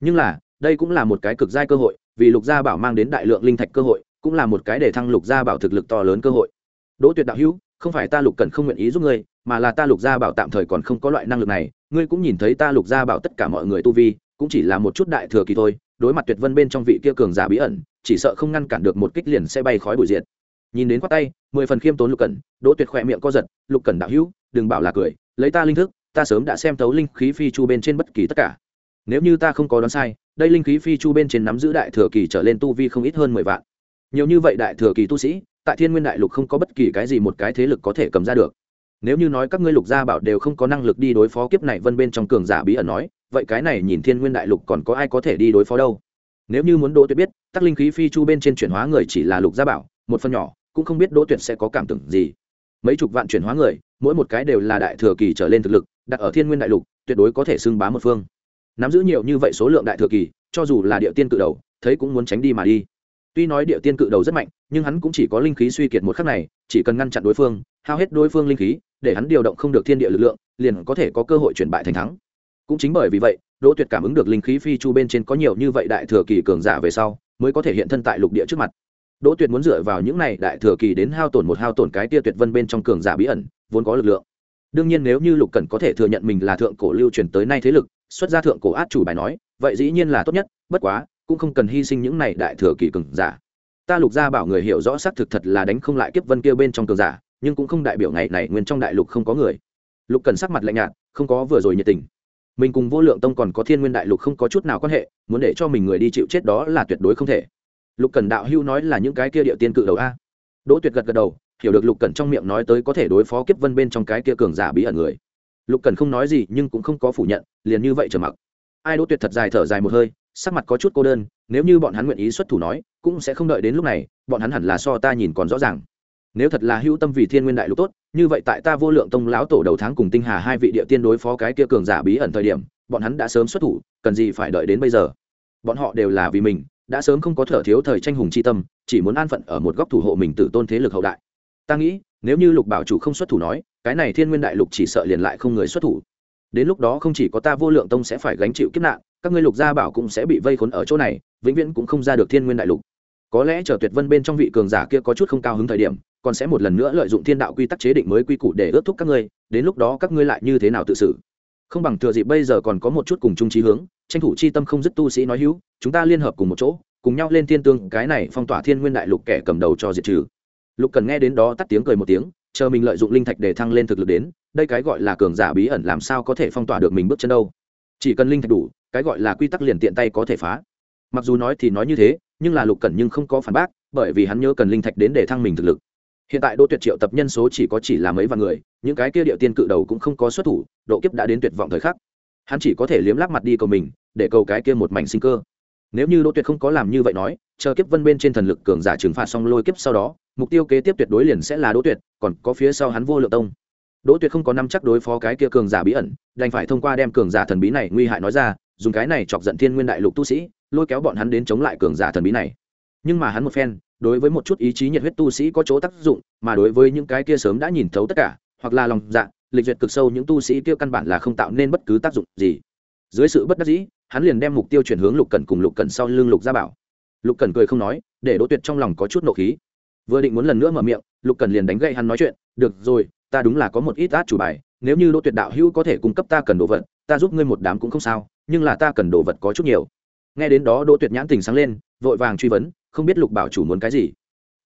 Nhưng là, đây cũng là một cái cực giai cơ hội, vì lục gia bảo mang đến đại lượng linh thạch cơ hội, cũng là một cái để thăng lục gia bảo thực lực to lớn cơ hội. Đỗ tuyệt đạo hữu, không phải ta lục cần không nguyện ý giúp ngươi mà là ta lục gia bảo tạm thời còn không có loại năng lực này, ngươi cũng nhìn thấy ta lục gia bảo tất cả mọi người tu vi, cũng chỉ là một chút đại thừa kỳ thôi, đối mặt tuyệt vân bên trong vị kia cường giả bí ẩn, chỉ sợ không ngăn cản được một kích liền sẽ bay khói bụi diệt. Nhìn đến khoát tay, mười phần khiêm tốn lục cẩn, đỗ tuyệt khỏe miệng co giật, lục cẩn đạo hữu, đừng bảo là cười, lấy ta linh thức, ta sớm đã xem thấu linh khí phi chu bên trên bất kỳ tất cả. Nếu như ta không có đoán sai, đây linh khí phi chu bên trên nắm giữ đại thừa kỳ trở lên tu vi không ít hơn mười vạn. Nhiều như vậy đại thừa kỳ tu sĩ, tại thiên nguyên đại lục không có bất kỳ cái gì một cái thế lực có thể cầm ra được nếu như nói các ngươi lục gia bảo đều không có năng lực đi đối phó kiếp này vân bên trong cường giả bí ẩn nói, vậy cái này nhìn thiên nguyên đại lục còn có ai có thể đi đối phó đâu? Nếu như muốn đỗ tuyệt biết, tắc linh khí phi chu bên trên chuyển hóa người chỉ là lục gia bảo, một phần nhỏ, cũng không biết đỗ tuyệt sẽ có cảm tưởng gì. Mấy chục vạn chuyển hóa người, mỗi một cái đều là đại thừa kỳ trở lên thực lực, đặt ở thiên nguyên đại lục, tuyệt đối có thể xưng bá một phương. Nắm giữ nhiều như vậy số lượng đại thừa kỳ, cho dù là địa tiên cự đầu, thấy cũng muốn tránh đi mà đi. Tuy nói địa tiên cự đầu rất mạnh, nhưng hắn cũng chỉ có linh khí suy kiệt một khắc này, chỉ cần ngăn chặn đối phương, hao hết đối phương linh khí để hắn điều động không được thiên địa lực lượng, liền có thể có cơ hội chuyển bại thành thắng. Cũng chính bởi vì vậy, đỗ tuyệt cảm ứng được linh khí phi chu bên trên có nhiều như vậy đại thừa kỳ cường giả về sau, mới có thể hiện thân tại lục địa trước mặt. Đỗ tuyệt muốn dựa vào những này đại thừa kỳ đến hao tổn một hao tổn cái tia tuyệt vân bên trong cường giả bí ẩn, vốn có lực lượng. Đương nhiên nếu như lục cần có thể thừa nhận mình là thượng cổ lưu truyền tới nay thế lực, xuất ra thượng cổ át chủ bài nói, vậy dĩ nhiên là tốt nhất, bất quá, cũng không cần hy sinh những này đại thừa kỳ cường giả. Ta lục gia bảo người hiểu rõ xác thực thật là đánh không lại kiếp vân kia bên trong cường giả nhưng cũng không đại biểu ngày này nguyên trong đại lục không có người. Lục cần sắc mặt lạnh nhạt, không có vừa rồi nhiệt tình. Mình cùng vô lượng tông còn có thiên nguyên đại lục không có chút nào quan hệ, muốn để cho mình người đi chịu chết đó là tuyệt đối không thể. Lục cần đạo hưu nói là những cái kia địa tiên cự đầu a. Đỗ tuyệt gật gật đầu, hiểu được lục cần trong miệng nói tới có thể đối phó kiếp vân bên trong cái kia cường giả bí ẩn người. Lục cần không nói gì, nhưng cũng không có phủ nhận, liền như vậy trở mặc. Ai đỗ tuyệt thật dài thở dài một hơi, sắc mặt có chút cô đơn, nếu như bọn hắn nguyện ý xuất thủ nói, cũng sẽ không đợi đến lúc này, bọn hắn hẳn là so ta nhìn còn rõ ràng nếu thật là hữu tâm vì thiên nguyên đại lục tốt, như vậy tại ta vô lượng tông lão tổ đầu tháng cùng tinh hà hai vị địa tiên đối phó cái kia cường giả bí ẩn thời điểm, bọn hắn đã sớm xuất thủ, cần gì phải đợi đến bây giờ? Bọn họ đều là vì mình, đã sớm không có thở thiếu thời tranh hùng chi tâm, chỉ muốn an phận ở một góc thủ hộ mình tử tôn thế lực hậu đại. Ta nghĩ, nếu như lục bảo chủ không xuất thủ nói, cái này thiên nguyên đại lục chỉ sợ liền lại không người xuất thủ. Đến lúc đó không chỉ có ta vô lượng tông sẽ phải gánh chịu kiếp nạn, các ngươi lục gia bảo cũng sẽ bị vây khốn ở chỗ này, vĩnh viễn cũng không ra được thiên nguyên đại lục. Có lẽ chờ tuyệt vân bên trong vị cường giả kia có chút không cao hứng thời điểm còn sẽ một lần nữa lợi dụng thiên đạo quy tắc chế định mới quy củ để ước thúc các ngươi, đến lúc đó các ngươi lại như thế nào tự xử? Không bằng thừa dịp bây giờ còn có một chút cùng chung trí hướng, tranh thủ chi tâm không dứt tu sĩ nói hữu, chúng ta liên hợp cùng một chỗ, cùng nhau lên thiên tương, cái này phong tỏa thiên nguyên đại lục kẻ cầm đầu cho diệt trừ. Lục cần nghe đến đó tắt tiếng cười một tiếng, chờ mình lợi dụng linh thạch để thăng lên thực lực đến, đây cái gọi là cường giả bí ẩn làm sao có thể phong tỏa được mình bước chân đâu? Chỉ cần linh thạch đủ, cái gọi là quy tắc liền tiện tay có thể phá. Mặc dù nói thì nói như thế, nhưng là lục cần nhưng không có phản bác, bởi vì hắn nhớ cần linh thạch đến để thăng mình thực lực hiện tại Đỗ tuyệt triệu tập nhân số chỉ có chỉ là mấy vạn người, những cái kia địa tiên cự đầu cũng không có xuất thủ, độ kiếp đã đến tuyệt vọng thời khắc. Hắn chỉ có thể liếm láp mặt đi cầu mình, để cầu cái kia một mảnh sinh cơ. Nếu như đỗ tuyệt không có làm như vậy nói, chờ kiếp vân bên trên thần lực cường giả trừng phạt xong lôi kiếp sau đó, mục tiêu kế tiếp tuyệt đối liền sẽ là đỗ tuyệt, còn có phía sau hắn vô lượng tông. Đỗ tuyệt không có năm chắc đối phó cái kia cường giả bí ẩn, đành phải thông qua đem cường giả thần bí này nguy hại nói ra, dùng cái này chọc giận thiên nguyên đại lục tu sĩ, lôi kéo bọn hắn đến chống lại cường giả thần bí này. Nhưng mà hắn một phen đối với một chút ý chí nhiệt huyết tu sĩ có chỗ tác dụng, mà đối với những cái kia sớm đã nhìn thấu tất cả, hoặc là lòng dạ lịch duyệt cực sâu những tu sĩ kia căn bản là không tạo nên bất cứ tác dụng gì. Dưới sự bất đắc dĩ, hắn liền đem mục tiêu chuyển hướng lục cẩn cùng lục cẩn sau lưng lục gia bảo. Lục cẩn cười không nói, để đỗ tuyệt trong lòng có chút nộ khí. Vừa định muốn lần nữa mở miệng, lục cẩn liền đánh gậy hắn nói chuyện, được rồi, ta đúng là có một ít át chủ bài, nếu như đỗ tuyệt đạo hữu có thể cung cấp ta cần đồ vật, ta giúp ngươi một đám cũng không sao, nhưng là ta cần đồ vật có chút nhiều. Nghe đến đó đỗ tuyệt nhãn tình sáng lên, vội vàng truy vấn không biết lục bảo chủ muốn cái gì.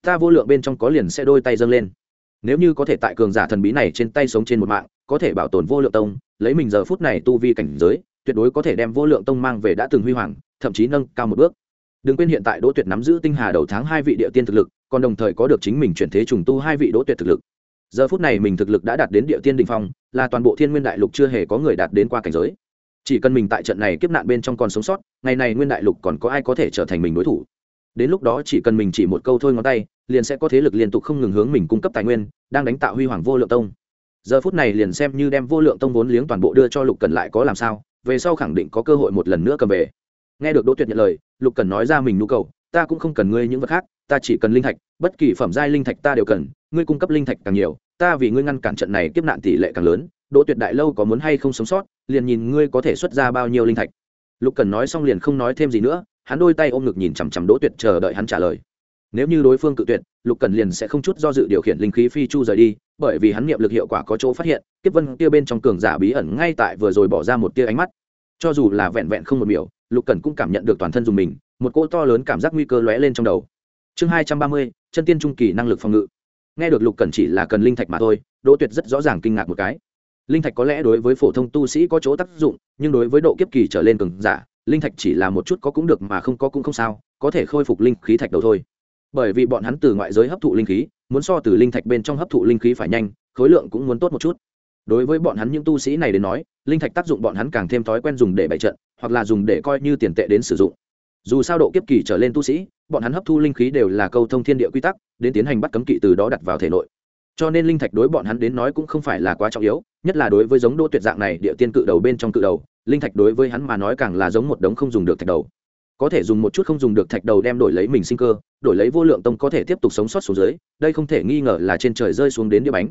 Ta vô lượng bên trong có liền sẽ đôi tay dâng lên. Nếu như có thể tại cường giả thần bí này trên tay sống trên một mạng, có thể bảo tồn vô lượng tông, lấy mình giờ phút này tu vi cảnh giới, tuyệt đối có thể đem vô lượng tông mang về đã từng huy hoàng, thậm chí nâng cao một bước. Đừng quên hiện tại đỗ tuyệt nắm giữ tinh hà đầu tháng hai vị địa tiên thực lực, còn đồng thời có được chính mình chuyển thế trùng tu hai vị đỗ tuyệt thực lực. Giờ phút này mình thực lực đã đạt đến địa tiên đình phong, là toàn bộ thiên nguyên đại lục chưa hề có người đạt đến qua cảnh giới. Chỉ cần mình tại trận này kiếp nạn bên trong còn sống sót, ngày này nguyên đại lục còn có ai có thể trở thành mình đối thủ? Đến lúc đó chỉ cần mình chỉ một câu thôi ngón tay, liền sẽ có thế lực liên tục không ngừng hướng mình cung cấp tài nguyên, đang đánh tạo huy hoàng vô lượng tông. Giờ phút này liền xem như đem vô lượng tông vốn liếng toàn bộ đưa cho lục cần lại có làm sao, về sau khẳng định có cơ hội một lần nữa cầm về. Nghe được đỗ tuyệt nhận lời, lục cần nói ra mình nhu cầu, ta cũng không cần ngươi những vật khác, ta chỉ cần linh thạch, bất kỳ phẩm giai linh thạch ta đều cần, ngươi cung cấp linh thạch càng nhiều, ta vì ngươi ngăn cản trận này kiếp nạn tỷ lệ càng lớn, đỗ tuyệt đại lâu có muốn hay không sống sót, liền nhìn ngươi có thể xuất ra bao nhiêu linh thạch. Lục cần nói xong liền không nói thêm gì nữa hắn đôi tay ôm ngực nhìn chằm chằm đỗ tuyệt chờ đợi hắn trả lời. Nếu như đối phương cự tuyệt, lục cần liền sẽ không chút do dự điều khiển linh khí phi chu rời đi, bởi vì hắn nghiệm lực hiệu quả có chỗ phát hiện, kiếp vân kia bên trong cường giả bí ẩn ngay tại vừa rồi bỏ ra một tia ánh mắt. Cho dù là vẹn vẹn không một miểu, lục cần cũng cảm nhận được toàn thân dùng mình, một cỗ to lớn cảm giác nguy cơ lóe lên trong đầu. Chương hai trăm ba mươi, chân tiên trung kỳ năng lực phòng ngự. Nghe được lục cần chỉ là cần linh thạch mà thôi, đỗ tuyệt rất rõ ràng kinh ngạc một cái. Linh thạch có lẽ đối với phổ thông tu sĩ có chỗ tác dụng, nhưng đối với độ kiếp kỳ trở lên cường giả linh thạch chỉ là một chút có cũng được mà không có cũng không sao, có thể khôi phục linh khí thạch đầu thôi. Bởi vì bọn hắn từ ngoại giới hấp thụ linh khí, muốn so từ linh thạch bên trong hấp thụ linh khí phải nhanh, khối lượng cũng muốn tốt một chút. Đối với bọn hắn những tu sĩ này đến nói, linh thạch tác dụng bọn hắn càng thêm thói quen dùng để bày trận, hoặc là dùng để coi như tiền tệ đến sử dụng. Dù sao độ kiếp kỳ trở lên tu sĩ, bọn hắn hấp thu linh khí đều là câu thông thiên địa quy tắc, đến tiến hành bắt cấm kỵ từ đó đặt vào thể nội. Cho nên linh thạch đối bọn hắn đến nói cũng không phải là quá trọng yếu, nhất là đối với giống đô tuyệt dạng này địa tiên cự đầu bên trong cự đầu linh thạch đối với hắn mà nói càng là giống một đống không dùng được thạch đầu. Có thể dùng một chút không dùng được thạch đầu đem đổi lấy mình sinh cơ, đổi lấy vô lượng tông có thể tiếp tục sống sót xuống dưới, đây không thể nghi ngờ là trên trời rơi xuống đến đĩa bánh.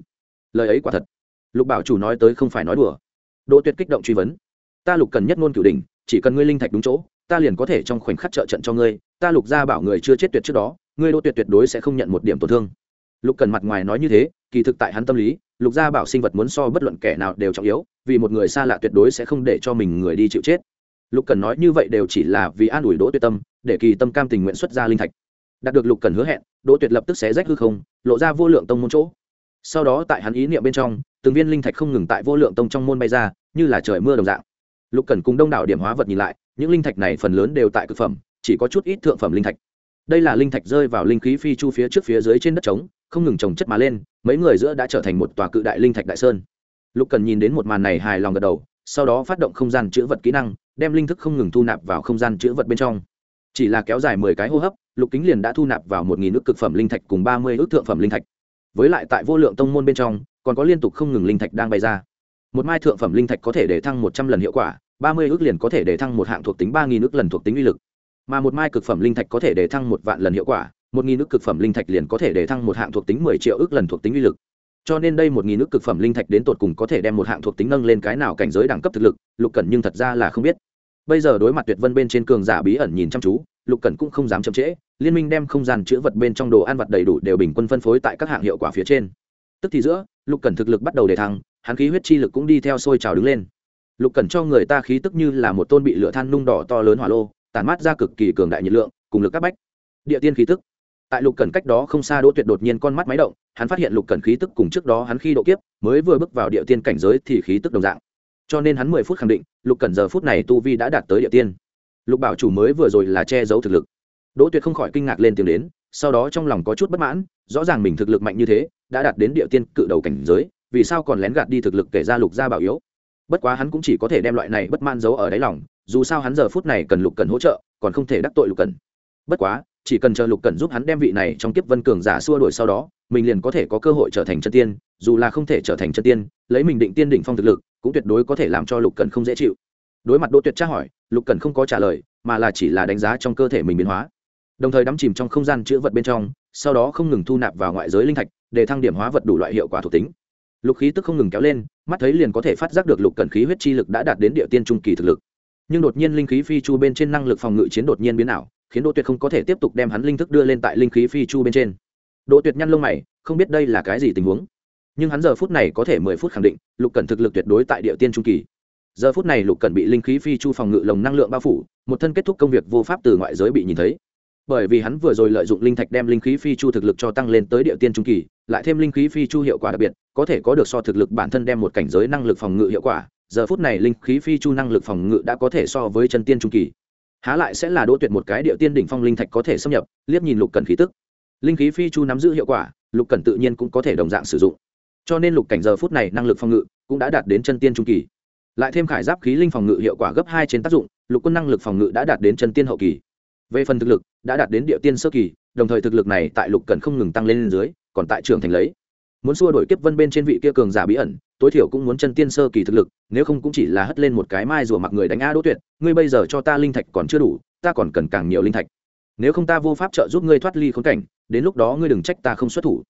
Lời ấy quả thật. Lục bảo chủ nói tới không phải nói đùa. Đỗ tuyệt kích động truy vấn. Ta lục cần nhất ngôn cửu đình chỉ cần ngươi linh thạch đúng chỗ, ta liền có thể trong khoảnh khắc trợ trận cho ngươi. Ta lục ra bảo người chưa chết tuyệt trước đó, ngươi đỗ tuyệt tuyệt đối sẽ không nhận một điểm tổn thương. Lục cần mặt ngoài nói như thế, kỳ thực tại hắn tâm lý lục gia bảo sinh vật muốn so bất luận kẻ nào đều trọng yếu, vì một người xa lạ tuyệt đối sẽ không để cho mình người đi chịu chết. Lục cần nói như vậy đều chỉ là vì an ủi đỗ tuyệt tâm, để kỳ tâm cam tình nguyện xuất ra linh thạch. Đạt được lục cần hứa hẹn, đỗ tuyệt lập tức xé rách hư không, lộ ra vô lượng tông môn chỗ. Sau đó tại hắn ý niệm bên trong, từng viên linh thạch không ngừng tại vô lượng tông trong môn bay ra, như là trời mưa đồng dạng. Lục cần cùng đông đảo điểm hóa vật nhìn lại, những linh thạch này phần lớn đều tại cực phẩm, chỉ có chút ít thượng phẩm linh thạch. Đây là linh thạch rơi vào linh khí phi chu phía trước phía dưới trên đất trống không ngừng trồng chất mà lên, mấy người giữa đã trở thành một tòa cự đại linh thạch đại sơn. Lục cần nhìn đến một màn này hài lòng gật đầu, sau đó phát động không gian chữ vật kỹ năng, đem linh thức không ngừng thu nạp vào không gian chữ vật bên trong. Chỉ là kéo dài mười cái hô hấp, lục kính liền đã thu nạp vào một nghìn ước cực phẩm linh thạch cùng ba mươi ước thượng phẩm linh thạch. Với lại tại vô lượng tông môn bên trong, còn có liên tục không ngừng linh thạch đang bay ra. Một mai thượng phẩm linh thạch có thể để thăng một trăm lần hiệu quả, ba mươi ước liền có thể để thăng một hạng thuộc tính ba nghìn ước lần thuộc tính uy lực. Mà một mai cực phẩm linh thạch có thể để thăng một vạn lần hiệu quả một nghìn ước cực phẩm linh thạch liền có thể để thăng một hạng thuộc tính mười triệu ước lần thuộc tính uy lực. Cho nên đây một nghìn ước cực phẩm linh thạch đến tột cùng có thể đem một hạng thuộc tính nâng lên cái nào cảnh giới đẳng cấp thực lực, lục cẩn nhưng thật ra là không biết. Bây giờ đối mặt tuyệt vân bên trên cường giả bí ẩn nhìn chăm chú, lục cẩn cũng không dám chậm trễ, liên minh đem không gian chữ vật bên trong đồ ăn vật đầy đủ đều bình quân phân phối tại các hạng hiệu quả phía trên. Tức thì giữa, lục cẩn thực lực bắt đầu để thăng, hắn khí huyết chi lực cũng đi theo sôi trào đứng lên. Lục cẩn cho người ta khí tức như là một tôn bị lửa than nung đỏ to lớn hỏa lô, tản mát ra cực kỳ cường đại nhiệt lượng, cùng lực các bách. Địa tiên khí tức tại lục cẩn cách đó không xa đỗ tuyệt đột nhiên con mắt máy động, hắn phát hiện lục cẩn khí tức cùng trước đó hắn khi độ kiếp, mới vừa bước vào địa tiên cảnh giới thì khí tức đồng dạng. Cho nên hắn mười phút khẳng định, lục cẩn giờ phút này tu vi đã đạt tới địa tiên. Lục bảo chủ mới vừa rồi là che giấu thực lực. Đỗ tuyệt không khỏi kinh ngạc lên tiếng đến, sau đó trong lòng có chút bất mãn, rõ ràng mình thực lực mạnh như thế, đã đạt đến địa tiên cự đầu cảnh giới, vì sao còn lén gạt đi thực lực kể ra lục gia bảo yếu? Bất quá hắn cũng chỉ có thể đem loại này bất mãn giấu ở đáy lòng, dù sao hắn giờ phút này cần lục cần hỗ trợ, còn không thể đắc tội lục cần bất quá chỉ cần chờ lục cần giúp hắn đem vị này trong kiếp vân cường giả xua đuổi sau đó, mình liền có thể có cơ hội trở thành chân tiên, dù là không thể trở thành chân tiên, lấy mình định tiên đỉnh phong thực lực, cũng tuyệt đối có thể làm cho lục cần không dễ chịu. Đối mặt đỗ tuyệt tra hỏi, lục cần không có trả lời, mà là chỉ là đánh giá trong cơ thể mình biến hóa. Đồng thời đắm chìm trong không gian chữ vật bên trong, sau đó không ngừng thu nạp vào ngoại giới linh thạch, để thăng điểm hóa vật đủ loại hiệu quả thuộc tính. Lục khí tức không ngừng kéo lên, mắt thấy liền có thể phát giác được lục cẩn khí huyết chi lực đã đạt đến địa tiên trung kỳ thực lực. Nhưng đột nhiên linh khí phi chu bên trên năng lực phòng ngự chiến đột nhiên biến ảo khiến đỗ tuyệt không có thể tiếp tục đem hắn linh thức đưa lên tại linh khí phi chu bên trên. Đỗ tuyệt nhăn lông mày, không biết đây là cái gì tình huống. Nhưng hắn giờ phút này có thể mười phút khẳng định, lục cẩn thực lực tuyệt đối tại địa tiên trung kỳ. Giờ phút này lục cẩn bị linh khí phi chu phòng ngự lồng năng lượng bao phủ, một thân kết thúc công việc vô pháp từ ngoại giới bị nhìn thấy. Bởi vì hắn vừa rồi lợi dụng linh thạch đem linh khí phi chu thực lực cho tăng lên tới địa tiên trung kỳ, lại thêm linh khí phi chu hiệu quả đặc biệt, có thể có được so thực lực bản thân đem một cảnh giới năng lực phòng ngự hiệu quả. Giờ phút này linh khí phi chu năng lực phòng ngự đã có thể so với chân tiên trung kỳ há lại sẽ là đỗ tuyệt một cái địa tiên đỉnh phong linh thạch có thể xâm nhập, liếc nhìn lục cần khí tức. Linh khí phi chu nắm giữ hiệu quả, lục cần tự nhiên cũng có thể đồng dạng sử dụng. Cho nên lục cảnh giờ phút này năng lực phòng ngự cũng đã đạt đến chân tiên trung kỳ. Lại thêm khải giáp khí linh phòng ngự hiệu quả gấp hai trên tác dụng, lục quân năng lực phòng ngự đã đạt đến chân tiên hậu kỳ. Về phần thực lực, đã đạt đến địa tiên sơ kỳ, đồng thời thực lực này tại lục cần không ngừng tăng lên dưới, còn tại trường thành lấy. Muốn xua đổi kiếp vân bên trên vị kia cường giả bí ẩn tối thiểu cũng muốn chân tiên sơ kỳ thực lực, nếu không cũng chỉ là hất lên một cái mai rùa mặc người đánh a đỗ tuyệt, ngươi bây giờ cho ta linh thạch còn chưa đủ, ta còn cần càng nhiều linh thạch. Nếu không ta vô pháp trợ giúp ngươi thoát ly khốn cảnh, đến lúc đó ngươi đừng trách ta không xuất thủ.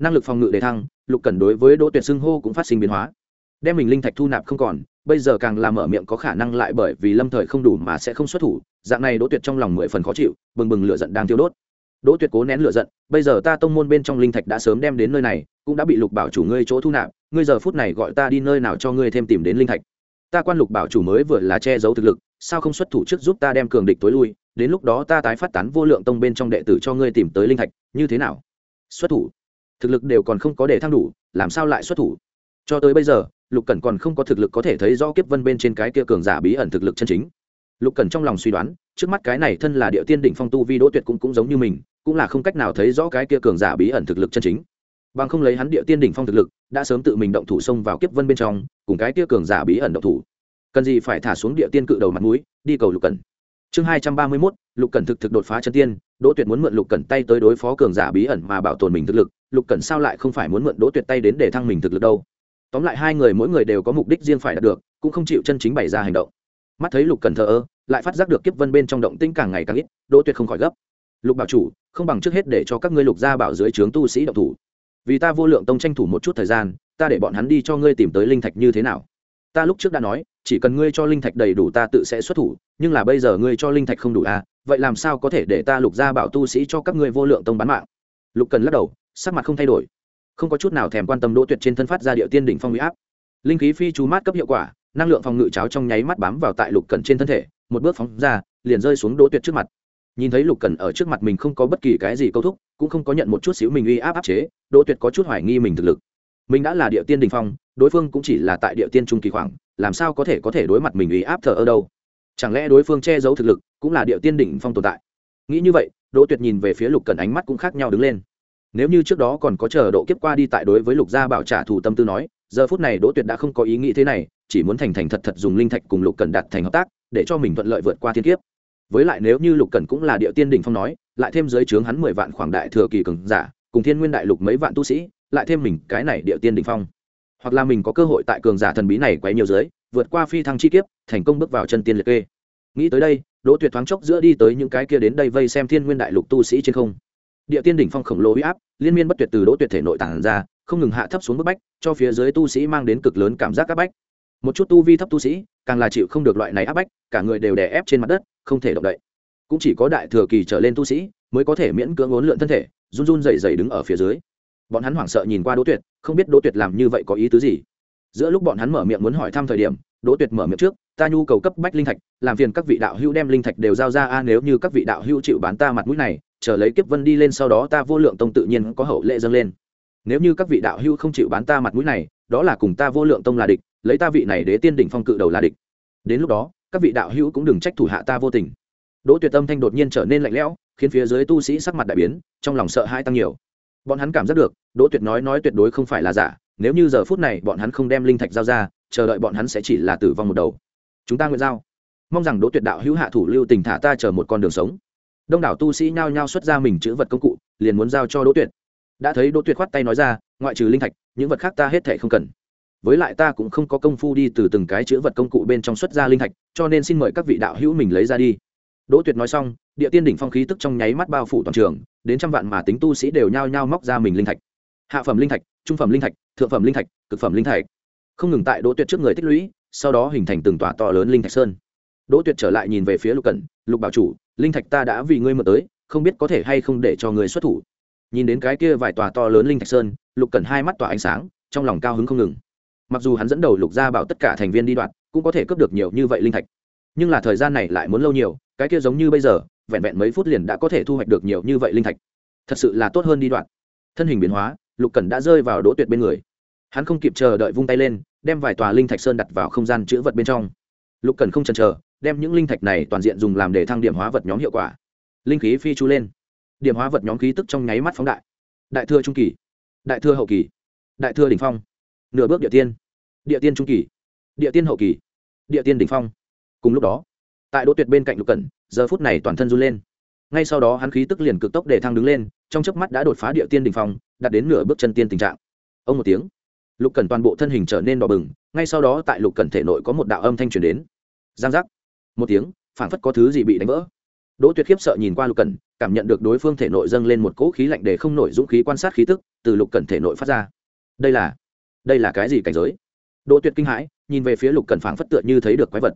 Năng lực phòng ngự đề thăng, lục cần đối với đỗ tuyệt xưng hô cũng phát sinh biến hóa. Đem mình linh thạch thu nạp không còn, bây giờ càng làm mở miệng có khả năng lại bởi vì lâm thời không đủ mà sẽ không xuất thủ. Dạng này đỗ tuyệt trong lòng mười phần khó chịu, bừng bừng lửa giận đang tiêu đốt đỗ tuyệt cố nén lửa giận, bây giờ ta tông môn bên trong linh thạch đã sớm đem đến nơi này, cũng đã bị lục bảo chủ ngươi chỗ thu nạp, ngươi giờ phút này gọi ta đi nơi nào cho ngươi thêm tìm đến linh thạch? Ta quan lục bảo chủ mới vừa là che giấu thực lực, sao không xuất thủ trước giúp ta đem cường địch tối lui, đến lúc đó ta tái phát tán vô lượng tông bên trong đệ tử cho ngươi tìm tới linh thạch, như thế nào? Xuất thủ? Thực lực đều còn không có để thăng đủ, làm sao lại xuất thủ? Cho tới bây giờ, lục cẩn còn không có thực lực có thể thấy rõ kiếp vân bên trên cái kia cường giả bí ẩn thực lực chân chính. Lục cẩn trong lòng suy đoán, trước mắt cái này thân là địa tiên đỉnh phong tu vi đỗ tuyệt cũng cũng giống như mình cũng là không cách nào thấy rõ cái kia cường giả bí ẩn thực lực chân chính. Bằng không lấy hắn địa tiên đỉnh phong thực lực, đã sớm tự mình động thủ xông vào kiếp vân bên trong, cùng cái kia cường giả bí ẩn động thủ. Cần gì phải thả xuống địa tiên cự đầu mặt mũi, đi cầu lục cẩn. Chương hai trăm ba mươi mốt, lục cẩn thực thực đột phá chân tiên, đỗ tuyệt muốn mượn lục cẩn tay tới đối phó cường giả bí ẩn mà bảo tồn mình thực lực, lục cẩn sao lại không phải muốn mượn đỗ tuyệt tay đến để thăng mình thực lực đâu? Tóm lại hai người mỗi người đều có mục đích riêng phải đạt được, cũng không chịu chân chính bày ra hành động. Mắt thấy lục cẩn thờ ơ, lại phát giác được kiếp vân bên trong động tinh càng ngày càng ít, đỗ tuyệt không khỏi gấp lục bảo chủ, không bằng trước hết để cho các ngươi lục gia bảo dưới trướng tu sĩ động thủ. Vì ta vô lượng tông tranh thủ một chút thời gian, ta để bọn hắn đi cho ngươi tìm tới linh thạch như thế nào. Ta lúc trước đã nói, chỉ cần ngươi cho linh thạch đầy đủ ta tự sẽ xuất thủ, nhưng là bây giờ ngươi cho linh thạch không đủ à vậy làm sao có thể để ta lục gia bảo tu sĩ cho các ngươi vô lượng tông bán mạng? Lục cần lắc đầu, sắc mặt không thay đổi. Không có chút nào thèm quan tâm đỗ tuyệt trên thân phát ra điệu tiên đỉnh phong huy áp. Linh khí phi chú mát cấp hiệu quả, năng lượng phòng ngự cháo trong nháy mắt bám vào tại lục cẩn trên thân thể, một bước phóng ra, liền rơi xuống đỗ tuyệt trước mặt nhìn thấy lục cẩn ở trước mặt mình không có bất kỳ cái gì câu thúc, cũng không có nhận một chút xíu mình uy áp áp chế, đỗ tuyệt có chút hoài nghi mình thực lực. Mình đã là địa tiên đình phong, đối phương cũng chỉ là tại địa tiên trung kỳ khoảng, làm sao có thể có thể đối mặt mình uy áp thờ ở đâu? Chẳng lẽ đối phương che giấu thực lực, cũng là địa tiên đỉnh phong tồn tại? Nghĩ như vậy, đỗ tuyệt nhìn về phía lục cẩn ánh mắt cũng khác nhau đứng lên. Nếu như trước đó còn có chờ độ kiếp qua đi tại đối với lục gia bảo trả thù tâm tư nói, giờ phút này đỗ tuyệt đã không có ý nghĩ thế này, chỉ muốn thành thành thật thật dùng linh thạch cùng lục cần đặt thành hợp tác, để cho mình thuận lợi vượt qua thiên kiếp với lại nếu như lục cần cũng là địa tiên đỉnh phong nói, lại thêm dưới trướng hắn mười vạn khoảng đại thừa kỳ cường giả, cùng thiên nguyên đại lục mấy vạn tu sĩ, lại thêm mình cái này địa tiên đỉnh phong. Hoặc là mình có cơ hội tại cường giả thần bí này quấy nhiều dưới, vượt qua phi thăng chi kiếp, thành công bước vào chân tiên liệt kê. Nghĩ tới đây, đỗ tuyệt thoáng chốc giữa đi tới những cái kia đến đây vây xem thiên nguyên đại lục tu sĩ trên không. Địa tiên đỉnh phong khổng lồ huy áp, liên miên bất tuyệt từ đỗ tuyệt thể nội tản ra, không ngừng hạ thấp xuống bức bách, cho phía dưới tu sĩ mang đến cực lớn cảm giác áp bách một chút tu vi thấp tu sĩ, càng là chịu không được loại này áp bách, cả người đều đè ép trên mặt đất, không thể động đậy. Cũng chỉ có đại thừa kỳ trở lên tu sĩ mới có thể miễn cưỡng ốn lượn thân thể, run run dày dày đứng ở phía dưới. Bọn hắn hoảng sợ nhìn qua đỗ tuyệt, không biết đỗ tuyệt làm như vậy có ý tứ gì. Giữa lúc bọn hắn mở miệng muốn hỏi thăm thời điểm, đỗ tuyệt mở miệng trước, ta nhu cầu cấp bách linh thạch, làm phiền các vị đạo hữu đem linh thạch đều giao ra, a, nếu như các vị đạo hữu chịu bán ta mặt mũi này, chờ lấy kiếp vân đi lên sau đó ta vô lượng tông tự nhiên có hậu lệ dâng lên. Nếu như các vị đạo hữu không chịu bán ta mặt mũi này, đó là cùng ta vô lượng tông là địch lấy ta vị này đế tiên đỉnh phong cự đầu là địch. Đến lúc đó, các vị đạo hữu cũng đừng trách thủ hạ ta vô tình. Đỗ tuyệt tâm thanh đột nhiên trở nên lạnh lẽo, khiến phía dưới tu sĩ sắc mặt đại biến, trong lòng sợ hãi tăng nhiều. Bọn hắn cảm giác được, đỗ tuyệt nói nói tuyệt đối không phải là giả, nếu như giờ phút này bọn hắn không đem linh thạch giao ra, chờ đợi bọn hắn sẽ chỉ là tử vong một đầu. Chúng ta nguyện giao. Mong rằng đỗ tuyệt đạo hữu hạ thủ lưu tình thả ta chờ một con đường sống. Đông đảo tu sĩ nhao nhao xuất ra mình chữ vật công cụ, liền muốn giao cho đỗ tuyệt. Đã thấy đỗ tuyệt khoát tay nói ra, ngoại trừ linh thạch, những vật khác ta hết thể không cần với lại ta cũng không có công phu đi từ từng cái chữ vật công cụ bên trong xuất ra linh thạch, cho nên xin mời các vị đạo hữu mình lấy ra đi. Đỗ tuyệt nói xong, địa tiên đỉnh phong khí tức trong nháy mắt bao phủ toàn trường, đến trăm vạn mà tính tu sĩ đều nhao nhao móc ra mình linh thạch. Hạ phẩm linh thạch, trung phẩm linh thạch, thượng phẩm linh thạch, cực phẩm linh thạch. Không ngừng tại đỗ tuyệt trước người tích lũy, sau đó hình thành từng tòa to lớn linh thạch sơn. Đỗ tuyệt trở lại nhìn về phía lục cẩn, lục bảo chủ, linh thạch ta đã vì ngươi mượn tới, không biết có thể hay không để cho ngươi xuất thủ. Nhìn đến cái kia vài tòa to lớn linh thạch sơn, lục cẩn hai mắt tỏa ánh sáng, trong lòng cao hứng không ngừng mặc dù hắn dẫn đầu lục gia bảo tất cả thành viên đi đoạn, cũng có thể cướp được nhiều như vậy linh thạch. Nhưng là thời gian này lại muốn lâu nhiều, cái kia giống như bây giờ, vẹn vẹn mấy phút liền đã có thể thu hoạch được nhiều như vậy linh thạch. Thật sự là tốt hơn đi đoạn. Thân hình biến hóa, lục cẩn đã rơi vào đỗ tuyệt bên người. Hắn không kịp chờ đợi vung tay lên, đem vài tòa linh thạch sơn đặt vào không gian chữ vật bên trong. Lục cẩn không chần chờ, đem những linh thạch này toàn diện dùng làm để thăng điểm hóa vật nhóm hiệu quả. Linh khí phi chu lên. Điểm hóa vật nhóm khí tức trong nháy mắt phóng đại. Đại thừa trung kỳ, đại thừa hậu kỳ, đại thừa đỉnh phong nửa bước địa tiên địa tiên trung kỳ, địa tiên hậu kỳ, địa tiên đỉnh phong. Cùng lúc đó, tại đỗ tuyệt bên cạnh lục cẩn, giờ phút này toàn thân run lên. Ngay sau đó hắn khí tức liền cực tốc để thăng đứng lên, trong chớp mắt đã đột phá địa tiên đỉnh phong, đạt đến nửa bước chân tiên tình trạng. Ông một tiếng, lục cẩn toàn bộ thân hình trở nên đỏ bừng, ngay sau đó tại lục cẩn thể nội có một đạo âm thanh truyền đến. Giang giác. Một tiếng, phảng phất có thứ gì bị đánh vỡ. Đỗ tuyệt khiếp sợ nhìn qua lục cẩn, cảm nhận được đối phương thể nội dâng lên một cỗ khí lạnh để không nổi dũng khí quan sát khí tức từ lục cẩn thể nội phát ra. Đây là đây là cái gì cảnh giới? Đỗ tuyệt kinh hãi, nhìn về phía lục cẩn phảng phất tựa như thấy được quái vật.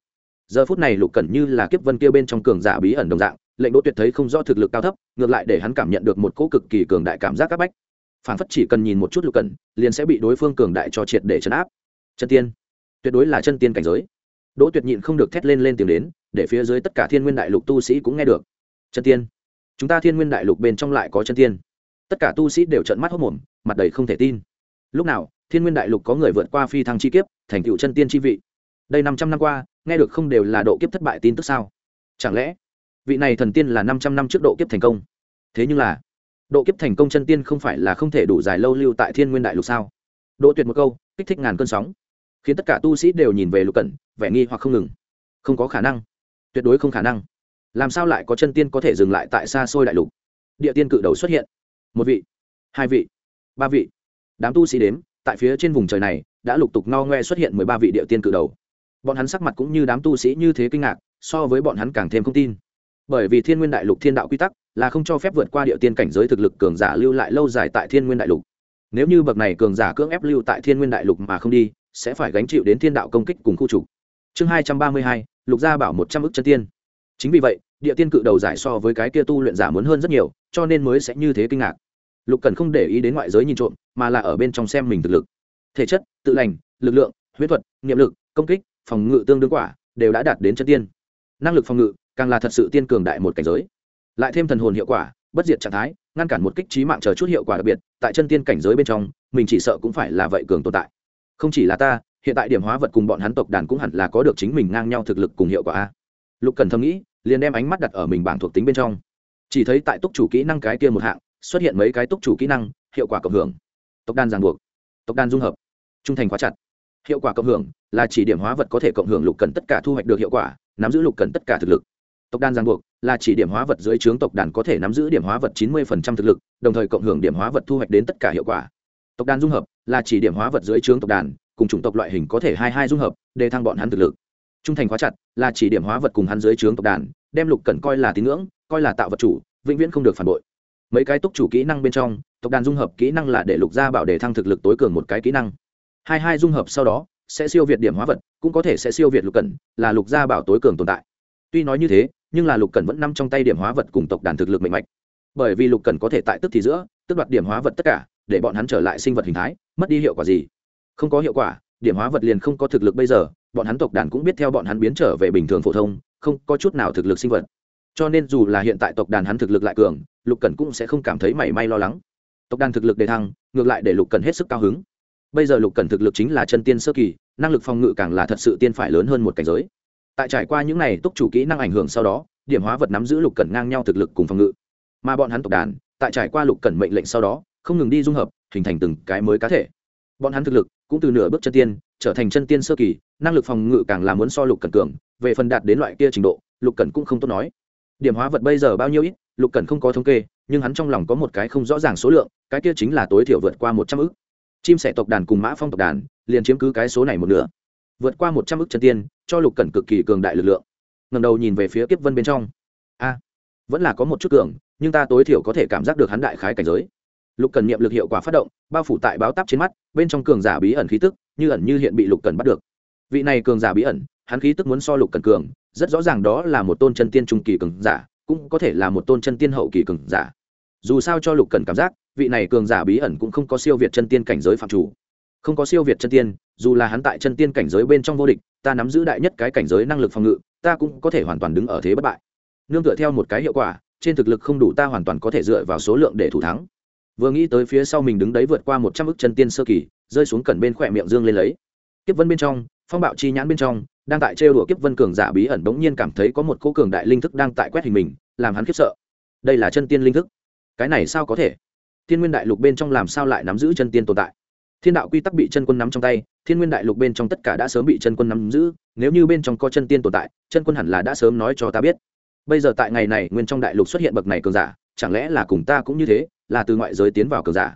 Giờ phút này lục cẩn như là kiếp vân kia bên trong cường giả bí ẩn đồng dạng, lệnh đỗ tuyệt thấy không rõ thực lực cao thấp, ngược lại để hắn cảm nhận được một cỗ cực kỳ cường đại cảm giác các bách. Phảng phất chỉ cần nhìn một chút lục cẩn, liền sẽ bị đối phương cường đại cho triệt để chấn áp. Chân tiên. Tuyệt đối là chân tiên cảnh giới. Đỗ tuyệt nhịn không được thét lên lên tiếng đến, để phía dưới tất cả thiên nguyên đại lục tu sĩ cũng nghe được. Chân tiên. Chúng ta thiên nguyên đại lục bên trong lại có chân tiên. Tất cả tu sĩ đều trợn mắt hốc mồm, mặt đầy không thể tin. Lúc nào thiên nguyên đại lục có người vượt qua phi thăng chi kiếp, thành tựu chân tiên chi vị. Đây năm trăm năm qua, nghe được không đều là độ kiếp thất bại tin tức sao? Chẳng lẽ, vị này thần tiên là năm trăm năm trước độ kiếp thành công? Thế nhưng là, độ kiếp thành công chân tiên không phải là không thể đủ dài lâu lưu tại thiên nguyên đại lục sao? Độ tuyệt một câu, kích thích ngàn cơn sóng. Khiến tất cả tu sĩ đều nhìn về lục cẩn, vẻ nghi hoặc không ngừng. Không có khả năng. Tuyệt đối không khả năng. Làm sao lại có chân tiên có thể dừng lại tại xa xôi đại lục? Địa tiên cự đầu xuất hiện. Một vị, hai vị, ba vị. Đám tu sĩ đếm tại phía trên vùng trời này, đã lục tục no ngoe xuất hiện mười ba vị địa tiên cự đầu. Bọn hắn sắc mặt cũng như đám tu sĩ như thế kinh ngạc, so với bọn hắn càng thêm không tin. Bởi vì thiên nguyên đại lục thiên đạo quy tắc là không cho phép vượt qua địa tiên cảnh giới thực lực cường giả lưu lại lâu dài tại thiên nguyên đại lục. Nếu như bậc này cường giả cưỡng ép lưu tại thiên nguyên đại lục mà không đi, sẽ phải gánh chịu đến thiên đạo công kích cùng khu trục. Chương hai trăm ba mươi hai, lục gia bảo một trăm ước chân tiên. Chính vì vậy, địa tiên cự đầu giải so với cái kia tu luyện giả muốn hơn rất nhiều, cho nên mới sẽ như thế kinh ngạc lục cần không để ý đến ngoại giới nhìn trộm, mà là ở bên trong xem mình thực lực. Thể chất, tự lành, lực lượng, huyết thuật, nghiệm lực, công kích, phòng ngự tương đương quả, đều đã đạt đến chân tiên. Năng lực phòng ngự, càng là thật sự tiên cường đại một cảnh giới. Lại thêm thần hồn hiệu quả, bất diệt trạng thái, ngăn cản một kích trí mạng chờ chút hiệu quả đặc biệt, tại chân tiên cảnh giới bên trong, mình chỉ sợ cũng phải là vậy cường tồn tại. Không chỉ là ta, hiện tại điểm hóa vật cùng bọn hắn tộc đàn cũng hẳn là có được chính mình ngang nhau thực lực cùng hiệu quả a. Lục cần thầm nghĩ, liền đem ánh mắt đặt ở mình bảng thuộc tính bên trong. Chỉ thấy tại túc chủ kỹ năng cái kia một hạng xuất hiện mấy cái túc chủ kỹ năng, hiệu quả cộng hưởng. Tộc đan ràng buộc. Tộc đan dung hợp. Trung thành khóa chặt. Hiệu quả cộng hưởng là chỉ điểm hóa vật có thể cộng hưởng lục cần tất cả thu hoạch được hiệu quả, nắm giữ lục cần tất cả thực lực. Tộc đan ràng buộc là chỉ điểm hóa vật dưới trướng tộc đàn có thể nắm giữ điểm hóa vật chín mươi thực lực, đồng thời cộng hưởng điểm hóa vật thu hoạch đến tất cả hiệu quả. Tộc đàn dung hợp là chỉ điểm hóa vật dưới trướng tộc đàn, cùng chủng tộc loại hình có thể hai hai dung hợp, để thăng bọn hắn thực lực. Trung thành khóa chặt là chỉ điểm hóa vật cùng hắn dưới trướng tộc đàn, đem lục cần coi là tín ngưỡng, coi là tạo vật chủ, vĩnh viễn không được phản bội mấy cái túc chủ kỹ năng bên trong, tộc đàn dung hợp kỹ năng là để lục gia bảo để thăng thực lực tối cường một cái kỹ năng. Hai hai dung hợp sau đó, sẽ siêu việt điểm hóa vật, cũng có thể sẽ siêu việt lục cẩn, là lục gia bảo tối cường tồn tại. Tuy nói như thế, nhưng là lục cẩn vẫn nằm trong tay điểm hóa vật cùng tộc đàn thực lực mạnh mạnh bởi vì lục cẩn có thể tại tức thì giữa, tức đoạt điểm hóa vật tất cả, để bọn hắn trở lại sinh vật hình thái, mất đi hiệu quả gì? Không có hiệu quả, điểm hóa vật liền không có thực lực bây giờ, bọn hắn tộc đàn cũng biết theo bọn hắn biến trở về bình thường phổ thông, không có chút nào thực lực sinh vật. Cho nên dù là hiện tại tộc đàn hắn thực lực lại cường lục cẩn cũng sẽ không cảm thấy mảy may lo lắng. Tộc đàn thực lực đề thăng, ngược lại để lục cẩn hết sức cao hứng. Bây giờ lục cẩn thực lực chính là chân tiên sơ kỳ, năng lực phòng ngự càng là thật sự tiên phải lớn hơn một cảnh giới. Tại trải qua những n à y túc chủ kỹ năng ảnh hưởng sau đó, điểm hóa vật nắm giữ lục cẩn ngang nhau thực lực cùng phòng ngự. Mà bọn hắn tộc đàn, tại trải qua lục cẩn mệnh lệnh sau đó, không ngừng đi dung hợp, hình thành từng cái mới cá thể. Bọn hắn thực lực cũng từ nửa bước chân tiên trở thành chân tiên sơ kỳ, năng lực phòng ngự càng là muốn so lục cẩn cường, về phần đạt đến loại kia trình độ, lục cẩn cũng không tốt nói. Điểm hóa vật bây giờ bao nhiêu ít? Lục cẩn không có thống kê, nhưng hắn trong lòng có một cái không rõ ràng số lượng, cái kia chính là tối thiểu vượt qua một trăm ư c chim sẻ tộc đàn cùng mã phong tộc đàn liền chiếm cứ cái số này một nửa. Vượt qua một trăm ư c chân tiên, cho lục cẩn cực kỳ cường đại lực lượng. Ngầm đầu nhìn về phía kiếp vân bên trong. A, vẫn là có một chút cường, nhưng ta tối thiểu có thể cảm giác được hắn đại khái cảnh giới. Lục cần niệm lực hiệu quả phát động, bao phủ tại báo tắp trên mắt, bên trong cường giả bí ẩn khí tức, như ẩn như hiện bị lục cần bắt được. Vị này cường giả bí ẩn, hắn khí tức muốn so lục cần cường, rất rõ ràng đó là một tôn chân tiên trung kỳ cường giả cũng có thể là một tôn chân tiên hậu kỳ cường giả. Dù sao cho lục cần cảm giác, vị này cường giả bí ẩn cũng không có siêu việt chân tiên cảnh giới phạm chủ. Không có siêu việt chân tiên, dù là hắn tại chân tiên cảnh giới bên trong vô địch, ta nắm giữ đại nhất cái cảnh giới năng lực phòng ngự, ta cũng có thể hoàn toàn đứng ở thế bất bại. Nương tựa theo một cái hiệu quả, trên thực lực không đủ ta hoàn toàn có thể dựa vào số lượng để thủ thắng. Vừa nghĩ tới phía sau mình đứng đấy vượt qua một trăm ước chân tiên sơ kỳ, rơi xuống cẩn bên khỏe miệng dương lên lấy. Tiếp vân bên trong, phong bạo chi nhãn bên trong đang tại trêu đùa kiếp vân cường giả bí ẩn bỗng nhiên cảm thấy có một cỗ cường đại linh thức đang tại quét hình mình, làm hắn khiếp sợ. Đây là chân tiên linh thức. Cái này sao có thể? Thiên nguyên đại lục bên trong làm sao lại nắm giữ chân tiên tồn tại? Thiên đạo quy tắc bị chân quân nắm trong tay, thiên nguyên đại lục bên trong tất cả đã sớm bị chân quân nắm giữ, nếu như bên trong có chân tiên tồn tại, chân quân hẳn là đã sớm nói cho ta biết. Bây giờ tại ngày này, nguyên trong đại lục xuất hiện bậc này cường giả, chẳng lẽ là cùng ta cũng như thế, là từ ngoại giới tiến vào cường giả?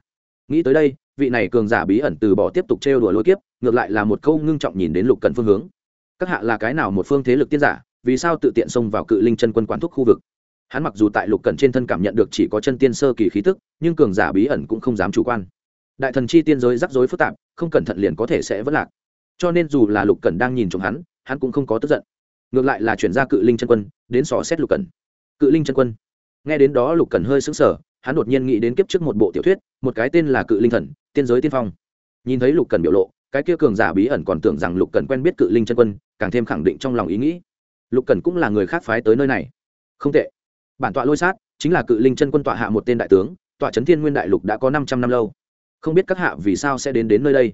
Nghĩ tới đây, vị này cường giả bí ẩn từ bỏ tiếp tục trêu đùa lôi kiếp, ngược lại là một câu ngưng trọng nhìn đến lục cần phương hướng các hạ là cái nào một phương thế lực tiên giả, vì sao tự tiện xông vào cự linh chân quân quản thúc khu vực? Hắn mặc dù tại lục cần trên thân cảm nhận được chỉ có chân tiên sơ kỳ khí tức, nhưng cường giả bí ẩn cũng không dám chủ quan. Đại thần chi tiên giới rắc rối phức tạp, không cẩn thận liền có thể sẽ vất lạc. Cho nên dù là lục cần đang nhìn trộm hắn hắn cũng không có tức giận. Ngược lại là chuyển ra cự linh chân quân, đến sò xét lục cần cự linh chân quân. Nghe đến đó lục cần hơi sững sờ, hắn đột nhiên nghĩ đến kiếp trước một bộ tiểu thuyết, một cái tên là cự linh thần, tiên giới tiên phong. Nhìn thấy lục cần biểu lộ cái kia cường giả bí ẩn còn tưởng rằng lục cần quen biết cự linh chân quân, càng thêm khẳng định trong lòng ý nghĩ. Lục cần cũng là người khác phái tới nơi này. Không tệ. Bản tọa lôi sát, chính là cự linh chân quân tọa hạ một tên đại tướng, tọa trấn thiên nguyên đại lục đã có năm trăm năm lâu. Không biết các hạ vì sao sẽ đến đến nơi đây.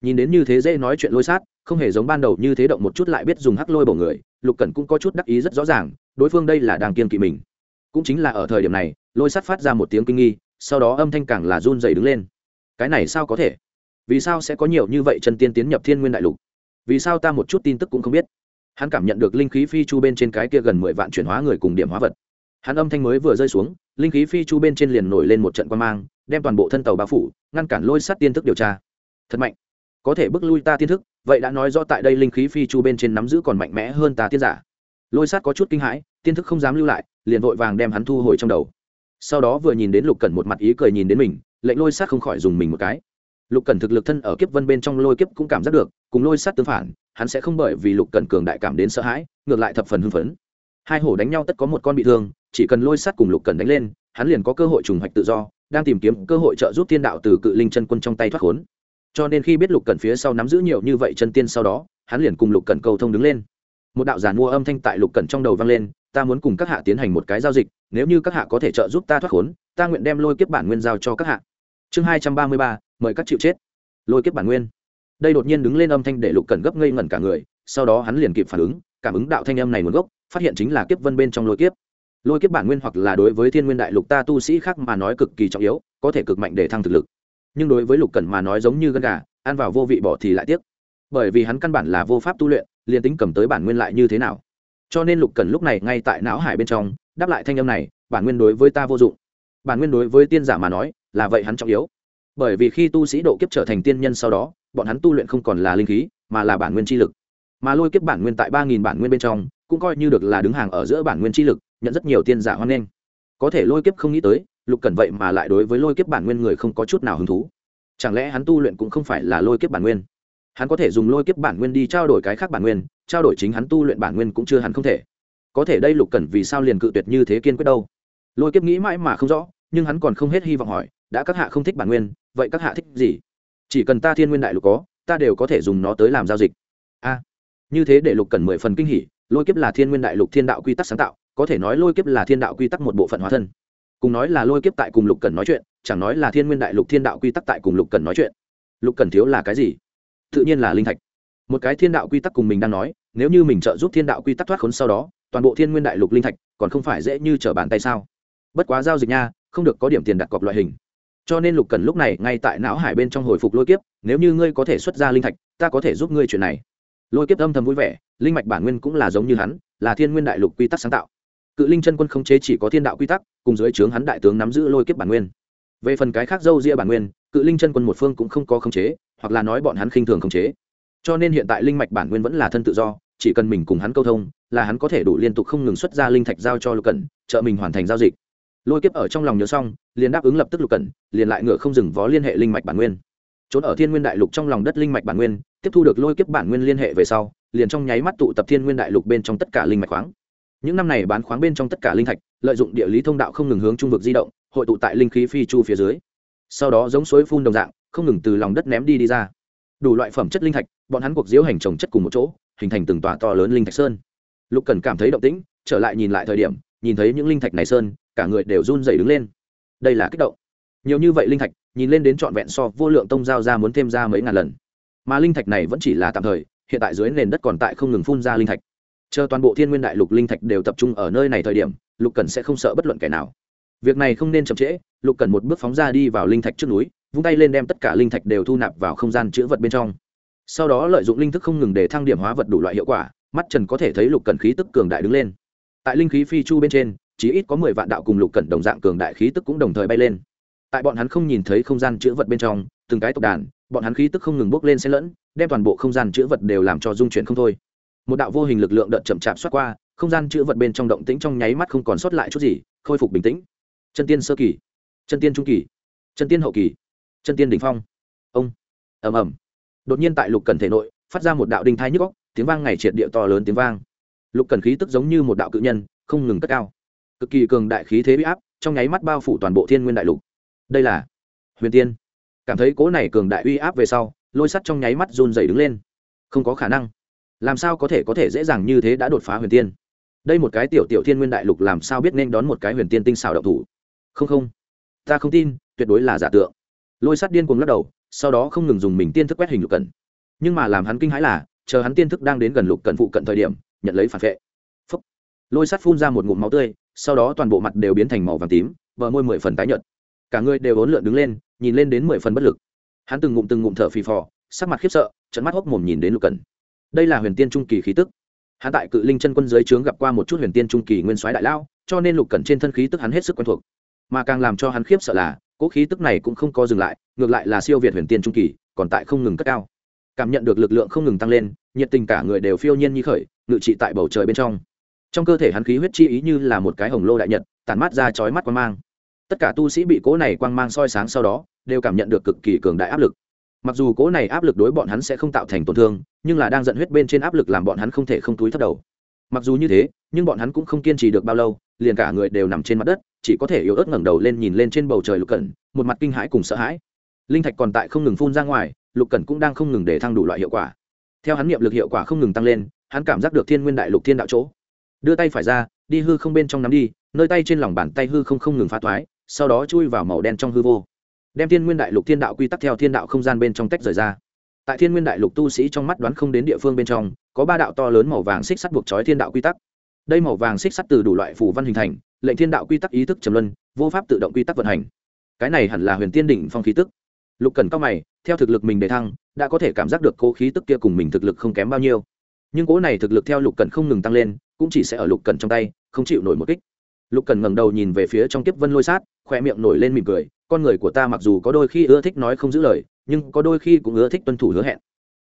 Nhìn đến như thế dễ nói chuyện lôi sát, không hề giống ban đầu như thế động một chút lại biết dùng hắc lôi bổ người, lục cần cũng có chút đắc ý rất rõ ràng, đối phương đây là đang kiên kỵ mình. Cũng chính là ở thời điểm này, lôi sát phát ra một tiếng kinh nghi, sau đó âm thanh càng là run dày đứng lên. Cái này sao có thể? Vì sao sẽ có nhiều như vậy chân tiên tiến nhập thiên nguyên đại lục? Vì sao ta một chút tin tức cũng không biết? Hắn cảm nhận được linh khí phi chu bên trên cái kia gần mười vạn chuyển hóa người cùng điểm hóa vật. Hắn âm thanh mới vừa rơi xuống, linh khí phi chu bên trên liền nổi lên một trận quan mang, đem toàn bộ thân tàu bao phủ, ngăn cản lôi sát tiên thức điều tra. Thật mạnh. Có thể bước lui ta tiên thức, vậy đã nói rõ tại đây linh khí phi chu bên trên nắm giữ còn mạnh mẽ hơn ta tiên giả. Lôi sát có chút kinh hãi, tiên thức không dám lưu lại, liền vội vàng đem hắn thu hồi trong đầu. Sau đó vừa nhìn đến lục cẩn một mặt ý cười nhìn đến mình, lệnh lôi sát không khỏi dùng mình một cái lục cẩn thực lực thân ở kiếp vân bên trong lôi kiếp cũng cảm giác được, cùng lôi sát tương phản, hắn sẽ không bởi vì lục cẩn cường đại cảm đến sợ hãi, ngược lại thập phần hưng phấn. Hai hổ đánh nhau tất có một con bị thương, chỉ cần lôi sát cùng lục cẩn đánh lên, hắn liền có cơ hội trùng hoạch tự do, đang tìm kiếm cơ hội trợ giúp thiên đạo từ cự linh chân quân trong tay thoát khốn. Cho nên khi biết lục cẩn phía sau nắm giữ nhiều như vậy chân tiên sau đó, hắn liền cùng lục cẩn cầu thông đứng lên. Một đạo giàn mua âm thanh tại lục cẩn trong đầu vang lên, ta muốn cùng các hạ tiến hành một cái giao dịch, nếu như các hạ có thể trợ giúp ta thoát khốn, ta nguyện đem lôi kiếp bản nguyên giao cho các hạ. Chương hai trăm ba mươi ba mời các chịu chết. Lôi kiếp bản nguyên. Đây đột nhiên đứng lên âm thanh để lục cẩn gấp ngây ngẩn cả người, sau đó hắn liền kịp phản ứng, cảm ứng đạo thanh âm này nguồn gốc, phát hiện chính là kiếp vân bên trong lôi kiếp. Lôi kiếp bản nguyên hoặc là đối với thiên nguyên đại lục ta tu sĩ khác mà nói cực kỳ trọng yếu, có thể cực mạnh để thăng thực lực. Nhưng đối với lục cẩn mà nói giống như gân gà, ăn vào vô vị bỏ thì lại tiếc. Bởi vì hắn căn bản là vô pháp tu luyện, liền tính cầm tới bản nguyên lại như thế nào. Cho nên lục cẩn lúc này ngay tại não hải bên trong, đáp lại thanh âm này, bản nguyên đối với ta vô dụng. Bản nguyên đối với tiên giả mà nói, là vậy hắn trọng yếu bởi vì khi tu sĩ độ kiếp trở thành tiên nhân sau đó, bọn hắn tu luyện không còn là linh khí, mà là bản nguyên chi lực. Mà lôi kiếp bản nguyên tại ba nghìn bản nguyên bên trong, cũng coi như được là đứng hàng ở giữa bản nguyên chi lực, nhận rất nhiều tiên giả hoan nghênh. Có thể lôi kiếp không nghĩ tới, lục cẩn vậy mà lại đối với lôi kiếp bản nguyên người không có chút nào hứng thú. Chẳng lẽ hắn tu luyện cũng không phải là lôi kiếp bản nguyên? Hắn có thể dùng lôi kiếp bản nguyên đi trao đổi cái khác bản nguyên, trao đổi chính hắn tu luyện bản nguyên cũng chưa hắn không thể. Có thể đây lục cẩn vì sao liền cự tuyệt như thế kiên quyết đâu? Lôi kiếp nghĩ mãi mà không rõ, nhưng hắn còn không hết hy vọng hỏi, đã các hạ không thích bản nguyên vậy các hạ thích gì? Chỉ cần ta thiên nguyên đại lục có, ta đều có thể dùng nó tới làm giao dịch. A, như thế để lục cần mười phần kinh hỉ, lôi kiếp là thiên nguyên đại lục thiên đạo quy tắc sáng tạo, có thể nói lôi kiếp là thiên đạo quy tắc một bộ phận hóa thân. Cùng nói là lôi kiếp tại cùng lục cần nói chuyện, chẳng nói là thiên nguyên đại lục thiên đạo quy tắc tại cùng lục cần nói chuyện. Lục cần thiếu là cái gì? Tự nhiên là linh thạch. Một cái thiên đạo quy tắc cùng mình đang nói, nếu như mình trợ giúp thiên đạo quy tắc thoát khốn sau đó, toàn bộ thiên nguyên đại lục linh thạch còn không phải dễ như trở bàn tay sao? Bất quá giao dịch nha, không được có điểm tiền đặt cọc loại hình cho nên lục cần lúc này ngay tại não hải bên trong hồi phục lôi kiếp, nếu như ngươi có thể xuất ra linh thạch, ta có thể giúp ngươi chuyện này. Lôi kiếp âm thầm vui vẻ, linh mạch bản nguyên cũng là giống như hắn, là thiên nguyên đại lục quy tắc sáng tạo. Cự linh chân quân không chế chỉ có thiên đạo quy tắc, cùng dưới trướng hắn đại tướng nắm giữ lôi kiếp bản nguyên. Về phần cái khác dâu ria bản nguyên, cự linh chân quân một phương cũng không có khống chế, hoặc là nói bọn hắn khinh thường khống chế. Cho nên hiện tại linh mạch bản nguyên vẫn là thân tự do, chỉ cần mình cùng hắn câu thông, là hắn có thể đủ liên tục không ngừng xuất ra linh thạch giao cho lục cẩn, trợ mình hoàn thành giao dịch lôi kiếp ở trong lòng nhớ xong, liền đáp ứng lập tức lục cẩn, liền lại ngựa không dừng vó liên hệ linh mạch bản nguyên. Trốn ở thiên nguyên đại lục trong lòng đất linh mạch bản nguyên, tiếp thu được lôi kiếp bản nguyên liên hệ về sau, liền trong nháy mắt tụ tập thiên nguyên đại lục bên trong tất cả linh mạch khoáng. Những năm này bán khoáng bên trong tất cả linh thạch, lợi dụng địa lý thông đạo không ngừng hướng trung vực di động, hội tụ tại linh khí phi chu phía dưới. Sau đó giống suối phun đồng dạng, không ngừng từ lòng đất ném đi đi ra. Đủ loại phẩm chất linh thạch, bọn hắn cuộc diễu hành trồng chất cùng một chỗ, hình thành từng tòa to lớn linh thạch sơn. Lục cần cảm thấy động tĩnh, trở lại nhìn lại thời điểm, nhìn thấy những linh thạch này sơn cả người đều run rẩy đứng lên. Đây là kích động. Nhiều như vậy linh thạch, nhìn lên đến trọn vẹn so vô lượng tông giao ra muốn thêm ra mấy ngàn lần. Mà linh thạch này vẫn chỉ là tạm thời, hiện tại dưới nền đất còn tại không ngừng phun ra linh thạch. Chờ toàn bộ thiên nguyên đại lục linh thạch đều tập trung ở nơi này thời điểm, lục cần sẽ không sợ bất luận kẻ nào. Việc này không nên chậm trễ, lục cần một bước phóng ra đi vào linh thạch trước núi, vung tay lên đem tất cả linh thạch đều thu nạp vào không gian chữ vật bên trong. Sau đó lợi dụng linh thức không ngừng để thăng điểm hóa vật đủ loại hiệu quả, mắt trần có thể thấy lục cần khí tức cường đại đứng lên. Tại linh khí phi chu bên trên chỉ ít có mười vạn đạo cùng lục cẩn đồng dạng cường đại khí tức cũng đồng thời bay lên. Tại bọn hắn không nhìn thấy không gian chữ vật bên trong, từng cái tộc đàn, bọn hắn khí tức không ngừng bốc lên xen lẫn, đem toàn bộ không gian chữ vật đều làm cho dung chuyển không thôi. Một đạo vô hình lực lượng đợt chậm chạp xoát qua, không gian chữ vật bên trong động tĩnh trong nháy mắt không còn sót lại chút gì, khôi phục bình tĩnh. Chân tiên sơ kỳ, chân tiên trung kỳ, chân tiên hậu kỳ, chân tiên đỉnh phong. Ông, ầm ầm. Đột nhiên tại lục cần thể nội, phát ra một đạo đinh thai nhức góc tiếng vang ngày triệt địa to lớn tiếng vang. Lục cần khí tức giống như một đạo cự nhân, không ngừng cất cao cực kỳ cường đại khí thế bị áp, trong nháy mắt bao phủ toàn bộ thiên nguyên đại lục. Đây là huyền tiên. Cảm thấy cố này cường đại uy áp về sau, lôi sắt trong nháy mắt run dày đứng lên. Không có khả năng. Làm sao có thể có thể dễ dàng như thế đã đột phá huyền tiên? Đây một cái tiểu tiểu thiên nguyên đại lục làm sao biết nên đón một cái huyền tiên tinh xảo động thủ? Không không. Ta không tin, tuyệt đối là giả tượng. Lôi sắt điên cuồng lắc đầu, sau đó không ngừng dùng mình tiên thức quét hình lục cận. Nhưng mà làm hắn kinh hãi là, chờ hắn tiên thức đang đến gần lục cận phụ cận thời điểm, nhận lấy phản vệ. Phúc. lôi sắt phun ra một ngụm máu tươi sau đó toàn bộ mặt đều biến thành màu vàng tím, bờ môi mười phần tái nhợt. Cả người đều ốn lượn đứng lên, nhìn lên đến mười phần bất lực. Hắn từng ngụm từng ngụm thở phì phò, sắc mặt khiếp sợ trận mắt hốc mồm nhìn đến lục cẩn. Đây là huyền tiên trung kỳ khí tức. Hắn tại cự linh chân quân dưới trướng gặp qua một chút huyền tiên trung kỳ nguyên soái đại lao, cho nên lục cẩn trên thân khí tức hắn hết sức quen thuộc. Mà càng làm cho hắn khiếp sợ là, cỗ khí tức này cũng không có dừng lại, ngược lại là siêu việt huyền tiên trung kỳ, còn tại không ngừng cất cao. Cảm nhận được lực lượng không ngừng tăng lên, nhiệt tình cả người đều phiêu nhiên như khởi, ngự trị tại bầu trời bên trong trong cơ thể hắn khí huyết chi ý như là một cái hồng lô đại nhật, tản mát ra chói mắt quang mang. Tất cả tu sĩ bị cố này quang mang soi sáng sau đó, đều cảm nhận được cực kỳ cường đại áp lực. Mặc dù cố này áp lực đối bọn hắn sẽ không tạo thành tổn thương, nhưng là đang giận huyết bên trên áp lực làm bọn hắn không thể không túi thấp đầu. Mặc dù như thế, nhưng bọn hắn cũng không kiên trì được bao lâu, liền cả người đều nằm trên mặt đất, chỉ có thể yếu ớt ngẩng đầu lên nhìn lên trên bầu trời lục cẩn, một mặt kinh hãi cùng sợ hãi. Linh thạch còn tại không ngừng phun ra ngoài, lục cẩn cũng đang không ngừng để thăng đủ loại hiệu quả. Theo hắn nghiệm lực hiệu quả không ngừng tăng lên, hắn cảm giác được thiên nguyên đại lục thiên đạo chỗ đưa tay phải ra đi hư không bên trong nắm đi nơi tay trên lòng bàn tay hư không không ngừng phá thoái, sau đó chui vào màu đen trong hư vô. Đem thiên nguyên đại lục thiên đạo quy tắc theo thiên đạo không gian bên trong tách rời ra. Tại thiên nguyên đại lục tu sĩ trong mắt đoán không đến địa phương bên trong có ba đạo to lớn màu vàng xích sắt buộc trói thiên đạo quy tắc. Đây màu vàng xích sắt từ đủ loại phủ văn hình thành lệnh thiên đạo quy tắc ý thức trầm luân vô pháp tự động quy tắc vận hành. Cái này hẳn là huyền tiên đỉnh phong khí tức. Lục cần cao mày theo thực lực mình để thăng đã có thể cảm giác được cố khí tức kia cùng mình thực lực không kém bao nhiêu. Nhưng cố này thực lực theo lục cần không ngừng tăng lên cũng chỉ sẽ ở lục cần trong tay, không chịu nổi một kích. Lục cần ngẩng đầu nhìn về phía trong kiếp vân lôi sát khoe miệng nổi lên mỉm cười, con người của ta mặc dù có đôi khi ưa thích nói không giữ lời, nhưng có đôi khi cũng ưa thích tuân thủ hứa hẹn.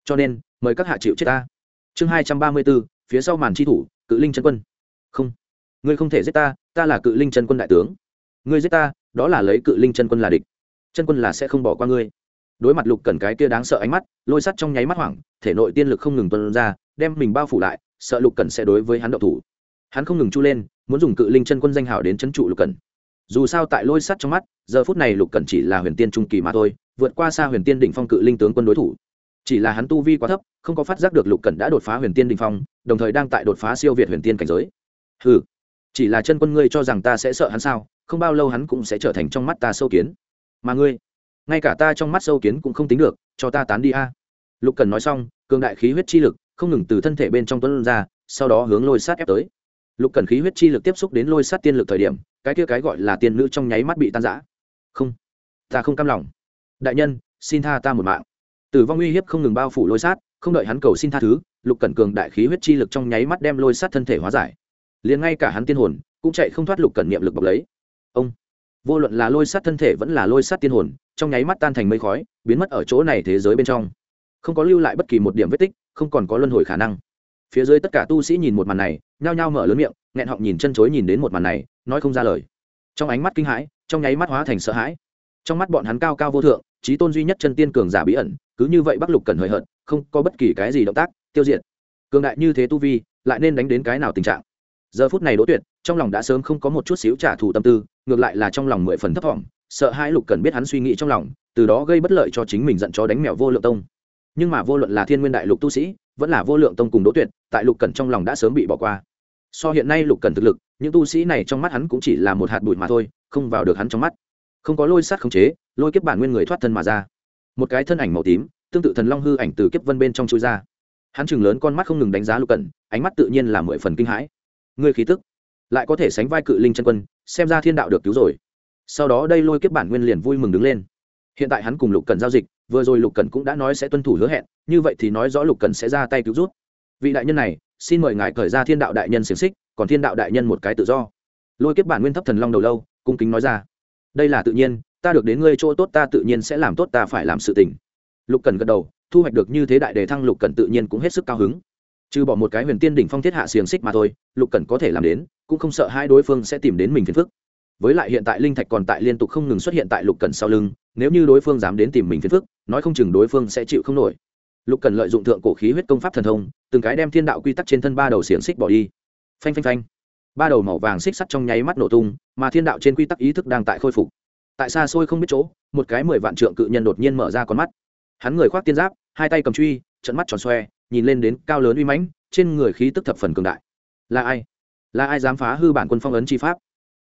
Cho nên, mời các hạ chịu chết ta. Chương hai trăm ba mươi bốn, phía sau màn tri thủ, cự linh chân quân. Không. Ngươi không thể giết ta ta là cự linh chân quân đại tướng. Ngươi giết ta, đó là lấy cự linh chân quân là địch. Chân quân là sẽ không bỏ qua ngươi. Đối mặt lục cần cái kia đáng sợ ánh mắt, lôi sắt trong nháy mắt hoảng, thể nội tiên lực không ngừng tuân ra, đem mình bao phủ lại sợ lục Cẩn sẽ đối với hắn động thủ. Hắn không ngừng chu lên, muốn dùng cự linh chân quân danh hào đến c trụ lục Cẩn. dù sao tại lôi sắt trong mắt, giờ phút này lục Cẩn chỉ là huyền tiên trung kỳ mà thôi, vượt qua xa huyền tiên đỉnh phong cự linh tướng quân đối thủ. Chỉ là hắn tu vi quá thấp, không có phát giác được lục Cẩn đã đột phá huyền tiên đỉnh phong, đồng thời đang tại đột phá siêu việt huyền tiên cảnh giới. Ừ chỉ là chân quân ngươi cho rằng ta sẽ sợ hắn sao? Không bao lâu hắn cũng sẽ trở thành trong mắt ta sâu kiến. Mà ngươi, ngay cả ta trong mắt sâu kiến cũng không tính được, cho ta tán đi a. Lục cần nói xong, cường đại khí huyết chi lực không ngừng từ thân thể bên trong tuấn ra, sau đó hướng lôi sát ép tới. Lục cần khí huyết chi lực tiếp xúc đến lôi sát tiên lực thời điểm, cái kia cái gọi là tiên nữ trong nháy mắt bị tan giã không, ta không cam lòng. Đại nhân, xin tha ta một mạng. Tử vong uy hiếp không ngừng bao phủ lôi sát, không đợi hắn cầu xin tha thứ, lục cẩn cường đại khí huyết chi lực trong nháy mắt đem lôi sát thân thể hóa giải. Liền ngay cả hắn tiên hồn, cũng chạy không thoát lục cẩn niệm lực bọc lấy. Ông, vô luận là lôi sát thân thể vẫn là lôi sát tiên hồn, trong nháy mắt tan thành mây khói, biến mất ở chỗ này thế giới bên trong không có lưu lại bất kỳ một điểm vết tích, không còn có luân hồi khả năng. Phía dưới tất cả tu sĩ nhìn một màn này, nhao nhao mở lớn miệng, nghẹn họng nhìn chân chối nhìn đến một màn này, nói không ra lời. Trong ánh mắt kinh hãi, trong nháy mắt hóa thành sợ hãi. Trong mắt bọn hắn cao cao vô thượng trí tôn duy nhất chân tiên cường giả bí ẩn, cứ như vậy bắc lục cần hời hợt, không có bất kỳ cái gì động tác, tiêu diệt. Cường đại như thế tu vi, lại nên đánh đến cái nào tình trạng? Giờ phút này đỗ tuyệt, trong lòng đã sớm không có một chút xíu trả thù tâm tư, ngược lại là trong lòng mười phần thấp thỏm sợ hai lục cần biết hắn suy nghĩ trong lòng, từ đó gây bất lợi cho chính mình giận chó đánh mèo vô lượng tông nhưng mà vô luận là thiên nguyên đại lục tu sĩ, vẫn là vô lượng tông cùng đỗ tuyệt, tại lục cần trong lòng đã sớm bị bỏ qua. So hiện nay lục cần thực lực, những tu sĩ này trong mắt hắn cũng chỉ là một hạt bụi mà thôi, không vào được hắn trong mắt. Không có lôi sát khống chế, lôi kiếp bản nguyên người thoát thân mà ra. Một cái thân ảnh màu tím, tương tự thần long hư ảnh từ kiếp vân bên trong chui ra. Hắn chừng lớn con mắt không ngừng đánh giá lục cần ánh mắt tự nhiên là mười phần kinh hãi. Ngươi khí tức, lại có thể sánh vai cự linh chân quân, xem ra thiên đạo được cứu rồi. Sau đó đây lôi kiếp bản nguyên liền vui mừng đứng lên hiện tại hắn cùng lục cần giao dịch, vừa rồi lục cần cũng đã nói sẽ tuân thủ hứa hẹn, như vậy thì nói rõ lục cần sẽ ra tay cứu rút vị đại nhân này, xin mời ngài khởi ra thiên đạo đại nhân xiềng xích, còn thiên đạo đại nhân một cái tự do. Lôi kiếp bản nguyên thấp thần long đầu lâu, cung kính nói ra. Đây là tự nhiên, ta được đến ngươi chỗ tốt ta tự nhiên sẽ làm tốt ta phải làm sự tình. Lục cần gật đầu, thu hoạch được như thế đại đề thăng lục cần tự nhiên cũng hết sức cao hứng. Trừ bỏ một cái huyền tiên đỉnh phong thiết hạ xiềng xích mà thôi, lục cần có thể làm đến, cũng không sợ hai đối phương sẽ tìm đến mình phiền phức. Với lại hiện tại linh thạch còn tại liên tục không ngừng xuất hiện tại lục cần sau lưng nếu như đối phương dám đến tìm mình phiền phức, nói không chừng đối phương sẽ chịu không nổi. Lục cần lợi dụng thượng cổ khí huyết công pháp thần thông, từng cái đem thiên đạo quy tắc trên thân ba đầu xiềng xích bỏ đi. Phanh phanh phanh. Ba đầu màu vàng xích sắt trong nháy mắt nổ tung, mà thiên đạo trên quy tắc ý thức đang tại khôi phục. Tại xa xôi không biết chỗ, một cái mười vạn trượng cự nhân đột nhiên mở ra con mắt. Hắn người khoác tiên giáp, hai tay cầm truy, trận mắt tròn xoe, nhìn lên đến cao lớn uy mãnh, trên người khí tức thập phần cường đại. Là ai? Là ai dám phá hư bản quân phong ấn chi pháp?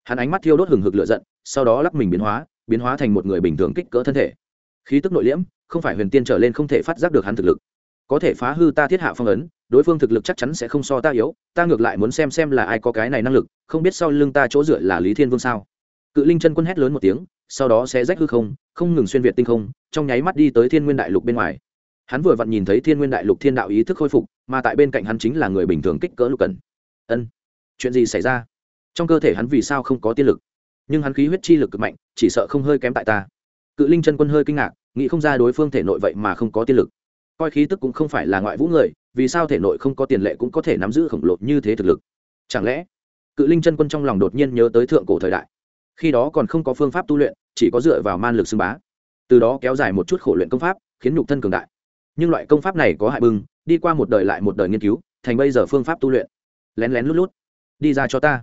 Hắn ánh mắt thiêu đốt hừng hực lửa giận, sau đó lắc mình biến hóa biến hóa thành một người bình thường kích cỡ thân thể. Khí tức nội liễm, không phải huyền tiên trở lên không thể phát giác được hắn thực lực. Có thể phá hư ta thiết hạ phong ấn, đối phương thực lực chắc chắn sẽ không so ta yếu, ta ngược lại muốn xem xem là ai có cái này năng lực, không biết sau lưng ta chỗ dựa là lý thiên vương sao? Cự linh chân quân hét lớn một tiếng, sau đó sẽ rách hư không không ngừng xuyên việt tinh không, trong nháy mắt đi tới thiên nguyên đại lục bên ngoài. Hắn vừa vặn nhìn thấy thiên nguyên đại lục thiên đạo ý thức khôi phục, mà tại bên cạnh hắn chính là người bình thường kích cỡ lục cần ân, chuyện gì xảy ra? Trong cơ thể hắn vì sao không có tiên lực? Nhưng hắn khí huyết chi lực cực mạnh, chỉ sợ không hơi kém tại ta. Cự linh chân quân hơi kinh ngạc, nghĩ không ra đối phương thể nội vậy mà không có tiên lực. Coi khí tức cũng không phải là ngoại vũ người, vì sao thể nội không có tiền lệ cũng có thể nắm giữ khổng lồ như thế thực lực? Chẳng lẽ, cự linh chân quân trong lòng đột nhiên nhớ tới thượng cổ thời đại? Khi đó còn không có phương pháp tu luyện, chỉ có dựa vào man lực xưng bá. Từ đó kéo dài một chút khổ luyện công pháp, khiến nhục thân cường đại. Nhưng loại công pháp này có hại bưng đi qua một đời lại một đời nghiên cứu, thành bây giờ phương pháp tu luyện. Lén lén lút lút, đi ra cho ta.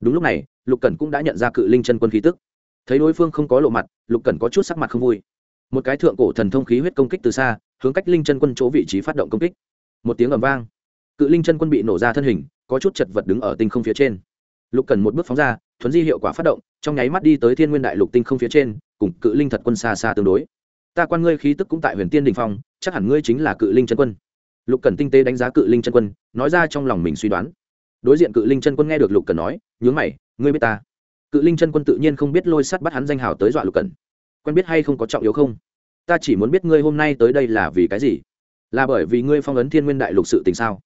Đúng lúc này lục cẩn cũng đã nhận ra cự linh chân quân khí tức. Thấy đối phương không có lộ mặt, lục cẩn có chút sắc mặt không vui. Một cái thượng cổ thần thông khí huyết công kích từ xa, hướng cách linh chân quân chỗ vị trí phát động công kích. Một tiếng ầm vang, cự linh chân quân bị nổ ra thân hình, có chút chật vật đứng ở tinh không phía trên. Lục cần một bước phóng ra, thuấn di hiệu quả phát động, trong nháy mắt đi tới thiên nguyên đại lục tinh không phía trên, cùng cự linh thật quân xa xa tương đối. Ta quan ngươi khí tức cũng tại huyền tiên đình phong, chắc hẳn ngươi chính là cự linh chân quân. Lục cần tinh tế đánh giá cự linh chân quân, nói ra trong lòng mình suy đoán. Đối diện cự linh chân quân nghe được lục cần nói, nhướng mày ngươi biết ta. Cự linh chân quân tự nhiên không biết lôi sắt bắt hắn danh hào tới dọa lục cần quen biết hay không có trọng yếu không? Ta chỉ muốn biết ngươi hôm nay tới đây là vì cái gì? Là bởi vì ngươi phong ấn thiên nguyên đại lục sự tình sao?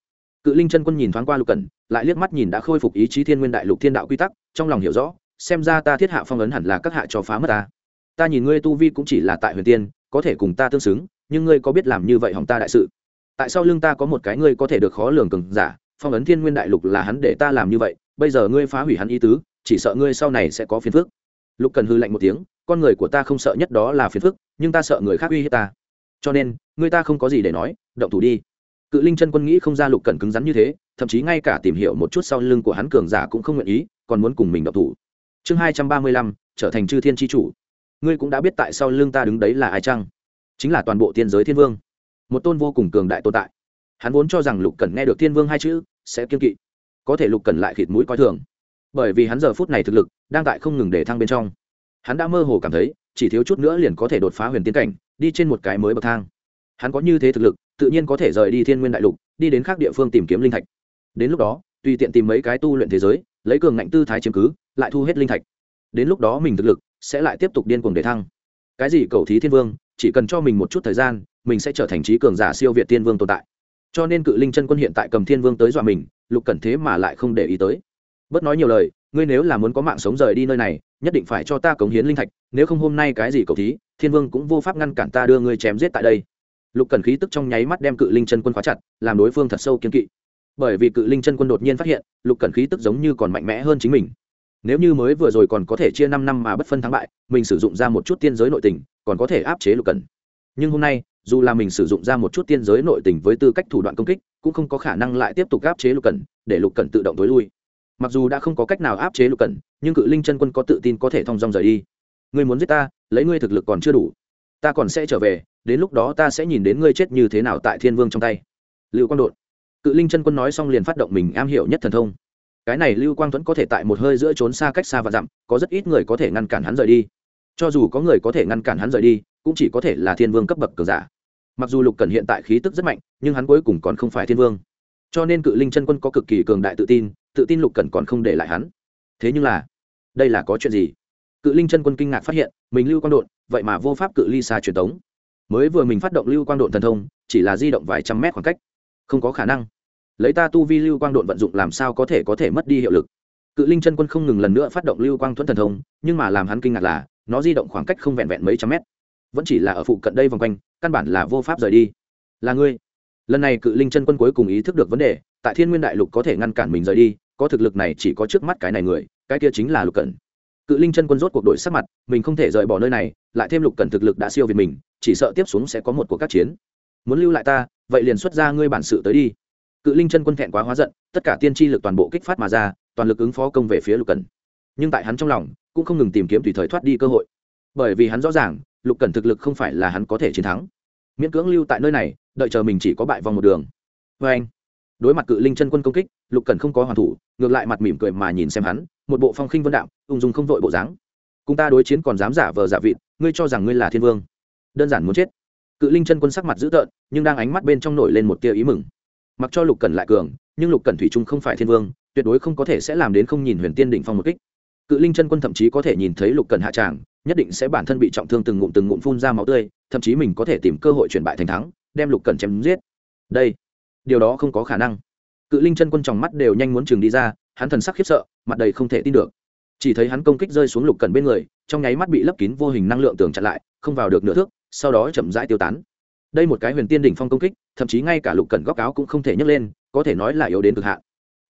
Cự linh chân quân nhìn thoáng qua lục cần lại liếc mắt nhìn đã khôi phục ý chí thiên nguyên đại lục thiên đạo quy tắc, trong lòng hiểu rõ, xem ra ta thiết hạ phong ấn hẳn là các hạ cho phá mất ta. Ta nhìn ngươi tu vi cũng chỉ là tại huyền tiên, có thể cùng ta tương xứng, nhưng ngươi có biết làm như vậy hỏng ta đại sự? Tại sao lưng ta có một cái ngươi có thể được khó lường cường giả, phong ấn thiên nguyên đại lục là hắn để ta làm như vậy? Bây giờ ngươi phá hủy hắn ý tứ, chỉ sợ ngươi sau này sẽ có phiền phức. Lục cần hư lạnh một tiếng, con người của ta không sợ nhất đó là phiền phức, nhưng ta sợ người khác uy hiếp ta. Cho nên người ta không có gì để nói, động thủ đi. Cự linh chân quân nghĩ không ra lục cần cứng rắn như thế, thậm chí ngay cả tìm hiểu một chút sau lưng của hắn cường giả cũng không nguyện ý, còn muốn cùng mình động thủ. Chương hai trăm ba mươi lăm, trở thành chư thiên tri chủ. Ngươi cũng đã biết tại sao lưng ta đứng đấy là ai chăng? Chính là toàn bộ tiên giới thiên vương. Một tôn vô cùng cường đại tồn tại. Hắn vốn cho rằng lục cần nghe được thiên vương hai chữ, sẽ kiên kỵ có thể lục cần lại khịt mũi coi thường. Bởi vì hắn giờ phút này thực lực đang tại không ngừng để thăng bên trong. Hắn đã mơ hồ cảm thấy, chỉ thiếu chút nữa liền có thể đột phá huyền tiến cảnh, đi trên một cái mới bậc thang. Hắn có như thế thực lực, tự nhiên có thể rời đi thiên nguyên đại lục, đi đến khác địa phương tìm kiếm linh thạch. Đến lúc đó, tùy tiện tìm mấy cái tu luyện thế giới, lấy cường ngạnh tư thái chiếm cứ, lại thu hết linh thạch. Đến lúc đó mình thực lực sẽ lại tiếp tục điên cuồng để thăng. Cái gì cầu thí thiên vương, chỉ cần cho mình một chút thời gian, mình sẽ trở thành trí cường giả siêu việt tiên vương tồn tại cho nên cự linh chân quân hiện tại cầm thiên vương tới dọa mình, lục cần thế mà lại không để ý tới. Bớt nói nhiều lời, ngươi nếu là muốn có mạng sống rời đi nơi này, nhất định phải cho ta cống hiến linh thạch, nếu không hôm nay cái gì cầu thí, thiên vương cũng vô pháp ngăn cản ta đưa ngươi chém giết tại đây. Lục cần khí tức trong nháy mắt đem cự linh chân quân khóa chặt, làm đối phương thật sâu kiên kỵ. Bởi vì cự linh chân quân đột nhiên phát hiện, lục cẩn khí tức giống như còn mạnh mẽ hơn chính mình. Nếu như mới vừa rồi còn có thể chia năm năm mà bất phân thắng bại, mình sử dụng ra một chút tiên giới nội tình, còn có thể áp chế lục cẩn. Nhưng hôm nay dù là mình sử dụng ra một chút tiên giới nội tình với tư cách thủ đoạn công kích, cũng không có khả năng lại tiếp tục áp chế lục cẩn, để lục cẩn tự động tối lui. Mặc dù đã không có cách nào áp chế lục cẩn, nhưng cự linh chân quân có tự tin có thể thong dong rời đi. Ngươi muốn giết ta, lấy ngươi thực lực còn chưa đủ. Ta còn sẽ trở về, đến lúc đó ta sẽ nhìn đến ngươi chết như thế nào tại thiên vương trong tay. Lưu quang đột. Cự linh chân quân nói xong liền phát động mình am hiểu nhất thần thông. Cái này lưu quang thuẫn có thể tại một hơi giữa trốn xa cách xa và dặm, có rất ít người có thể ngăn cản hắn rời đi. Cho dù có người có thể ngăn cản hắn rời đi, cũng chỉ có thể là thiên vương cấp bậc cường giả mặc dù lục cần hiện tại khí tức rất mạnh, nhưng hắn cuối cùng còn không phải thiên vương. Cho nên cự linh chân quân có cực kỳ cường đại tự tin tự tin lục cần còn không để lại hắn. Thế nhưng là, đây là có chuyện gì? Cự linh chân quân kinh ngạc phát hiện, mình lưu quang đột vậy mà vô pháp cự ly xa truyền tống. Mới vừa mình phát động lưu quang đột thần thông, chỉ là di động vài trăm mét khoảng cách. Không có khả năng. Lấy ta tu vi lưu quang đột vận dụng làm sao có thể có thể mất đi hiệu lực? Cự linh chân quân không ngừng lần nữa phát động lưu quang thuẫn thần thông, nhưng mà làm hắn kinh ngạc là, nó di động khoảng cách không vẹn vẹn mấy trăm mét vẫn chỉ là ở phụ cận đây vòng quanh, căn bản là vô pháp rời đi. Là ngươi. Lần này cự linh chân quân cuối cùng ý thức được vấn đề, tại thiên nguyên đại lục có thể ngăn cản mình rời đi, có thực lực này chỉ có trước mắt cái này người, cái kia chính là lục cẩn. Cự linh chân quân rốt cuộc đội sắc mặt, mình không thể rời bỏ nơi này, lại thêm lục cẩn thực lực đã siêu việt mình, chỉ sợ tiếp xuống sẽ có một cuộc các chiến. Muốn lưu lại ta, vậy liền xuất ra ngươi bản sự tới đi. Cự linh chân quân thẹn quá hóa giận, tất cả tiên tri lực toàn bộ kích phát mà ra, toàn lực ứng phó công về phía lục cẩn. Nhưng tại hắn trong lòng, cũng không ngừng tìm kiếm tùy thời thoát đi cơ hội bởi vì hắn rõ ràng, lục cẩn thực lực không phải là hắn có thể chiến thắng. Miễn cưỡng lưu tại nơi này, đợi chờ mình chỉ có bại vòng một đường. Vê anh, đối mặt cự linh chân quân công kích, lục cẩn không có hoàn thủ, ngược lại mặt mỉm cười mà nhìn xem hắn, một bộ phong khinh vân đạo, ung dung không vội bộ dáng. Cùng ta đối chiến còn dám giả vờ giả vịt, ngươi cho rằng ngươi là thiên vương. Đơn giản muốn chết. Cự linh chân quân sắc mặt dữ tợn, nhưng đang ánh mắt bên trong nổi lên một tia ý mừng. Mặc cho lục cẩn lại cường, nhưng lục cẩn thủy trung không phải thiên vương, tuyệt đối không có thể sẽ làm đến không nhìn huyền tiên đỉnh phong một kích. Cự linh chân quân thậm chí có thể nhìn thấy lục cẩn hạ tràng nhất định sẽ bản thân bị trọng thương từng ngụm từng ngụm phun ra máu tươi, thậm chí mình có thể tìm cơ hội chuyển bại thành thắng, đem lục cẩn chém giết. Đây, điều đó không có khả năng. Cự linh chân quân trong mắt đều nhanh muốn chừng đi ra, hắn thần sắc khiếp sợ, mặt đầy không thể tin được. Chỉ thấy hắn công kích rơi xuống lục cẩn bên người, trong nháy mắt bị lấp kín vô hình năng lượng tường chặn lại, không vào được nửa thước, sau đó chậm rãi tiêu tán. Đây một cái huyền tiên đỉnh phong công kích, thậm chí ngay cả lục cẩn góc áo cũng không thể nhấc lên, có thể nói là yếu đến cực hạn.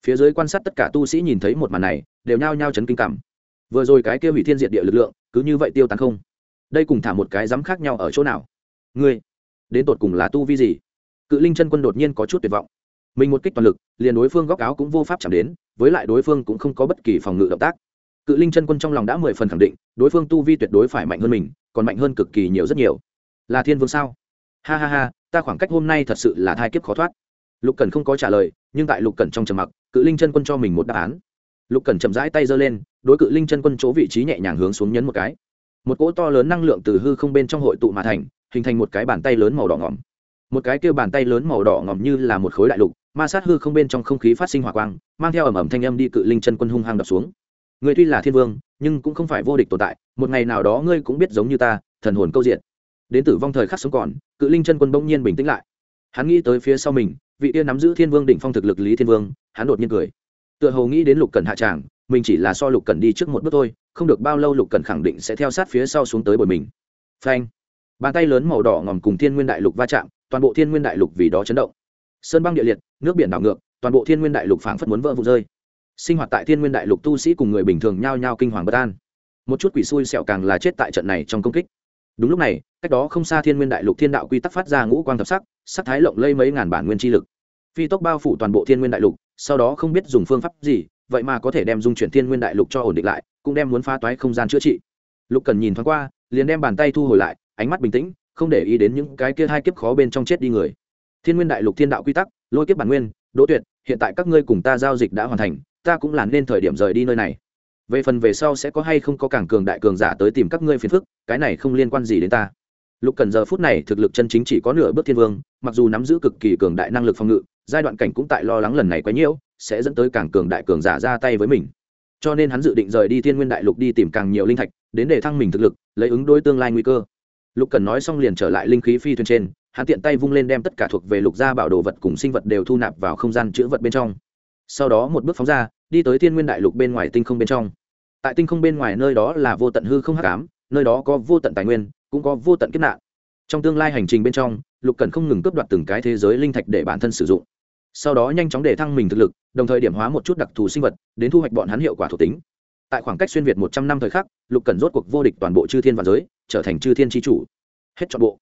Phía dưới quan sát tất cả tu sĩ nhìn thấy một màn này, đều nhao nhao chấn kinh cảm vừa rồi cái kia hủy thiên diệt địa lực lượng, cứ như vậy tiêu tán không? Đây cùng thả một cái dám khác nhau ở chỗ nào? Ngươi, đến tột cùng là tu vi gì? Cự linh chân quân đột nhiên có chút tuyệt vọng. Mình một kích toàn lực, liền đối phương góc áo cũng vô pháp chạm đến, với lại đối phương cũng không có bất kỳ phòng ngự động tác. Cự linh chân quân trong lòng đã mười phần khẳng định, đối phương tu vi tuyệt đối phải mạnh hơn mình, còn mạnh hơn cực kỳ nhiều rất nhiều. Là thiên vương sao? Ha ha ha, ta khoảng cách hôm nay thật sự là thai kiếp khó thoát. Lục cần không có trả lời, nhưng tại lục cần trong trầm mặc, cự linh chân quân cho mình một đáp án lục cần chậm rãi tay giơ lên, đối cự linh chân quân chỗ vị trí nhẹ nhàng hướng xuống nhấn một cái. Một cỗ to lớn năng lượng từ hư không bên trong hội tụ mà thành, hình thành một cái bàn tay lớn màu đỏ ngỏm. Một cái kêu bàn tay lớn màu đỏ ngỏm như là một khối đại lục, ma sát hư không bên trong không khí phát sinh hỏa quang, mang theo ẩm ẩm thanh âm đi cự linh chân quân hung hăng đập xuống. Người tuy là thiên vương, nhưng cũng không phải vô địch tồn tại, một ngày nào đó ngươi cũng biết giống như ta, thần hồn câu diện. Đến tử vong thời khắc sống còn, cự linh chân quân bỗng nhiên bình tĩnh lại. Hắn nghĩ tới phía sau mình, vị tiên nắm giữ thiên vương đỉnh phong thực lực lý thiên vương, hắn đột nhiên cười tựa hồ nghĩ đến lục cần hạ tràng, mình chỉ là so lục cần đi trước một bước thôi, không được bao lâu lục cần khẳng định sẽ theo sát phía sau xuống tới bồi mình. Phanh. Bàn tay lớn màu đỏ ngòm cùng thiên nguyên đại lục va chạm, toàn bộ thiên nguyên đại lục vì đó chấn động. Sơn băng địa liệt, nước biển đảo ngược, toàn bộ thiên nguyên đại lục phảng phất muốn vỡ vụ rơi. Sinh hoạt tại thiên nguyên đại lục tu sĩ cùng người bình thường nhao nhao kinh hoàng bất an. Một chút quỷ xui xẹo càng là chết tại trận này trong công kích. Đúng lúc này, cách đó không xa thiên nguyên đại lục thiên đạo quy tắc phát ra ngũ quang thập sắc sắc thái lộng lây mấy ngàn bản nguyên chi lực. Phi tốc bao phủ toàn bộ thiên nguyên đại lục sau đó không biết dùng phương pháp gì, vậy mà có thể đem dung chuyển thiên nguyên đại lục cho ổn định lại, cũng đem muốn phá toái không gian chữa trị. Lục cần nhìn thoáng qua, liền đem bàn tay thu hồi lại, ánh mắt bình tĩnh, không để ý đến những cái kia hai kiếp khó bên trong chết đi người. Thiên nguyên đại lục thiên đạo quy tắc, lôi kiếp bản nguyên, đỗ tuyệt, hiện tại các ngươi cùng ta giao dịch đã hoàn thành, ta cũng là nên thời điểm rời đi nơi này. Về phần về sau sẽ có hay không có cảng cường đại cường giả tới tìm các ngươi phiền phức, cái này không liên quan gì đến ta. Lục cần giờ phút này thực lực chân chính chỉ có nửa bước thiên vương, mặc dù nắm giữ cực kỳ cường đại năng lực phòng ngự giai đoạn cảnh cũng tại lo lắng lần này quá nhiễu, sẽ dẫn tới càng cường đại cường giả ra tay với mình. Cho nên hắn dự định rời đi thiên nguyên đại lục đi tìm càng nhiều linh thạch, đến để thăng mình thực lực, lấy ứng đối tương lai nguy cơ. Lục cần nói xong liền trở lại linh khí phi thuyền trên, hắn tiện tay vung lên đem tất cả thuộc về lục gia bảo đồ vật cùng sinh vật đều thu nạp vào không gian chữ vật bên trong. Sau đó một bước phóng ra, đi tới thiên nguyên đại lục bên ngoài tinh không bên trong. Tại tinh không bên ngoài nơi đó là vô tận hư không hắc ám, nơi đó có vô tận tài nguyên, cũng có vô tận kiếp nạn. Trong tương lai hành trình bên trong, lục cần không ngừng cướp đoạt từng cái thế giới linh thạch để bản thân sử dụng sau đó nhanh chóng để thăng mình thực lực, đồng thời điểm hóa một chút đặc thù sinh vật, đến thu hoạch bọn hắn hiệu quả thuộc tính. Tại khoảng cách xuyên việt một trăm năm thời khắc, lục cần rốt cuộc vô địch toàn bộ chư thiên và giới, trở thành chư thiên tri chủ. Hết chọn bộ.